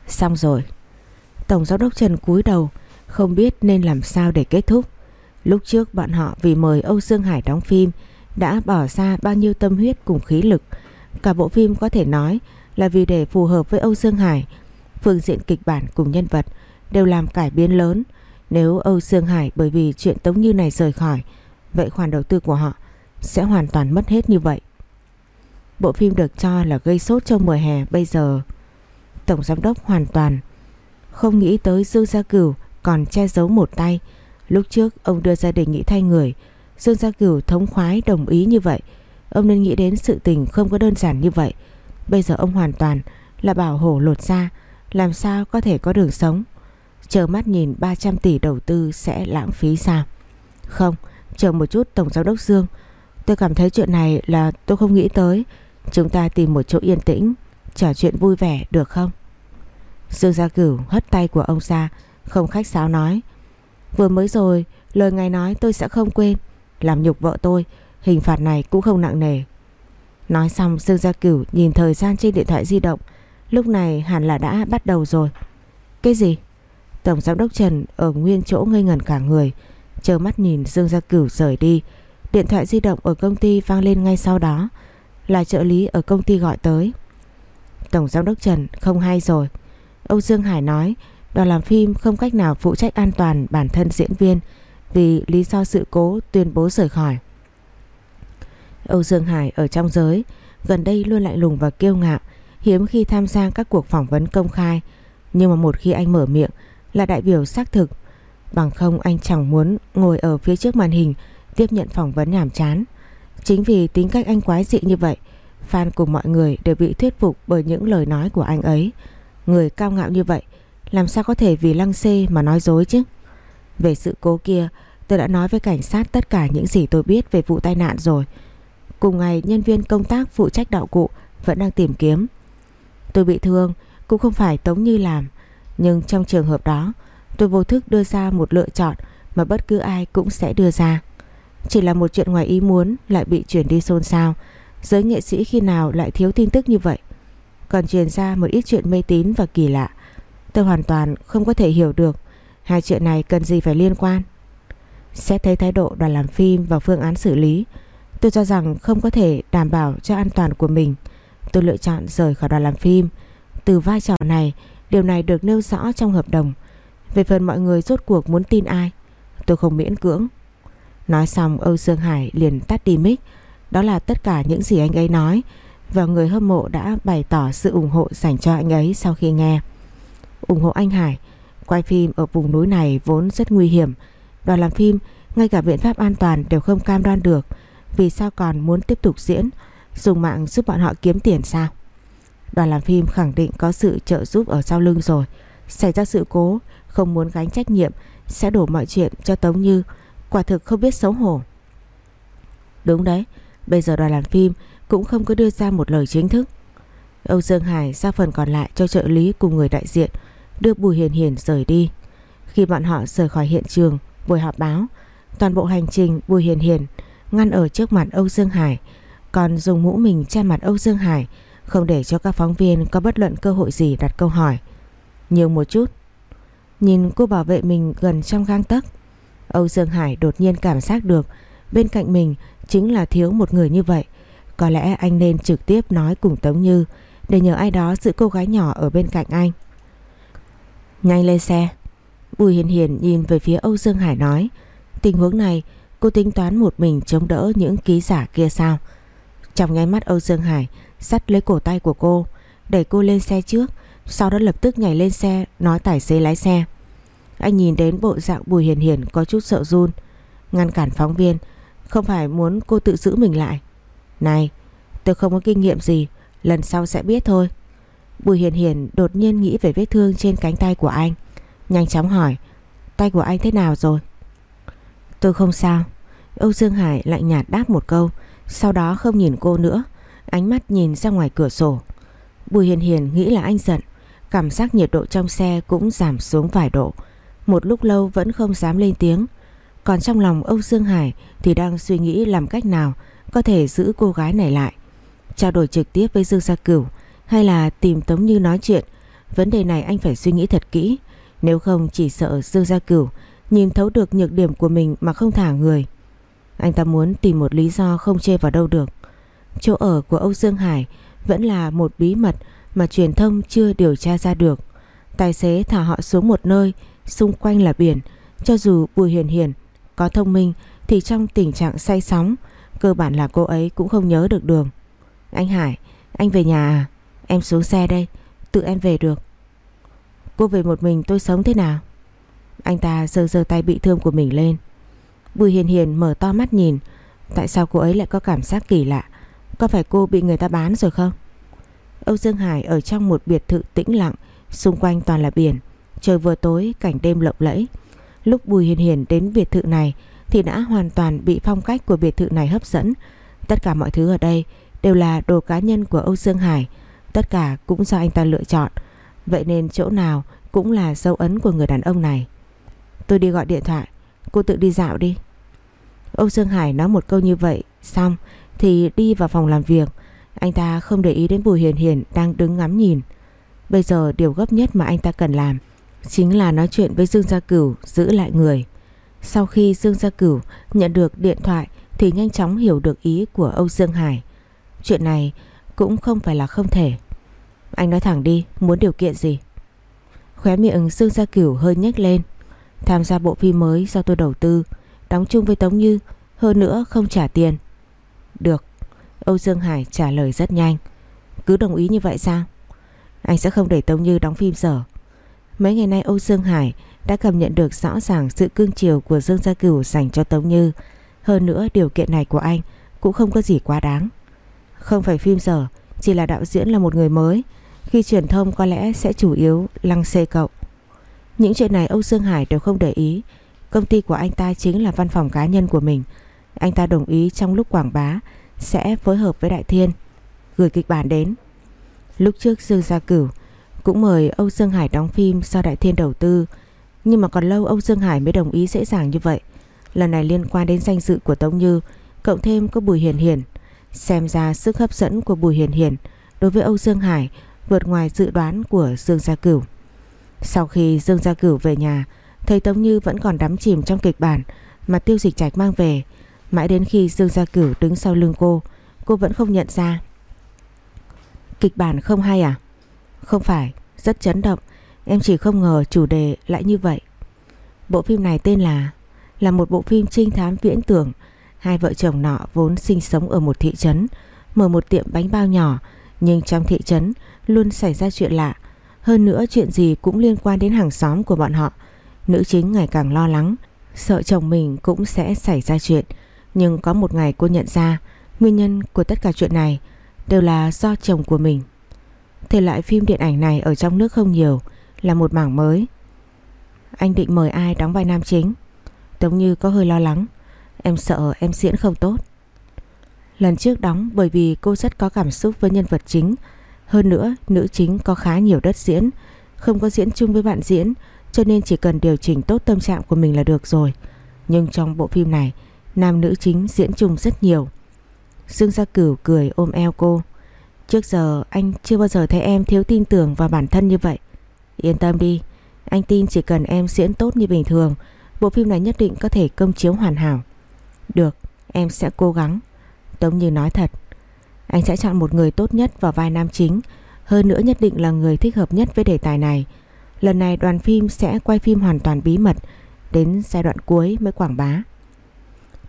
Xong rồi, Tổng giám đốc Trần cúi đầu, Không biết nên làm sao để kết thúc. Lúc trước bọn họ vì mời Âu Dương Hải đóng phim, Đã bỏ ra bao nhiêu tâm huyết cùng khí lực. Cả bộ phim có thể nói Là vì để phù hợp với Âu Dương Hải, Phương diện kịch bản cùng nhân vật, Đều làm cải biến lớn nếu Âu Dương Hải bởi vì chuyện Tống Như này rời khỏi, vậy khoản đầu tư của họ sẽ hoàn toàn mất hết như vậy. Bộ phim được cho là gây sốt trong mùa hè bây giờ. Tổng giám đốc hoàn toàn không nghĩ tới Dương Gia Cửu còn che giấu một tay. Lúc trước ông đưa gia đình nghĩ thay người, Dương Gia Cửu thống khoái đồng ý như vậy. Ông nên nghĩ đến sự tình không có đơn giản như vậy. Bây giờ ông hoàn toàn là bảo hổ lột ra, làm sao có thể có đường sống. Chờ mắt nhìn 300 tỷ đầu tư sẽ lãng phí sao? Không, Chờ một chút Tổng Giám đốc Dương. Tôi cảm thấy chuyện này là tôi không nghĩ tới. Chúng ta tìm một chỗ yên tĩnh, Trò chuyện vui vẻ được không? Dương Gia Cửu hất tay của ông ra, Không khách sáo nói. Vừa mới rồi, lời ngài nói tôi sẽ không quên. Làm nhục vợ tôi, Hình phạt này cũng không nặng nề. Nói xong, Dương Gia Cửu nhìn thời gian trên điện thoại di động. Lúc này hẳn là đã bắt đầu rồi. Cái gì? Tổng giám đốc Trần ở nguyên chỗ ngây ngẩn cả người, chờ mắt nhìn Dương Gia Cửu rời đi. Điện thoại di động ở công ty vang lên ngay sau đó, là trợ lý ở công ty gọi tới. Tổng giám đốc Trần không hay rồi. Âu Dương Hải nói đoàn làm phim không cách nào phụ trách an toàn bản thân diễn viên vì lý do sự cố tuyên bố rời khỏi. Âu Dương Hải ở trong giới gần đây luôn lạnh lùng và kiêu ngạo, hiếm khi tham gia các cuộc phỏng vấn công khai. Nhưng mà một khi anh mở miệng là đại biểu xác thực. Bằng không anh chẳng muốn ngồi ở phía trước màn hình tiếp nhận phỏng vấn nhảm chán. Chính vì tính cách anh quái dị như vậy, fan cùng mọi người đều bị thuyết phục bởi những lời nói của anh ấy. Người cao ngạo như vậy, làm sao có thể vì lăng xê mà nói dối chứ? Về sự cố kia, tôi đã nói với cảnh sát tất cả những gì tôi biết về vụ tai nạn rồi. Cùng ngày, nhân viên công tác phụ trách đạo cụ vẫn đang tìm kiếm. Tôi bị thương, cũng không phải Tống Như làm, nhưng trong trường hợp đó, Tôi vô thức đưa ra một lựa chọn Mà bất cứ ai cũng sẽ đưa ra. Chỉ là một chuyện ngoài ý muốn Lại bị chuyển đi xôn xao. Giới nghệ sĩ khi nào lại thiếu tin tức như vậy? Còn truyền ra một ít chuyện mê tín và kỳ lạ, Tôi hoàn toàn không có thể hiểu được Hai chuyện này cần gì phải liên quan. Xét thấy thái độ đoàn làm phim và phương án xử lý, Tôi cho rằng không có thể đảm bảo cho an toàn của mình. Tôi lựa chọn rời khỏi đoàn làm phim. Từ vai trò này Điều này được nêu rõ trong hợp đồng Về phần mọi người rốt cuộc muốn tin ai Tôi không miễn cưỡng Nói xong Âu Dương Hải liền tắt đi mic Đó là tất cả những gì anh ấy nói và người hâm mộ đã bày tỏ sự ủng hộ dành cho anh ấy sau khi nghe. ủng hộ anh Hải. Quay phim ở vùng núi này vốn rất nguy hiểm. Đoàn làm phim, ngay cả biện pháp an toàn đều không cam đoan được. Vì sao còn muốn tiếp tục diễn, dùng mạng giúp bọn họ kiếm tiền sao? Đoàn làm phim khẳng định có sự trợ giúp ở sau lưng rồi. Xảy ra sự cố, không muốn gánh trách nhiệm, sẽ đổ mọi chuyện cho Tống Như. Quả thực không biết xấu hổ. Đúng đấy, bây giờ đoàn làm phim cũng không có đưa ra một lời chính thức. Âu Dương Hải giao phần còn lại cho trợ lý cùng người đại diện đưa Bùi Hiền Hiền rời đi. Khi bọn họ rời khỏi hiện trường buổi họp báo, toàn bộ hành trình Bùi Hiền Hiền ngăn ở trước mặt Âu Dương Hải, còn dùng mũ mình che mặt Âu Dương Hải, không để cho các phóng viên có bất luận cơ hội gì đặt câu hỏi. Nhiều một chút. Nhìn cô bảo vệ mình gần trong gang tấc, Âu Dương Hải đột nhiên cảm giác được bên cạnh mình chính là thiếu một người như vậy. Có lẽ anh nên trực tiếp nói cùng Tống Như để nhờ ai đó giữ cô gái nhỏ ở bên cạnh anh. Nhanh lên xe. Bùi Hiền Hiền nhìn về phía Âu Dương Hải nói tình huống này cô tính toán một mình chống đỡ những ký giả kia sao? Trong nháy mắt Âu Dương Hải sắt lấy cổ tay của cô đẩy cô lên xe trước sau đó lập tức nhảy lên xe nói tài xế lái xe. Anh nhìn đến bộ dạng Bùi Hiền Hiền có chút sợ run ngăn cản phóng viên không phải muốn cô tự giữ mình lại. Này, tôi không có kinh nghiệm gì, lần sau sẽ biết thôi. Bùi Hiền Hiền đột nhiên nghĩ về vết thương trên cánh tay của anh. Nhanh chóng hỏi, tay của anh thế nào rồi? Tôi không sao. Âu Dương Hải lạnh nhạt đáp một câu, sau đó không nhìn cô nữa. Ánh mắt nhìn ra ngoài cửa sổ. Bùi Hiền Hiền nghĩ là anh giận, cảm giác nhiệt độ trong xe cũng giảm xuống vài độ. Một lúc lâu vẫn không dám lên tiếng. Còn trong lòng Âu Dương Hải thì đang suy nghĩ làm cách nào có thể giữ cô gái này lại. Trao đổi trực tiếp với Dương Gia Cửu hay là tìm Tống Như nói chuyện. Vấn đề này anh phải suy nghĩ thật kỹ. Nếu không chỉ sợ Dương Gia Cửu nhìn thấu được nhược điểm của mình mà không thả người. Anh ta muốn tìm một lý do không chê vào đâu được. Chỗ ở của Âu Dương Hải vẫn là một bí mật mà truyền thông chưa điều tra ra được. Tài xế thả họ xuống một nơi, xung quanh là biển. Cho dù Bùi Hiền Hiền có thông minh thì trong tình trạng say sóng, cơ bản là cô ấy cũng không nhớ được đường. Anh Hải, anh về nhà à? Em xuống xe đây, tự em về được. Cô về một mình tôi sống thế nào? Anh ta giơ giơ tay bị thương của mình lên. Bùi Hiền Hiền mở to mắt nhìn, tại sao cô ấy lại có cảm giác kỳ lạ? Có phải cô bị người ta bán rồi không? Âu Dương Hải ở trong một biệt thự tĩnh lặng, xung quanh toàn là biển, trời vừa tối, cảnh đêm lộng lẫy. Lúc Bùi Hiền Hiền đến biệt thự này thì đã hoàn toàn bị phong cách của biệt thự này hấp dẫn. Tất cả mọi thứ ở đây đều là đồ cá nhân của Âu Dương Hải, tất cả cũng do anh ta lựa chọn. Vậy nên chỗ nào cũng là dấu ấn của người đàn ông này. Tôi đi gọi điện thoại, cô tự đi dạo đi. Âu Dương Hải nói một câu như vậy, xong thì đi vào phòng làm việc. Anh ta không để ý đến Bùi Hiền Hiền đang đứng ngắm nhìn. Bây giờ điều gấp nhất mà anh ta cần làm chính là nói chuyện với Dương Gia Cửu giữ lại người. Sau khi Dương Gia Cửu nhận được điện thoại thì nhanh chóng hiểu được ý của Âu Dương Hải. Chuyện này cũng không phải là không thể. Anh nói thẳng đi, muốn điều kiện gì? Khóe miệng Dương Gia Cửu hơi nhếch lên. Tham gia bộ phim mới do tôi đầu tư, đóng chung với Tống Như, hơn nữa không trả tiền. Được, Âu Dương Hải trả lời rất nhanh. Cứ đồng ý như vậy sao? Anh sẽ không để Tống Như đóng phim dở. Mấy ngày nay Âu Dương Hải đã cảm nhận được rõ ràng sự cương chiều của Dương Gia Cửu dành cho Tống Như. Hơn nữa điều kiện này của anh cũng không có gì quá đáng. Không phải phim dở, chỉ là đạo diễn là một người mới. Khi truyền thông có lẽ sẽ chủ yếu lăng xê cậu. Những chuyện này Âu Dương Hải đều không để ý. Công ty của anh ta chính là văn phòng cá nhân của mình. Anh ta đồng ý trong lúc quảng bá, sẽ phối hợp với Đại Thiên, gửi kịch bản đến. Lúc trước Dương Gia Cửu cũng mời Âu Dương Hải đóng phim do Đại Thiên đầu tư, Nhưng mà còn lâu Âu Dương Hải mới đồng ý dễ dàng như vậy Lần này liên quan đến danh dự của Tống Như, Cộng thêm có Bùi Hiền Hiền Xem ra sức hấp dẫn của Bùi Hiền Hiền Đối với Âu Dương Hải Vượt ngoài dự đoán của Dương Gia Cửu sau khi Dương Gia Cửu về nhà Thấy Tống Như vẫn còn đắm chìm trong kịch bản Mà tiêu dịch trạch mang về. Mãi đến khi Dương Gia Cửu đứng sau lưng cô Cô vẫn không nhận ra. Kịch bản không hay à? Không phải, rất chấn động. Em chỉ không ngờ chủ đề lại như vậy. Bộ phim này tên là Là một bộ phim trinh thám viễn tưởng. Hai vợ chồng nọ vốn sinh sống ở một thị trấn, mở một tiệm bánh bao nhỏ, nhưng trong thị trấn luôn xảy ra chuyện lạ. Hơn nữa chuyện gì cũng liên quan đến hàng xóm của bọn họ. Nữ chính ngày càng lo lắng, sợ chồng mình cũng sẽ xảy ra chuyện. Nhưng có một ngày cô nhận ra nguyên nhân của tất cả chuyện này đều là do chồng của mình. Thể loại phim điện ảnh này ở trong nước không nhiều, là một mảng mới. Anh định mời ai đóng vai nam chính? Tống Như có hơi lo lắng. Em sợ em diễn không tốt. Lần trước đóng bởi vì cô rất có cảm xúc với nhân vật chính. Hơn nữa, nữ chính có khá nhiều đất diễn, không có diễn chung với bạn diễn, cho nên chỉ cần điều chỉnh tốt tâm trạng của mình là được rồi. Nhưng trong bộ phim này, nam nữ chính diễn chung rất nhiều. Dương Gia Cửu cười ôm eo cô. Trước giờ anh chưa bao giờ thấy em thiếu tin tưởng vào bản thân như vậy. Yên tâm đi, anh tin chỉ cần em diễn tốt như bình thường, bộ phim này nhất định có thể công chiếu hoàn hảo. Được, em sẽ cố gắng. Tống Như nói thật, anh sẽ chọn một người tốt nhất vào vai nam chính, hơn nữa nhất định là người thích hợp nhất với đề tài này. Lần này đoàn phim sẽ quay phim hoàn toàn bí mật, đến giai đoạn cuối mới quảng bá.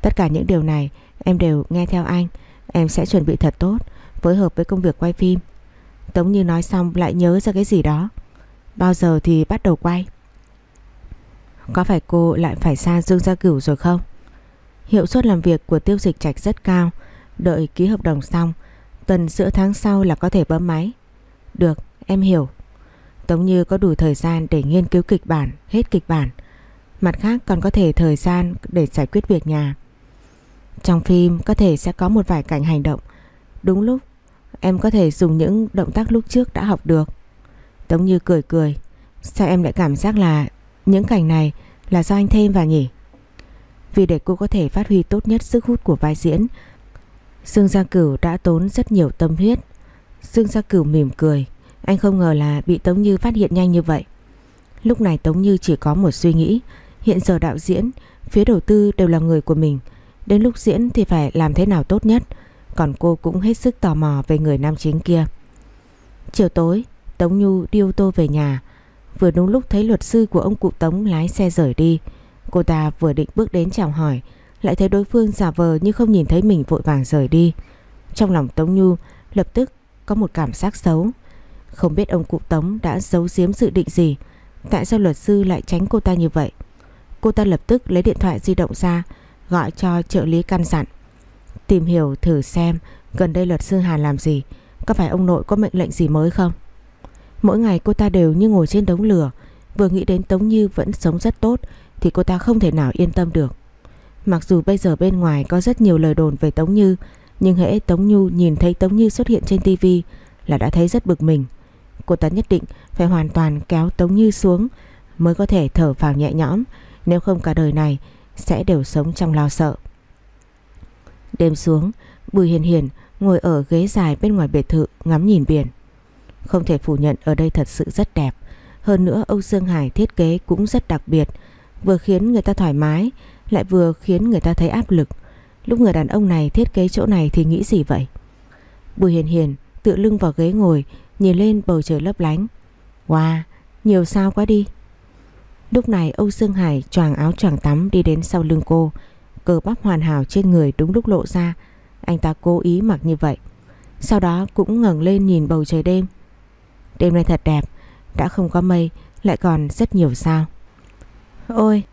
Tất cả những điều này em đều nghe theo anh, em sẽ chuẩn bị thật tốt, phối hợp với công việc quay phim. Tống Như nói xong lại nhớ ra cái gì đó. Bao giờ thì bắt đầu quay? Có phải cô lại phải xa Dương Gia Cửu rồi không? Hiệu suất làm việc của tiêu dịch trạch rất cao. Đợi ký hợp đồng xong, tuần giữa tháng sau là có thể bấm máy. Được, em hiểu. Tống Như có đủ thời gian để nghiên cứu kịch bản, hết kịch bản. Mặt khác còn có thể thời gian để giải quyết việc nhà. Trong phim có thể sẽ có một vài cảnh hành động. Đúng lúc, em có thể dùng những động tác lúc trước đã học được. Tống Như cười cười. Sao em lại cảm giác là những cảnh này là do anh thêm vào nhỉ? Vì để cô có thể phát huy tốt nhất sức hút của vai diễn, Dương Gia Cửu đã tốn rất nhiều tâm huyết. Dương Gia Cửu mỉm cười. Anh không ngờ là bị Tống Như phát hiện nhanh như vậy. Lúc này Tống Như chỉ có một suy nghĩ. Hiện giờ đạo diễn, phía đầu tư đều là người của mình. Đến lúc diễn thì phải làm thế nào tốt nhất. Còn cô cũng hết sức tò mò về người nam chính kia. Chiều tối, Tống Nhu đi ô tô về nhà. Vừa đúng lúc thấy luật sư của ông cụ Tống lái xe rời đi. Cô ta vừa định bước đến chào hỏi, lại thấy đối phương giả vờ như không nhìn thấy mình vội vàng rời đi. Trong lòng Tống Nhu lập tức có một cảm giác xấu. Không biết ông cụ Tống đã giấu giếm dự định gì, tại sao luật sư lại tránh cô ta như vậy. Cô ta lập tức lấy điện thoại di động ra, gọi cho trợ lý căn dặn. Tìm hiểu thử xem gần đây luật sư Hà làm gì, có phải ông nội có mệnh lệnh gì mới không? Mỗi ngày cô ta đều như ngồi trên đống lửa, vừa nghĩ đến Tống Như vẫn sống rất tốt thì cô ta không thể nào yên tâm được. Mặc dù bây giờ bên ngoài có rất nhiều lời đồn về Tống Như, nhưng hễ Tống Như nhìn thấy Tống Như xuất hiện trên tivi là đã thấy rất bực mình. Cô ta nhất định phải hoàn toàn kéo Tống Như xuống mới có thể thở vào nhẹ nhõm, nếu không cả đời này sẽ đều sống trong lo sợ. Đêm xuống, Bùi Hiền Hiền ngồi ở ghế dài bên ngoài biệt thự ngắm nhìn biển. Không thể phủ nhận ở đây thật sự rất đẹp. Hơn nữa Âu Dương Hải thiết kế cũng rất đặc biệt, vừa khiến người ta thoải mái, lại vừa khiến người ta thấy áp lực. Lúc người đàn ông này thiết kế chỗ này thì nghĩ gì vậy? Bùi Hiền Hiền tựa lưng vào ghế ngồi, nhìn lên bầu trời lấp lánh. Wow, nhiều sao quá đi. Lúc này Âu Dương Hải choàng áo choàng tắm đi đến sau lưng cô, cơ bắp hoàn hảo trên người đúng lúc lộ ra. Anh ta cố ý mặc như vậy. Sau đó cũng ngẩng lên nhìn bầu trời đêm. Đêm nay thật đẹp, đã không có mây, lại còn rất nhiều sao. Ôi,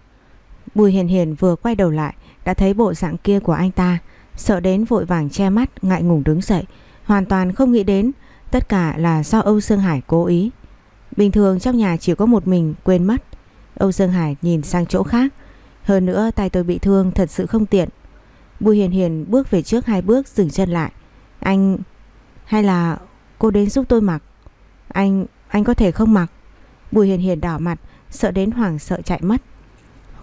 Bùi Hiền Hiền vừa quay đầu lại đã thấy bộ dạng kia của anh ta, sợ đến vội vàng che mắt, ngại ngùng đứng dậy, hoàn toàn không nghĩ đến tất cả là do Âu Dương Hải cố ý. Bình thường trong nhà chỉ có một mình quên mất. Âu Dương Hải nhìn sang chỗ khác, hơn nữa tay tôi bị thương thật sự không tiện. Bùi Hiền Hiền bước về trước hai bước dừng chân lại. Anh... hay là cô đến giúp tôi mặc? Anh... anh có thể không mặc? Bùi Hiền Hiền đỏ mặt, sợ đến hoảng sợ chạy mất.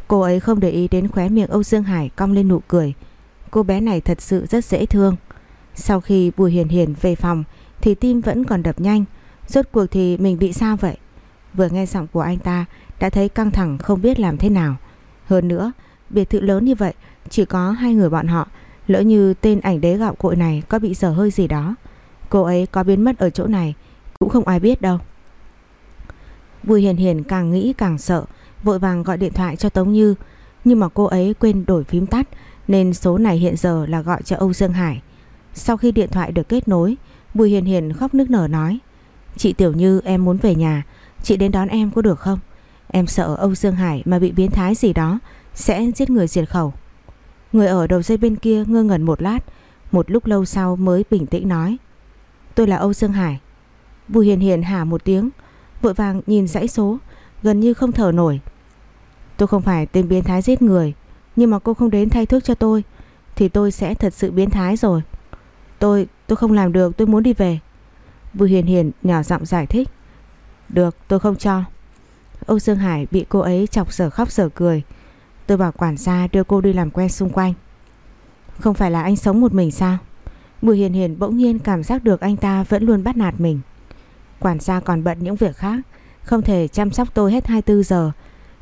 Cô ấy không để ý đến khóe miệng Âu Dương Hải cong lên nụ cười. Cô bé này thật sự rất dễ thương. Sau khi Bùi Hiền Hiền về phòng thì tim vẫn còn đập nhanh. Rốt cuộc thì mình bị sao vậy? Vừa nghe giọng của anh ta đã thấy căng thẳng không biết làm thế nào. Hơn nữa, biệt thự lớn như vậy chỉ có hai người bọn họ. Lỡ như tên ảnh đế gạo cội này có bị sở hơi gì đó. Cô ấy có biến mất ở chỗ này cũng không ai biết đâu. Bùi Hiền Hiền càng nghĩ càng sợ, vội vàng gọi điện thoại cho Tống Như, nhưng mà cô ấy quên đổi phím tắt Nên số này hiện giờ là gọi cho Âu Dương Hải. Sau khi điện thoại được kết nối Bùi Hiền Hiền khóc nức nở nói Chị Tiểu Như em muốn về nhà. Chị đến đón em có được không? Em sợ Âu Dương Hải mà bị biến thái gì đó Sẽ giết người diệt khẩu. Người ở đầu dây bên kia ngơ ngẩn một lát Một lúc lâu sau mới bình tĩnh nói Tôi là Âu Dương Hải. Bùi Hiền Hiền hả một tiếng Vội vàng nhìn dãy số. Gần như không thở nổi. Tôi không phải tên biến thái giết người Nhưng mà cô không đến thay thuốc cho tôi Thì tôi sẽ thật sự biến thái rồi. Tôi, tôi không làm được tôi muốn đi về. Bùi Hiền Hiền nhỏ giọng giải thích. Được tôi không cho. Âu Dương Hải bị cô ấy chọc sở khóc sở cười. Tôi bảo quản gia đưa cô đi làm quen xung quanh. Không phải là anh sống một mình sao? Bùi Hiền Hiền bỗng nhiên cảm giác được anh ta vẫn luôn bắt nạt mình. Quản gia còn bận những việc khác không thể chăm sóc tôi hết 24 giờ.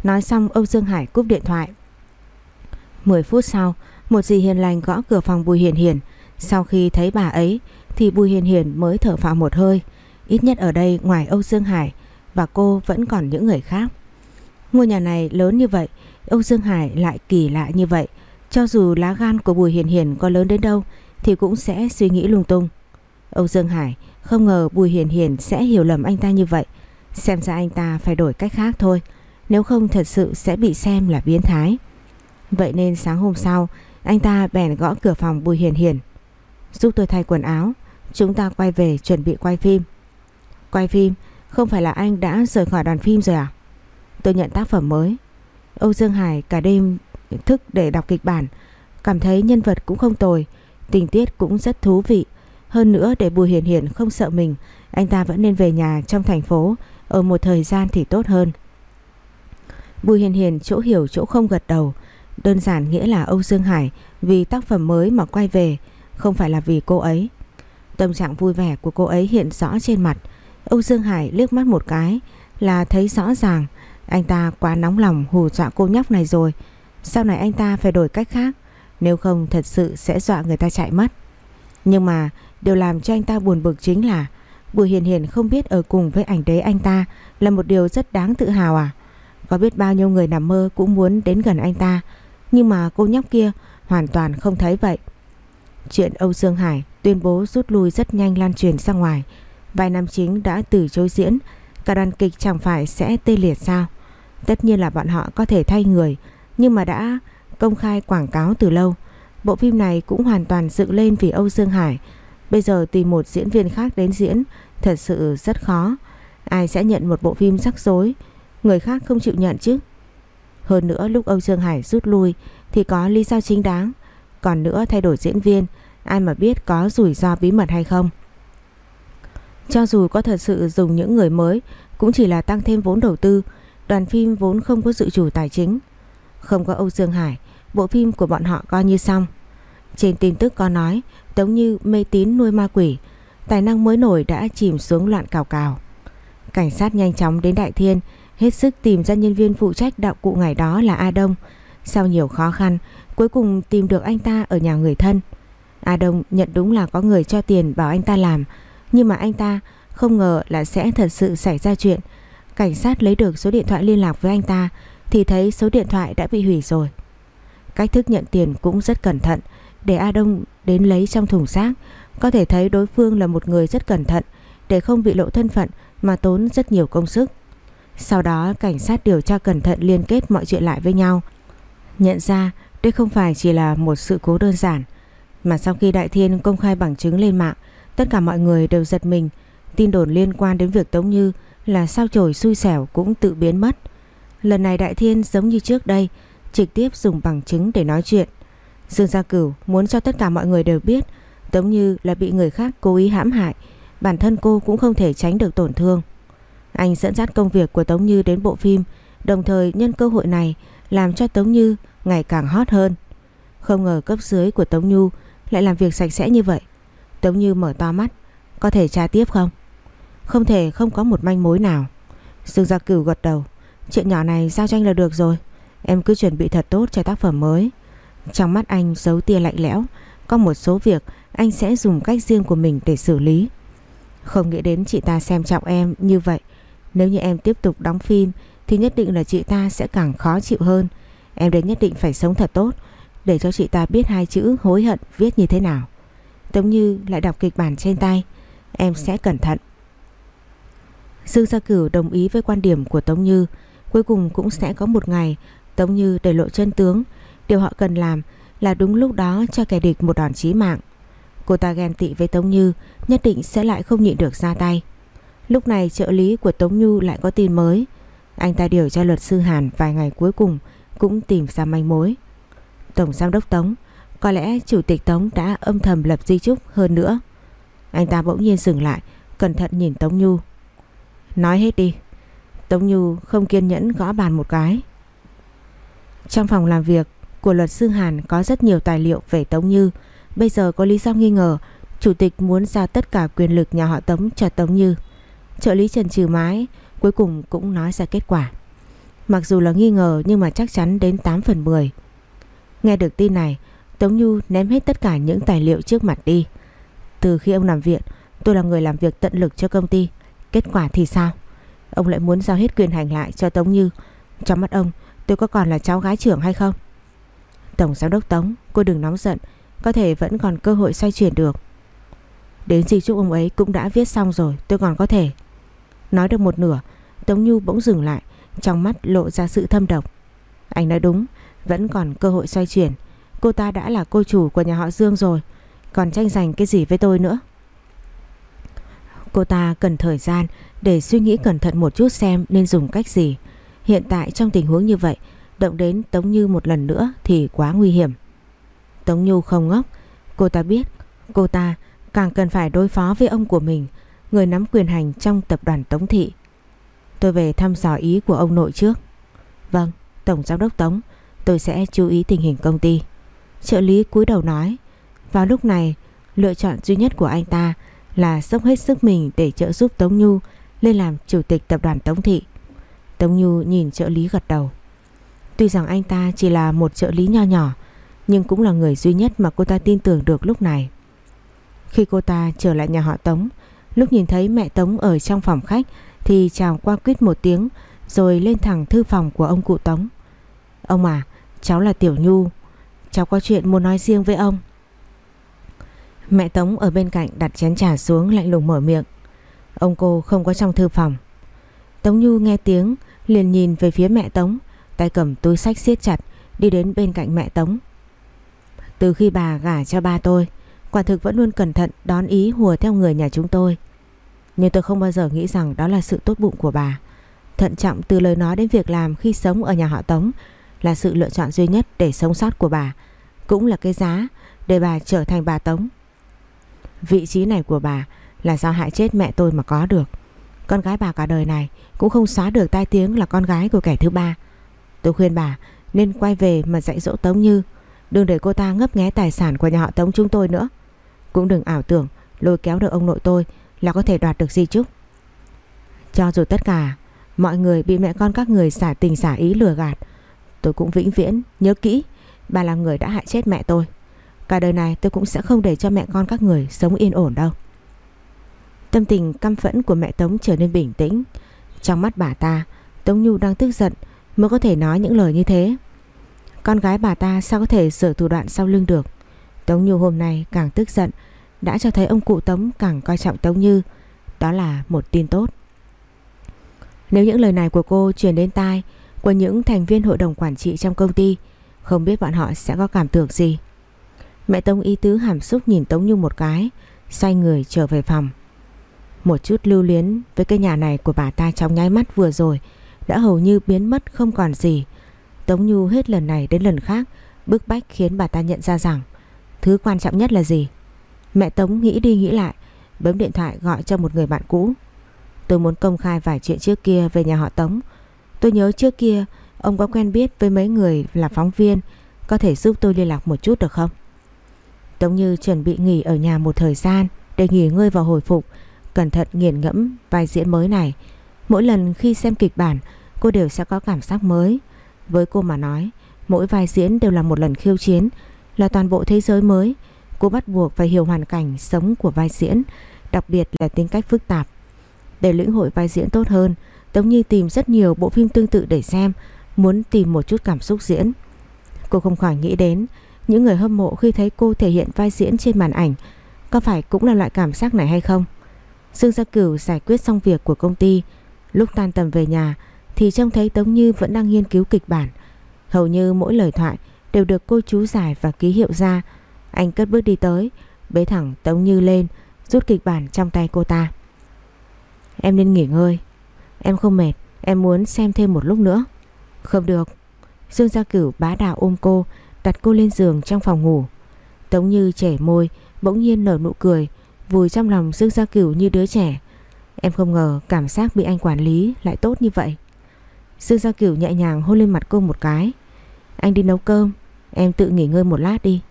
Nói xong Âu Dương Hải cúp điện thoại. 10 phút sau, Một dì hiền lành gõ cửa phòng Bùi Hiền Hiền. Sau khi thấy bà ấy, Thì Bùi Hiền Hiền mới thở phào một hơi. Ít nhất ở đây, ngoài Âu Dương Hải Và cô vẫn còn những người khác. Ngôi nhà này lớn như vậy Âu Dương Hải lại kỳ lạ như vậy. Cho dù lá gan của Bùi Hiền Hiền có lớn đến đâu, Thì cũng sẽ suy nghĩ lung tung. Âu Dương Hải, không ngờ Bùi Hiền Hiền sẽ hiểu lầm anh ta như vậy. Xem ra anh ta phải đổi cách khác thôi. Nếu không thật sự sẽ bị xem là biến thái. Vậy nên sáng hôm sau, Anh ta bèn gõ cửa phòng Bùi Hiền Hiền. Giúp tôi thay quần áo, Chúng ta quay về chuẩn bị quay phim. Quay phim, Không phải là anh đã rời khỏi đoàn phim rồi à? Tôi nhận tác phẩm mới. Âu Dương Hải cả đêm thức để đọc kịch bản. Cảm thấy nhân vật cũng không tồi, Tình tiết cũng rất thú vị. Hơn nữa để Bùi Hiền Hiền không sợ mình, Anh ta vẫn nên về nhà trong thành phố ở một thời gian thì tốt hơn. Bùi Hiền Hiền chỗ hiểu chỗ không gật đầu. Đơn giản nghĩa là Âu Dương Hải Vì tác phẩm mới mà quay về, Không phải là vì cô ấy. Tâm trạng vui vẻ của cô ấy hiện rõ trên mặt. Âu Dương Hải liếc mắt một cái Là thấy rõ ràng, anh ta quá nóng lòng hù dọa cô nhóc này rồi. Sau này anh ta phải đổi cách khác, Nếu không thật sự sẽ dọa người ta chạy mất. Nhưng mà điều làm cho anh ta buồn bực chính là Bùi Hiền Hiền không biết ở cùng với ảnh đế anh ta Là một điều rất đáng tự hào à. Có biết bao nhiêu người nằm mơ cũng muốn đến gần anh ta, Nhưng mà cô nhóc kia hoàn toàn không thấy vậy. Chuyện Âu Dương Hải tuyên bố rút lui rất nhanh lan truyền ra ngoài. Vài năm chính đã từ chối diễn, Cả đoàn kịch chẳng phải sẽ tê liệt sao? Tất nhiên là bọn họ có thể thay người, Nhưng mà đã công khai quảng cáo từ lâu. Bộ phim này cũng hoàn toàn dựng lên vì Âu Dương Hải Bây giờ tìm một diễn viên khác đến diễn, Thật sự rất khó. Ai sẽ nhận một bộ phim rắc rối? Người khác không chịu nhận chứ. Hơn nữa, lúc Âu Dương Hải rút lui Thì có lý do chính đáng. Còn nữa, thay đổi diễn viên, Ai mà biết có rủi ro bí mật hay không? Cho dù có thật sự dùng những người mới, Cũng chỉ là tăng thêm vốn đầu tư. Đoàn phim vốn không có dự chủ tài chính. Không có Âu Dương Hải, Bộ phim của bọn họ coi như xong. Trên tin tức có nói Tống Như mê tín nuôi ma quỷ, Tài năng mới nổi đã chìm xuống loạn cào cào. Cảnh sát nhanh chóng đến Đại Thiên, Hết sức tìm ra nhân viên phụ trách đạo cụ ngày đó là A Đông. Sau nhiều khó khăn, Cuối cùng tìm được anh ta ở nhà người thân. A Đông nhận đúng là có người cho tiền bảo anh ta làm, Nhưng mà anh ta không ngờ là sẽ thật sự xảy ra chuyện. Cảnh sát lấy được số điện thoại liên lạc với anh ta thì thấy số điện thoại đã bị hủy rồi. Cách thức nhận tiền cũng rất cẩn thận để A Đông đến lấy trong thùng xác. Có thể thấy đối phương là một người rất cẩn thận để không bị lộ thân phận mà tốn rất nhiều công sức. Sau đó cảnh sát điều tra cẩn thận liên kết mọi chuyện lại với nhau. Nhận ra đây không phải chỉ là một sự cố đơn giản mà sau khi Đại Thiên công khai bằng chứng lên mạng tất cả mọi người đều giật mình tin đồn liên quan đến việc Tống Như là sao chổi xui xẻo cũng tự biến mất. Lần này Đại Thiên giống như trước đây, trực tiếp dùng bằng chứng để nói chuyện. Dương Gia Cửu muốn cho tất cả mọi người đều biết Tống Như là bị người khác cố ý hãm hại, bản thân cô cũng không thể tránh được tổn thương. Anh dẫn dắt công việc của Tống Như đến bộ phim, đồng thời nhân cơ hội này làm cho Tống Như ngày càng hot hơn. Không ngờ cấp dưới của Tống Như lại làm việc sạch sẽ như vậy. Tống Như mở to mắt, có thể tra tiếp không? Không thể không có một manh mối nào Dương Gia Cửu gật đầu Chuyện nhỏ này giao cho anh là được rồi Em cứ chuẩn bị thật tốt cho tác phẩm mới trong mắt anh giấu tia lạnh lẽo, Có một số việc anh sẽ dùng cách riêng của mình để xử lý Không nghĩ đến chị ta xem trọng em như vậy Nếu như em tiếp tục đóng phim, Thì nhất định là chị ta sẽ càng khó chịu hơn Em đến nhất định phải sống thật tốt, để cho chị ta biết hai chữ hối hận viết như thế nào. Tống Như lại đọc kịch bản trên tay. Em sẽ cẩn thận. Dương Gia Cửu đồng ý với quan điểm của Tống Như. Cuối cùng cũng sẽ có một ngày, Tống Như để lộ chân tướng. Điều họ cần làm là đúng lúc đó cho kẻ địch một đòn chí mạng. Cô ta ghen tị với Tống Như nhất định sẽ lại không nhịn được ra tay. Lúc này trợ lý của Tống Như lại có tin mới. Anh ta điều cho luật sư Hàn vài ngày cuối cùng cũng tìm ra manh mối. Tổng giám đốc Tống, có lẽ chủ tịch Tống đã âm thầm lập di chúc hơn nữa. Anh ta bỗng nhiên dừng lại, cẩn thận nhìn Tống Nhu. Nói hết đi. Tống Nhu không kiên nhẫn gõ bàn một cái. Trong phòng làm việc của luật sư Hàn có rất nhiều tài liệu về Tống Như. Bây giờ có lý do nghi ngờ chủ tịch muốn giao tất cả quyền lực nhà họ Tống cho Tống Như. Trợ lý Trần Trừ Mái cuối cùng cũng nói ra kết quả. Mặc dù là nghi ngờ nhưng mà chắc chắn đến 8 phần 10. Nghe được tin này, Tống Như ném hết tất cả những tài liệu trước mặt đi. Từ khi ông làm viện, tôi là người làm việc tận lực cho công ty. Kết quả thì sao? Ông lại muốn giao hết quyền hành lại cho Tống Như. Trong mắt ông, tôi có còn là cháu gái trưởng hay không? Tổng giám đốc Tống, cô đừng nóng giận, có thể vẫn còn cơ hội xoay chuyển được. Đến di chúc ông ấy cũng đã viết xong rồi, tôi còn có thể. Nói được một nửa, Tống Nhu bỗng dừng lại, trong mắt lộ ra sự thâm độc. Anh nói đúng, vẫn còn cơ hội xoay chuyển. Cô ta đã là cô chủ của nhà họ Dương rồi, còn tranh giành cái gì với tôi nữa. Cô ta cần thời gian để suy nghĩ cẩn thận một chút xem nên dùng cách gì. Hiện tại trong tình huống như vậy, động đến Tống Như một lần nữa thì quá nguy hiểm. Tống Như không ngốc, cô ta biết cô ta càng cần phải đối phó với ông của mình, người nắm quyền hành trong tập đoàn Tống Thị. Tôi về thăm dò ý của ông nội trước. Vâng, Tổng Giám đốc Tống, tôi sẽ chú ý tình hình công ty. Trợ lý cúi đầu nói. Vào lúc này, lựa chọn duy nhất của anh ta là dốc hết sức mình để trợ giúp Tống Nhu lên làm chủ tịch tập đoàn Tống Thị. Tống Nhu nhìn trợ lý gật đầu. Tuy rằng anh ta chỉ là một trợ lý nho nhỏ, nhưng cũng là người duy nhất mà cô ta tin tưởng được lúc này. Khi cô ta trở lại nhà họ Tống, lúc nhìn thấy mẹ Tống ở trong phòng khách thì chào qua quýt một tiếng rồi lên thẳng thư phòng của ông cụ Tống. Ông à, cháu là Tiểu Nhu, cháu có chuyện muốn nói riêng với ông. Mẹ Tống ở bên cạnh đặt chén trà xuống lạnh lùng mở miệng. Ông cô không có trong thư phòng. Tống Nhu nghe tiếng liền nhìn về phía mẹ Tống, tay cầm túi sách siết chặt đi đến bên cạnh mẹ Tống. Từ khi bà gả cho ba tôi, quả thực vẫn luôn cẩn thận đón ý hùa theo người nhà chúng tôi. Nhưng tôi không bao giờ nghĩ rằng đó là sự tốt bụng của bà. Thận trọng từ lời nói đến việc làm khi sống ở nhà họ Tống là sự lựa chọn duy nhất để sống sót của bà. Cũng là cái giá để bà trở thành bà Tống. Vị trí này của bà là do hại chết mẹ tôi mà có được. Con gái bà cả đời này cũng không xóa được tai tiếng là con gái của kẻ thứ ba. Tôi khuyên bà nên quay về mà dạy dỗ Tống Như. Đừng để cô ta ngấp nghé tài sản của nhà họ Tống chúng tôi nữa. Cũng đừng ảo tưởng lôi kéo được ông nội tôi là có thể đoạt được di chúc. Cho dù tất cả mọi người bị mẹ con các người xả tình xả ý lừa gạt, tôi cũng vĩnh viễn nhớ kỹ bà là người đã hại chết mẹ tôi. Cả đời này tôi cũng sẽ không để cho mẹ con các người sống yên ổn đâu. Tâm tình căm phẫn của mẹ Tống trở nên bình tĩnh. Trong mắt bà ta, Tống Nhu đang tức giận mới có thể nói những lời như thế. Con gái bà ta sao có thể sửa thủ đoạn sau lưng được. Tống Như hôm nay càng tức giận, đã cho thấy ông cụ Tống càng coi trọng Tống Như. Đó là một tin tốt. Nếu những lời này của cô truyền đến tai của những thành viên hội đồng quản trị trong công ty, không biết bọn họ sẽ có cảm tưởng gì. Mẹ Tống y tứ hàm xúc nhìn Tống Như một cái, xoay người trở về phòng. Một chút lưu luyến với cái nhà này của bà ta trong nháy mắt vừa rồi đã hầu như biến mất không còn gì. Tống Nhu hết lần này đến lần khác bức bách khiến bà ta nhận ra rằng thứ quan trọng nhất là gì. Mẹ Tống nghĩ đi nghĩ lại, bấm điện thoại gọi cho một người bạn cũ. Tôi muốn công khai vài chuyện trước kia về nhà họ Tống. Tôi nhớ trước kia ông có quen biết với mấy người là phóng viên, có thể giúp tôi liên lạc một chút được không? Tống Như chuẩn bị nghỉ ở nhà một thời gian để nghỉ ngơi và hồi phục, cẩn thận nghiền ngẫm vai diễn mới này. Mỗi lần khi xem kịch bản, cô đều sẽ có cảm giác mới. Với cô mà nói, mỗi vai diễn đều là một lần khiêu chiến, là toàn bộ thế giới mới. Cô bắt buộc phải hiểu hoàn cảnh sống của vai diễn, đặc biệt là tính cách phức tạp. Để lĩnh hội vai diễn tốt hơn, Tống Như tìm rất nhiều bộ phim tương tự để xem, muốn tìm một chút cảm xúc diễn. Cô không khỏi nghĩ đến những người hâm mộ khi thấy cô thể hiện vai diễn trên màn ảnh có phải cũng là loại cảm giác này hay không? Dương Gia Cửu giải quyết xong việc của công ty, lúc tan tầm về nhà thì trông thấy Tống Như vẫn đang nghiên cứu kịch bản. Hầu như mỗi lời thoại đều được cô chú giải và ký hiệu ra. Anh cất bước đi tới, bế thẳng Tống Như lên, rút kịch bản trong tay cô ta. Em nên nghỉ ngơi. Em không mệt, em muốn xem thêm một lúc nữa. Không được. Dương Gia Cửu bá đạo ôm cô, đặt cô lên giường trong phòng ngủ. Tống Như trẻ môi, bỗng nhiên nở nụ cười, vùi trong lòng Dương Gia Cửu như đứa trẻ. Em không ngờ cảm giác bị anh quản lý lại tốt như vậy. Dương Gia Cửu nhẹ nhàng hôn lên mặt cô một cái. Anh đi nấu cơm, em tự nghỉ ngơi một lát đi.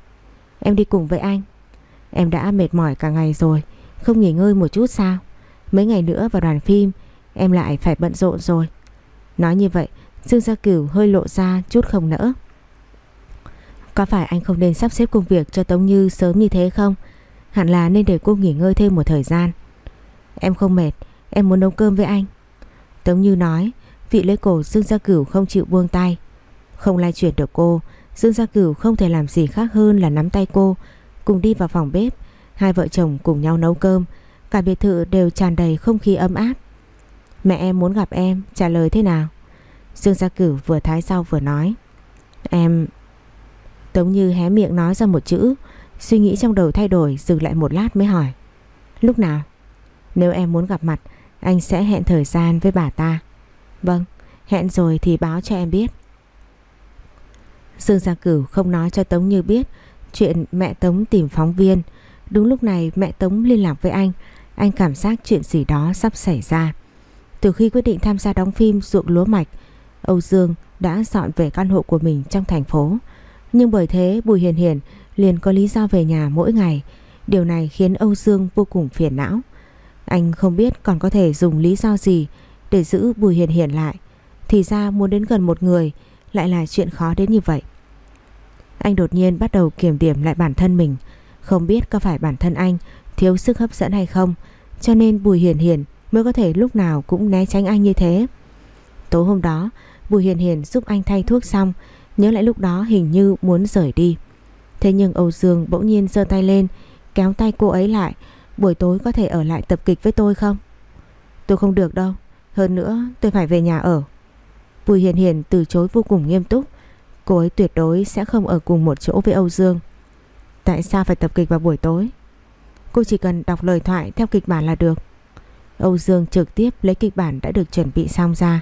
Em đi cùng với anh. Em đã mệt mỏi cả ngày rồi, không nghỉ ngơi một chút sao? Mấy ngày nữa vào đoàn phim, em lại phải bận rộn rồi. Nói như vậy, Dương Gia Cửu hơi lộ ra chút không nỡ. Có phải anh không nên sắp xếp công việc cho Tống Như sớm như thế không? Hẳn là nên để cô nghỉ ngơi thêm một thời gian. Em không mệt, em muốn nấu cơm với anh. Tống Như nói, vị lấy cổ Dương Gia Cửu không chịu buông tay. Không lai chuyển được cô, Dương Gia Cửu không thể làm gì khác hơn là nắm tay cô, cùng đi vào phòng bếp. Hai vợ chồng cùng nhau nấu cơm, cả biệt thự đều tràn đầy không khí ấm áp. Mẹ em muốn gặp em, trả lời thế nào? Dương Gia Cửu vừa thái sau vừa nói. Em... Tống Như hé miệng nói ra một chữ, suy nghĩ trong đầu thay đổi dừng lại một lát mới hỏi. Lúc nào? Nếu em muốn gặp mặt, anh sẽ hẹn thời gian với bà ta. Vâng, hẹn rồi thì báo cho em biết. Dương Gia Cửu không nói cho Tống Như biết chuyện mẹ Tống tìm phóng viên. Đúng lúc này mẹ Tống liên lạc với anh, anh cảm giác chuyện gì đó sắp xảy ra. Từ khi quyết định tham gia đóng phim ruộng lúa mạch, Âu Dương đã dọn về căn hộ của mình trong thành phố. Nhưng bởi thế Bùi Hiền Hiền liền có lý do về nhà mỗi ngày. Điều này khiến Âu Dương vô cùng phiền não. Anh không biết còn có thể dùng lý do gì để giữ Bùi Hiền Hiền lại. Thì ra muốn đến gần một người lại là chuyện khó đến như vậy. Anh đột nhiên bắt đầu kiểm điểm lại bản thân mình. Không biết có phải bản thân anh thiếu sức hấp dẫn hay không. Cho nên Bùi Hiền Hiền mới có thể lúc nào cũng né tránh anh như thế. Tối hôm đó, Bùi Hiền Hiền giúp anh thay thuốc xong, nhớ lại lúc đó hình như muốn rời đi. Thế nhưng Âu Dương bỗng nhiên giơ tay lên, kéo tay cô ấy lại, buổi tối có thể ở lại tập kịch với tôi không? Tôi không được đâu, hơn nữa tôi phải về nhà ở. Bùi Hiền Hiền từ chối vô cùng nghiêm túc, cô ấy tuyệt đối sẽ không ở cùng một chỗ với Âu Dương. Tại sao phải tập kịch vào buổi tối? Cô chỉ cần đọc lời thoại theo kịch bản là được. Âu Dương trực tiếp lấy kịch bản đã được chuẩn bị xong ra.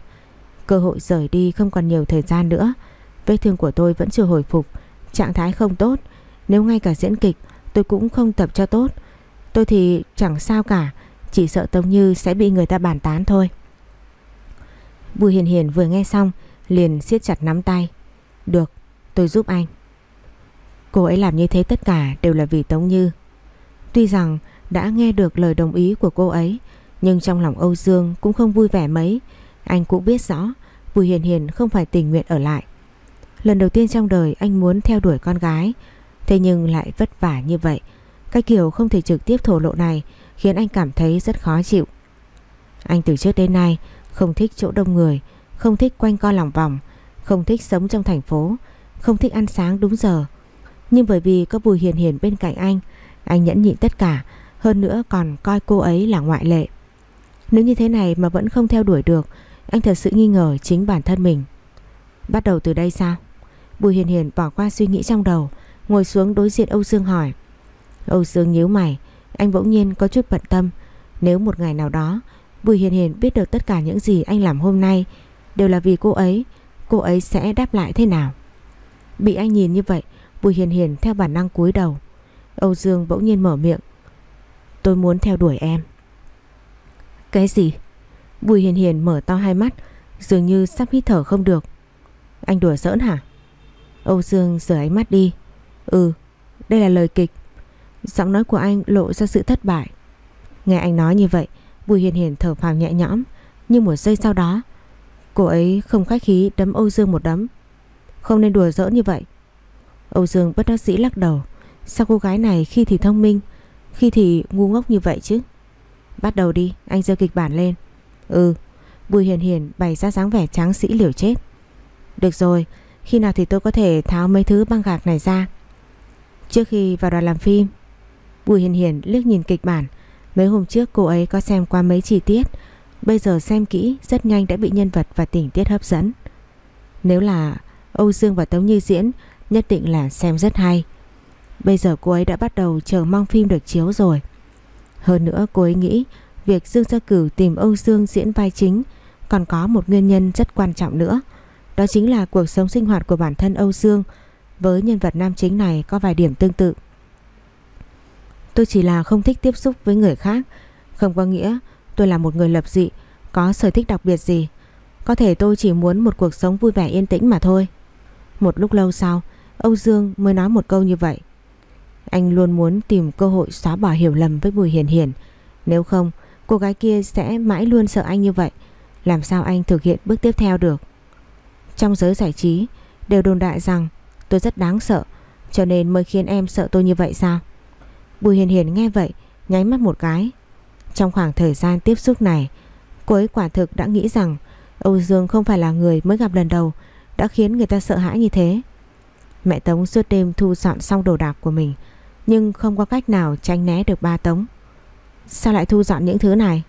Cơ hội rời đi không còn nhiều thời gian nữa. Vết thương của tôi vẫn chưa hồi phục, trạng thái không tốt. Nếu ngay cả diễn kịch tôi cũng không tập cho tốt. Tôi thì chẳng sao cả, chỉ sợ Tống Như sẽ bị người ta bàn tán thôi. Bùi Hiền Hiền vừa nghe xong liền siết chặt nắm tay. Được, tôi giúp anh. Cô ấy làm như thế tất cả đều là vì Tống Như. Tuy rằng đã nghe được lời đồng ý của cô ấy, nhưng trong lòng Âu Dương cũng không vui vẻ mấy. Anh cũng biết rõ Bùi Hiền Hiền không phải tình nguyện ở lại. Lần đầu tiên trong đời anh muốn theo đuổi con gái, thế nhưng lại vất vả như vậy. Cái kiểu không thể trực tiếp thổ lộ này khiến anh cảm thấy rất khó chịu. Anh từ trước đến nay không thích chỗ đông người, không thích quanh co lòng vòng, không thích sống trong thành phố, không thích ăn sáng đúng giờ. Nhưng bởi vì có Bùi Hiền Hiền bên cạnh anh, anh nhẫn nhịn tất cả, hơn nữa còn coi cô ấy là ngoại lệ. Nếu như thế này mà vẫn không theo đuổi được, anh thật sự nghi ngờ chính bản thân mình. Bắt đầu từ đây sao? Bùi Hiền Hiền bỏ qua suy nghĩ trong đầu, ngồi xuống đối diện Âu Dương hỏi. Âu Dương nhíu mày, anh bỗng nhiên có chút bận tâm. Nếu một ngày nào đó, Bùi Hiền Hiền biết được tất cả những gì anh làm hôm nay đều là vì cô ấy, cô ấy sẽ đáp lại thế nào? Bị anh nhìn như vậy, Bùi Hiền Hiền theo bản năng cúi đầu. Âu Dương bỗng nhiên mở miệng. Tôi muốn theo đuổi em. Cái gì? Bùi Hiền Hiền mở to hai mắt, dường như sắp hít thở không được. Anh đùa giỡn hả? Âu Dương rời ánh mắt đi. Ừ, đây là lời kịch. Giọng nói của anh lộ ra sự thất bại. Nghe anh nói như vậy, Bùi Hiền Hiền thở phào nhẹ nhõm, nhưng một giây sau đó, cô ấy không khách khí đấm Âu Dương một đấm. Không nên đùa giỡn như vậy. Âu Dương bất đắc dĩ lắc đầu. Sao cô gái này khi thì thông minh, khi thì ngu ngốc như vậy chứ? Bắt đầu đi, anh giơ kịch bản lên. Ừ, Bùi Hiền Hiền bày ra dáng vẻ tráng sĩ liều chết. Được rồi, khi nào thì tôi có thể tháo mấy thứ băng gạc này ra? Trước khi vào đoàn làm phim Bùi Hiền Hiền liếc nhìn kịch bản. Mấy hôm trước cô ấy có xem qua mấy chi tiết. Bây giờ xem kỹ, Rất nhanh đã bị nhân vật và tình tiết hấp dẫn. Nếu là Âu Dương và Tống Như diễn, Nhất định là xem rất hay. Bây giờ cô ấy đã bắt đầu chờ mong phim được chiếu rồi. Hơn nữa, cô ấy nghĩ Việc Dương Gia Cửu tìm Âu Dương diễn vai chính Còn có một nguyên nhân rất quan trọng nữa. Đó chính là cuộc sống sinh hoạt của bản thân Âu Dương Với nhân vật nam chính này có vài điểm tương tự. Tôi chỉ là không thích tiếp xúc với người khác. Không có nghĩa tôi là một người lập dị, Có sở thích đặc biệt gì. Có thể tôi chỉ muốn một cuộc sống vui vẻ yên tĩnh mà thôi. Một lúc lâu sau, Âu Dương mới nói một câu như vậy. Anh luôn muốn tìm cơ hội xóa bỏ hiểu lầm với Bùi Hiền Hiền. Nếu không, cô gái kia sẽ mãi luôn sợ anh như vậy. Làm sao anh thực hiện bước tiếp theo được? Trong giới giải trí, đều đồn đại rằng tôi rất đáng sợ, Cho nên mới khiến em sợ tôi như vậy sao? Bùi Hiền Hiền nghe vậy, nháy mắt một cái. Trong khoảng thời gian tiếp xúc này, Cô ấy quả thực đã nghĩ rằng Âu Dương không phải là người mới gặp lần đầu Đã khiến người ta sợ hãi như thế. Mẹ Tống suốt đêm thu dọn xong đồ đạc của mình, Nhưng không có cách nào tránh né được ba Tống. Sao lại thu dọn những thứ này?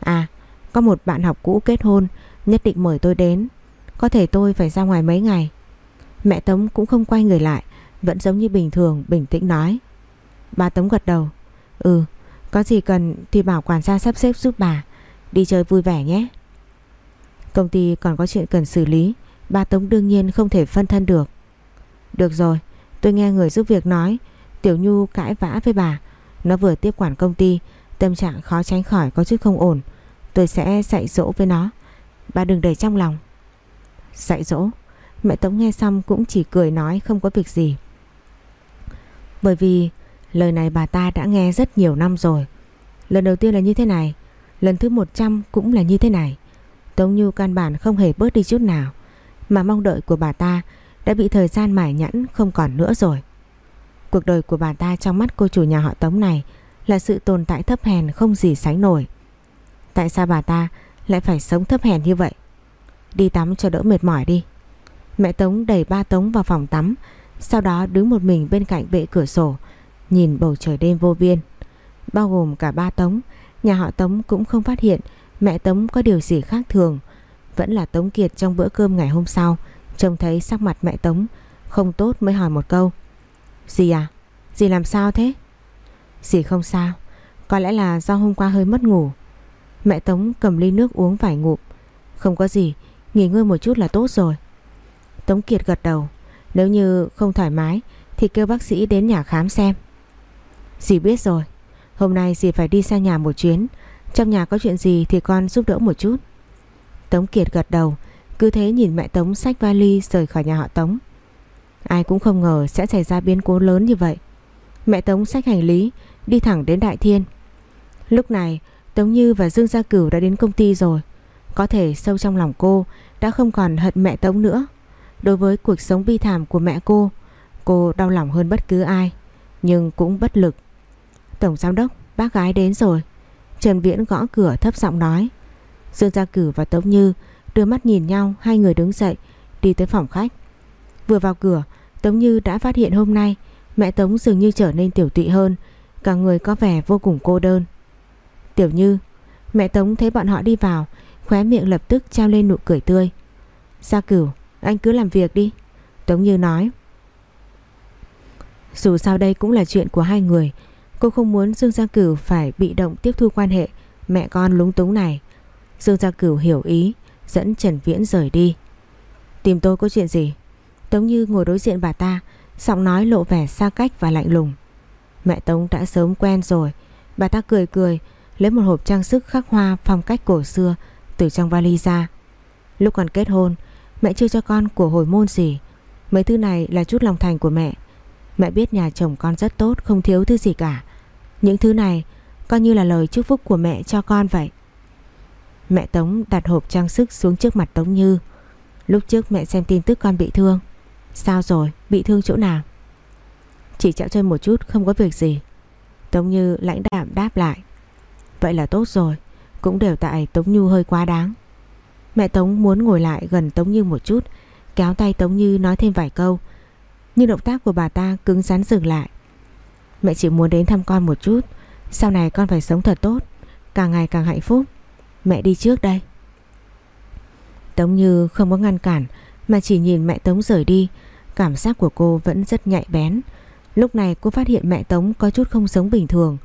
À có một bạn học cũ kết hôn, Nhất định mời tôi đến. Có thể tôi phải ra ngoài mấy ngày. Mẹ Tống cũng không quay người lại, Vẫn giống như bình thường, bình tĩnh nói. Bà Tống gật đầu. Ừ có gì cần thì bảo quản gia sắp xếp giúp bà. Đi chơi vui vẻ nhé. Công ty còn có chuyện cần xử lý. Bà Tống đương nhiên không thể phân thân được. Được rồi, Tôi nghe người giúp việc nói. Tiểu Nhu cãi vã với bà. Nó vừa tiếp quản công ty, Tâm trạng khó tránh khỏi có chút không ổn. Tôi sẽ dạy dỗ với nó. Bà đừng để trong lòng. Dạy dỗ? Mẹ Tống nghe xong cũng chỉ cười nói không có việc gì. Bởi vì Lời này bà ta đã nghe rất nhiều năm rồi. Lần đầu tiên là như thế này, Lần thứ 100 cũng là như thế này. Tống Như căn bản không hề bớt đi chút nào, Mà mong đợi của bà ta Đã bị thời gian mải nhẫn không còn nữa rồi. Cuộc đời của bà ta trong mắt cô chủ nhà họ Tống này Là sự tồn tại thấp hèn không gì sánh nổi. Tại sao bà ta lại phải sống thấp hèn như vậy? Đi tắm cho đỡ mệt mỏi đi. Mẹ Tống đẩy ba Tống vào phòng tắm, Sau đó đứng một mình bên cạnh bệ cửa sổ Nhìn bầu trời đêm vô biên, Bao gồm cả ba Tống. Nhà họ Tống cũng không phát hiện Mẹ Tống có điều gì khác thường, Vẫn là Tống Kiệt trong bữa cơm ngày hôm sau, Trông thấy sắc mặt mẹ Tống Không tốt mới hỏi một câu. Dì à? Dì làm sao thế? Dì không sao, Có lẽ là do hôm qua hơi mất ngủ. Mẹ Tống cầm ly nước uống vài ngụm. Không có gì, Nghỉ ngơi một chút là tốt rồi. Tống Kiệt gật đầu. Nếu như không thoải mái Thì kêu bác sĩ đến nhà khám xem. Dì biết rồi. Hôm nay dì phải đi xa nhà một chuyến. Trong nhà có chuyện gì thì con giúp đỡ một chút. Tống Kiệt gật đầu, Cứ thế nhìn mẹ Tống xách vali rời khỏi nhà họ Tống. Ai cũng không ngờ sẽ xảy ra biến cố lớn như vậy. Mẹ Tống xách hành lý, Đi thẳng đến Đại Thiên. Lúc này, Tống Như và Dương Gia Cửu đã đến công ty rồi. Có thể sâu trong lòng cô Đã không còn hận mẹ Tống nữa. Đối với cuộc sống bi thảm của mẹ cô Cô đau lòng hơn bất cứ ai. Nhưng cũng bất lực Tổng giám đốc, bác gái đến rồi. Trần Viễn gõ cửa thấp giọng nói. Dương Gia Cử và Tống Như đưa mắt nhìn nhau, hai người đứng dậy, đi tới phòng khách. Vừa vào cửa, Tống Như đã phát hiện hôm nay mẹ Tống dường như trở nên tiểu tụy hơn, cả người có vẻ vô cùng cô đơn. Tiểu Như, mẹ Tống thấy bọn họ đi vào, khóe miệng lập tức trao lên nụ cười tươi. Gia Cửu, anh cứ làm việc đi. Tống Như nói. Dù sao đây cũng là chuyện của hai người, Cô không muốn Dương Gia Cửu phải bị động tiếp thu quan hệ mẹ con lúng túng này. Dương Gia Cửu hiểu ý, dẫn Trần Viễn rời đi. Tìm tôi có chuyện gì? Tống Như ngồi đối diện bà ta, giọng nói lộ vẻ xa cách và lạnh lùng. Mẹ Tống đã sớm quen rồi, bà ta cười cười, lấy một hộp trang sức khắc hoa phong cách cổ xưa từ trong vali ra. Lúc còn kết hôn, mẹ chưa cho con của hồi môn gì. Mấy thứ này là chút lòng thành của mẹ. Mẹ biết nhà chồng con rất tốt, không thiếu thứ gì cả. Những thứ này coi như là lời chúc phúc của mẹ cho con vậy. Mẹ Tống đặt hộp trang sức xuống trước mặt Tống Như. Lúc trước mẹ xem tin tức con bị thương. Sao rồi? Bị thương chỗ nào? Chỉ chạo chơi một chút không có việc gì. Tống Như lãnh đạm đáp lại. Vậy là tốt rồi. Cũng đều tại Tống Như hơi quá đáng. Mẹ Tống muốn ngồi lại gần Tống Như một chút. Kéo tay Tống Như nói thêm vài câu. Nhưng động tác của bà ta cứng rắn dừng lại. Mẹ chỉ muốn đến thăm con một chút. Sau này con phải sống thật tốt. Càng ngày càng hạnh phúc. Mẹ đi trước đây. Tống Như không có ngăn cản, Mà chỉ nhìn mẹ Tống rời đi. Cảm giác của cô vẫn rất nhạy bén. Lúc này cô phát hiện mẹ Tống có chút không sống bình thường,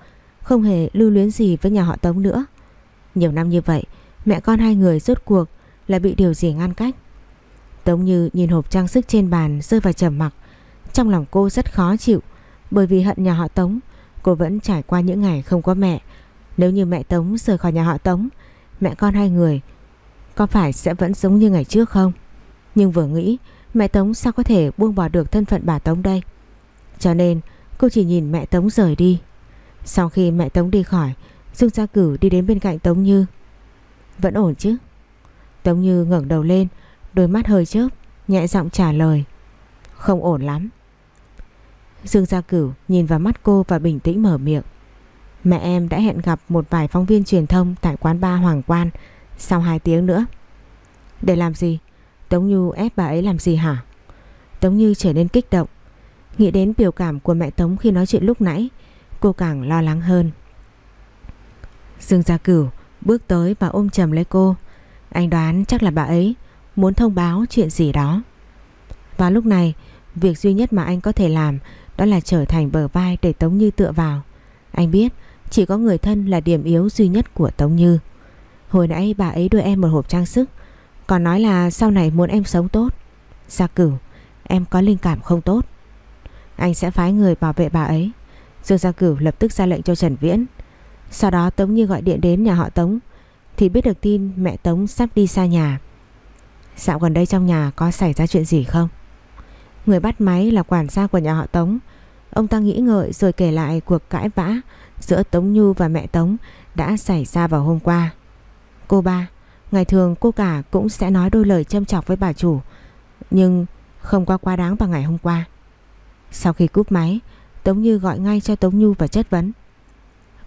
Không hề lưu luyến gì với nhà họ Tống nữa. Nhiều năm như vậy, Mẹ con hai người rốt cuộc là bị điều gì ngăn cách? Tống Như nhìn hộp trang sức trên bàn rơi vào trầm mặc. Trong lòng cô rất khó chịu, Bởi vì hận nhà họ Tống, Cô vẫn trải qua những ngày không có mẹ. Nếu như mẹ Tống rời khỏi nhà họ Tống, Mẹ con hai người Có phải sẽ vẫn giống như ngày trước không? Nhưng vừa nghĩ, Mẹ Tống sao có thể buông bỏ được thân phận bà Tống đây? Cho nên, cô chỉ nhìn mẹ Tống rời đi. Sau khi mẹ Tống đi khỏi, Dương Gia Cử đi đến bên cạnh Tống Như. Vẫn ổn chứ? Tống Như ngẩng đầu lên, Đôi mắt hơi chớp, Nhẹ giọng trả lời. Không ổn lắm. Dương Gia Cửu nhìn vào mắt cô và bình tĩnh mở miệng Mẹ em đã hẹn gặp một vài phóng viên truyền thông Tại quán ba Hoàng Quan Sau 2 tiếng nữa Để làm gì? Tống Như ép bà ấy làm gì hả? Tống Như trở nên kích động Nghĩ đến biểu cảm của mẹ Tống khi nói chuyện lúc nãy Cô càng lo lắng hơn Dương Gia Cửu bước tới và ôm chầm lấy cô Anh đoán chắc là bà ấy muốn thông báo chuyện gì đó. Và lúc này, việc duy nhất mà anh có thể làm đó là trở thành bờ vai để Tống Như tựa vào. Anh biết chỉ có người thân là điểm yếu duy nhất của Tống Như. Hồi nãy bà ấy đưa em một hộp trang sức, còn nói là sau này muốn em sống tốt. Gia cửu, em có linh cảm không tốt. Anh sẽ phái người bảo vệ bà ấy. Dương Gia Cửu lập tức ra lệnh cho Trần Viễn. Sau đó Tống Như gọi điện đến nhà họ Tống thì biết được tin mẹ Tống sắp đi xa nhà. Dạo gần đây trong nhà có xảy ra chuyện gì không? Người bắt máy là quản gia của nhà họ Tống. Ông ta nghĩ ngợi rồi kể lại cuộc cãi vã giữa Tống Nhu và mẹ Tống đã xảy ra vào hôm qua. Cô ba, ngày thường cô cả cũng sẽ nói đôi lời châm chọc với bà chủ, nhưng không qua quá đáng bằng ngày hôm qua. Sau khi cúp máy, Tống Như gọi ngay cho Tống Nhu và chất vấn.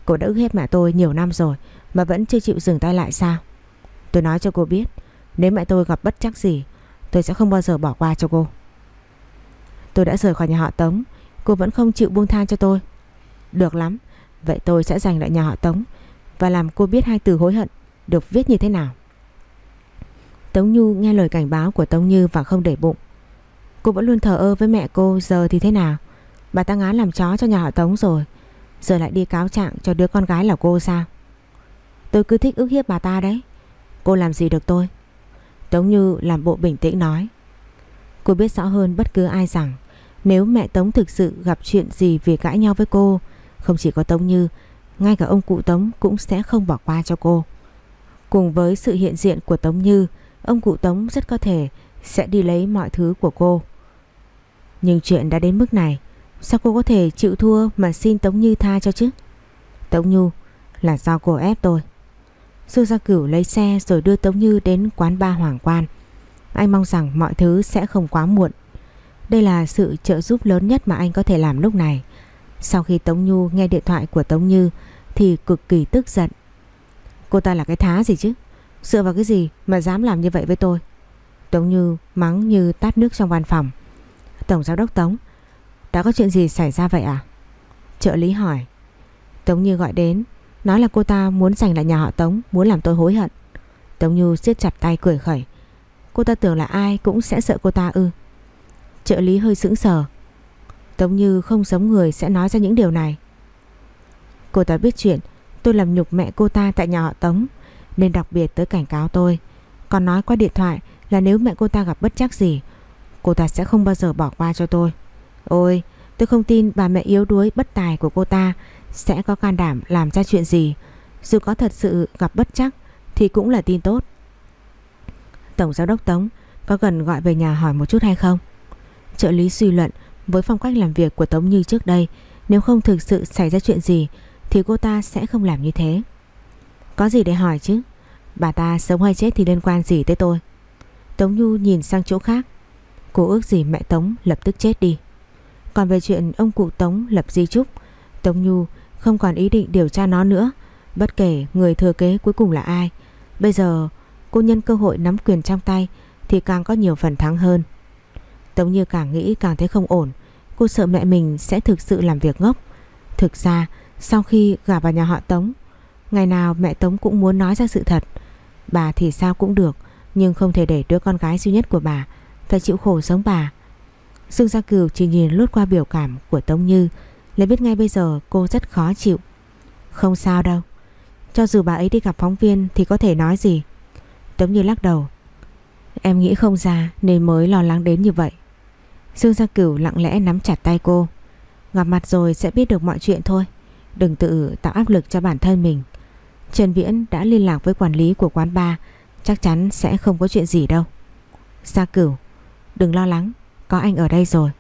Cô đã ức hiếp mẹ tôi nhiều năm rồi mà vẫn chưa chịu dừng tay lại sao? Tôi nói cho cô biết, nếu mẹ tôi gặp bất chắc gì Tôi sẽ không bao giờ bỏ qua cho cô Tôi đã rời khỏi nhà họ Tống. Cô vẫn không chịu buông tha cho tôi. Được lắm, Vậy tôi sẽ giành lại nhà họ Tống Và làm cô biết hai từ hối hận Được viết như thế nào. Tống Nhu nghe lời cảnh báo của Tống Như Và không để bụng. Cô vẫn luôn thờ ơ với mẹ cô, Giờ thì thế nào? Bà ta ngán làm chó cho nhà họ Tống rồi, Giờ lại đi cáo trạng cho đứa con gái là cô sao? Tôi cứ thích ức hiếp bà ta đấy. Cô làm gì được tôi? Tống Như làm bộ bình tĩnh nói. Cô biết rõ hơn bất cứ ai rằng nếu mẹ Tống thực sự gặp chuyện gì vì cãi nhau với cô, Không chỉ có Tống Như, Ngay cả ông cụ Tống cũng sẽ không bỏ qua cho cô Cùng với sự hiện diện của Tống Như, Ông cụ Tống rất có thể sẽ đi lấy mọi thứ của cô Nhưng chuyện đã đến mức này, Sao cô có thể chịu thua mà xin Tống Như tha cho chứ Tống Như là do cô ép tôi Du Gia Cửu lấy xe rồi đưa Tống Như đến quán ba Hoàng Quan. Anh mong rằng mọi thứ sẽ không quá muộn. Đây là sự trợ giúp lớn nhất mà anh có thể làm lúc này. Sau khi Tống Nhu nghe điện thoại của Tống Như thì cực kỳ tức giận. Cô ta là cái thá gì chứ? Dựa vào cái gì mà dám làm như vậy với tôi? Tống Như mắng như tát nước trong văn phòng. Tổng giám đốc Tống, đã có chuyện gì xảy ra vậy à? Trợ lý hỏi. Tống Như gọi đến Nói là cô ta muốn giành lại nhà họ Tống Muốn làm tôi hối hận Tống Như siết chặt tay cười khẩy Cô ta tưởng là ai cũng sẽ sợ cô ta ư Trợ lý hơi sững sờ Tống Như không giống người sẽ nói ra những điều này Cô ta biết chuyện, Tôi làm nhục mẹ cô ta tại nhà họ Tống, Nên đặc biệt tới cảnh cáo tôi Còn nói qua điện thoại là nếu mẹ cô ta gặp bất chắc gì, Cô ta sẽ không bao giờ bỏ qua cho tôi Ôi, tôi không tin bà mẹ yếu đuối, bất tài của cô ta sẽ có can đảm làm ra chuyện gì. Dù có thật sự gặp bất chắc thì cũng là tin tốt. Tổng giám đốc Tống có cần gọi về nhà hỏi một chút hay không? Trợ lý suy luận với phong cách làm việc của Tống Như trước đây, nếu không thực sự xảy ra chuyện gì, thì cô ta sẽ không làm như thế. Có gì để hỏi chứ? Bà ta sống hay chết thì liên quan gì tới tôi? Tống Nhu nhìn sang chỗ khác. Cô ước gì mẹ Tống lập tức chết đi. Còn về chuyện ông cụ Tống lập di trúc, Tống Nhu không còn ý định điều tra nó nữa Bất kể người thừa kế cuối cùng là ai, Bây giờ cô nhân cơ hội nắm quyền trong tay Thì càng có nhiều phần thắng hơn Tống Như càng nghĩ càng thấy không ổn. Cô sợ mẹ mình sẽ thực sự làm việc ngốc. Thực ra, sau khi gả vào nhà họ Tống, Ngày nào mẹ Tống cũng muốn nói ra sự thật. Bà thì sao cũng được, Nhưng không thể để đứa con gái duy nhất của bà Phải chịu khổ sống bà. Dương Gia Cửu chỉ nhìn lướt qua biểu cảm của Tống Như Lấy biết ngay bây giờ cô rất khó chịu. Không sao đâu, Cho dù bà ấy đi gặp phóng viên Thì có thể nói gì? Tống Như lắc đầu. Em nghĩ không ra nên mới lo lắng đến như vậy. Dương Gia Cửu lặng lẽ nắm chặt tay cô. Gặp mặt rồi sẽ biết được mọi chuyện thôi. Đừng tự tạo áp lực cho bản thân mình. Trần Viễn đã liên lạc với quản lý của quán bar, Chắc chắn sẽ không có chuyện gì đâu. Gia Cửu, Đừng lo lắng, Có anh ở đây rồi.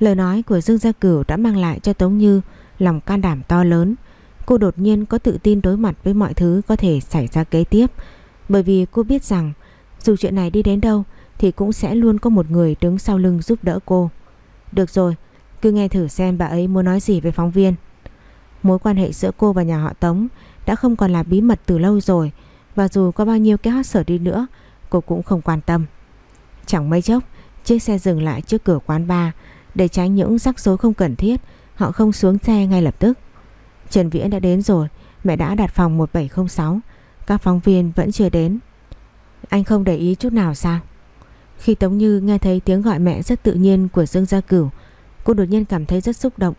Lời nói của Dương Gia Cửu đã mang lại cho Tống Như Lòng can đảm to lớn. Cô đột nhiên có tự tin đối mặt với mọi thứ Có thể xảy ra kế tiếp, Bởi vì cô biết rằng Dù chuyện này đi đến đâu thì cũng sẽ luôn có một người đứng sau lưng giúp đỡ cô Được rồi, Cứ nghe thử xem bà ấy muốn nói gì với phóng viên Mối quan hệ giữa cô và nhà họ Tống đã không còn là bí mật từ lâu rồi, và dù có bao nhiêu cái hot sở đi nữa, cô cũng không quan tâm. Chẳng mấy chốc, chiếc xe dừng lại trước cửa quán bar, để tránh những rắc rối không cần thiết, họ không xuống xe ngay lập tức. Trần Viễn đã đến rồi, mẹ đã đặt phòng 1706 các phóng viên vẫn chưa đến. Anh không để ý chút nào sao? Khi Tống Như nghe thấy tiếng gọi mẹ rất tự nhiên của Dương Gia Cửu, cô đột nhiên cảm thấy rất xúc động.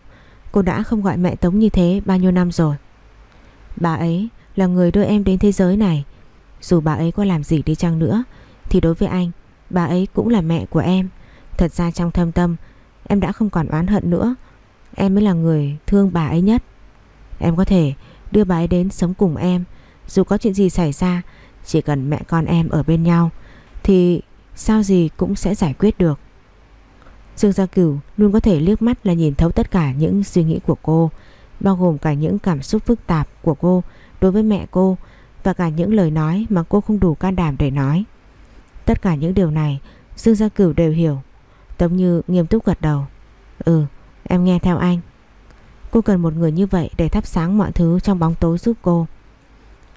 Cô đã không gọi mẹ Tống như thế bao nhiêu năm rồi. Bà ấy là người đưa em đến thế giới này. Dù bà ấy có làm gì đi chăng nữa, Thì đối với anh, Bà ấy cũng là mẹ của em. Thật ra trong thâm tâm, Em đã không còn oán hận nữa. Em mới là người thương bà ấy nhất. Em có thể đưa bà ấy đến sống cùng em. Dù có chuyện gì xảy ra, Chỉ cần mẹ con em ở bên nhau, Thì sao gì cũng sẽ giải quyết được Dương Gia Cửu luôn có thể liếc mắt là nhìn thấu tất cả những suy nghĩ của cô bao gồm cả những cảm xúc phức tạp của cô đối với mẹ cô và cả những lời nói mà cô không đủ can đảm để nói. Tất cả những điều này Dương Gia Cửu đều hiểu. Tống Như nghiêm túc gật đầu. Ừ, em nghe theo anh. Cô cần một người như vậy để thắp sáng mọi thứ trong bóng tối giúp cô.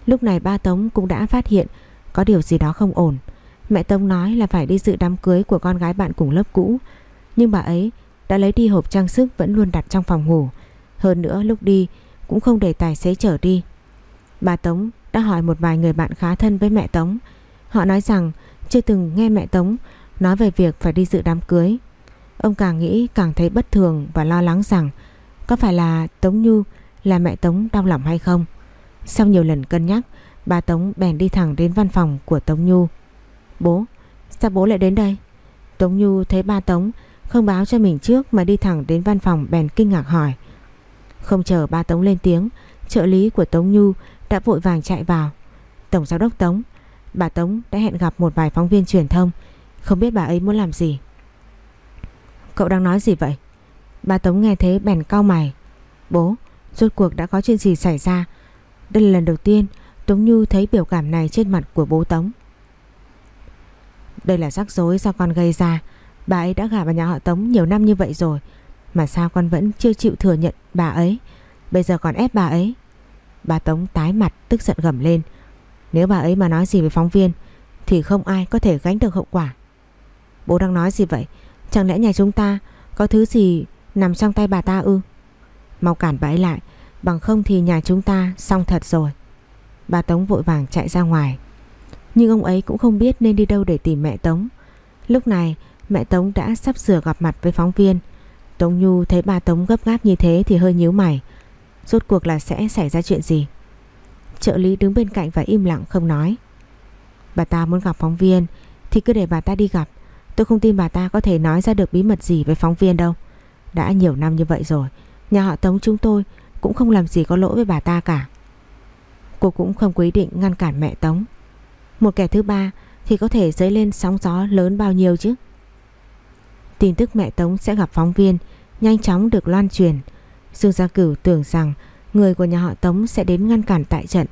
Lúc này ba Tống cũng đã phát hiện có điều gì đó không ổn. Mẹ Tống nói là phải đi dự đám cưới của con gái bạn cùng lớp cũ. Nhưng bà ấy đã lấy đi hộp trang sức vẫn luôn đặt trong phòng ngủ hơn nữa lúc đi cũng không để tài xế chở đi. Bà Tống đã hỏi một vài người bạn khá thân với mẹ Tống. Họ nói rằng chưa từng nghe mẹ Tống nói về việc phải đi dự đám cưới. Ông càng nghĩ càng thấy bất thường và lo lắng rằng có phải là Tống Nhu là mẹ Tống đau lòng hay không. Sau nhiều lần cân nhắc, bà Tống bèn đi thẳng đến văn phòng của Tống Nhu. Bố, sao bố lại đến đây? Tống Nhu thấy ba Tống không báo cho mình trước mà đi thẳng đến văn phòng bèn kinh ngạc hỏi. Không chờ ba Tống lên tiếng Trợ lý của Tống Nhu đã vội vàng chạy vào. Tổng giám đốc Tống Bà Tống đã hẹn gặp một vài phóng viên truyền thông. Không biết bà ấy muốn làm gì? Cậu đang nói gì vậy? Bà Tống nghe thế bèn cau mày. Bố Rốt cuộc đã có chuyện gì xảy ra? Đây là lần đầu tiên Tống Nhu thấy biểu cảm này trên mặt của bố Tống. Đây là rắc rối do con gây ra. Bà ấy đã gả vào nhà họ Tống nhiều năm như vậy rồi, mà sao con vẫn chưa chịu thừa nhận bà ấy? Bây giờ còn ép bà ấy? Bà Tống tái mặt, tức giận gầm lên. Nếu bà ấy mà nói gì với phóng viên, Thì không ai có thể gánh được hậu quả. Bố đang nói gì vậy? Chẳng lẽ nhà chúng ta Có thứ gì nằm trong tay bà ta ư? Mau cản bà ấy lại, Bằng không thì nhà chúng ta xong thật rồi. Bà Tống vội vàng chạy ra ngoài. Nhưng ông ấy cũng không biết nên đi đâu để tìm mẹ Tống Lúc này mẹ Tống đã sắp sửa gặp mặt với phóng viên Tống Nhu thấy ba Tống gấp gáp như thế thì hơi nhíu mày. Rốt cuộc là sẽ xảy ra chuyện gì? Trợ lý đứng bên cạnh và im lặng không nói. Bà ta muốn gặp phóng viên thì cứ để bà ta đi gặp. Tôi không tin bà ta có thể nói ra được bí mật gì với phóng viên đâu. Đã nhiều năm như vậy rồi, nhà họ Tống chúng tôi cũng không làm gì có lỗi với bà ta cả. Cô cũng không quyết định ngăn cản mẹ Tống. Một kẻ thứ ba thì có thể dấy lên sóng gió lớn bao nhiêu chứ? Tin tức mẹ Tống sẽ gặp phóng viên nhanh chóng được loan truyền. Dương Gia Cửu tưởng rằng người của nhà họ Tống sẽ đến ngăn cản tại trận,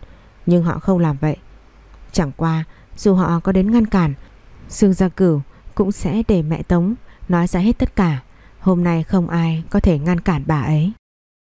nhưng họ không làm vậy. Chẳng qua, dù họ có đến ngăn cản, Dương Gia Cửu cũng sẽ để mẹ Tống nói ra hết tất cả. Hôm nay không ai có thể ngăn cản bà ấy.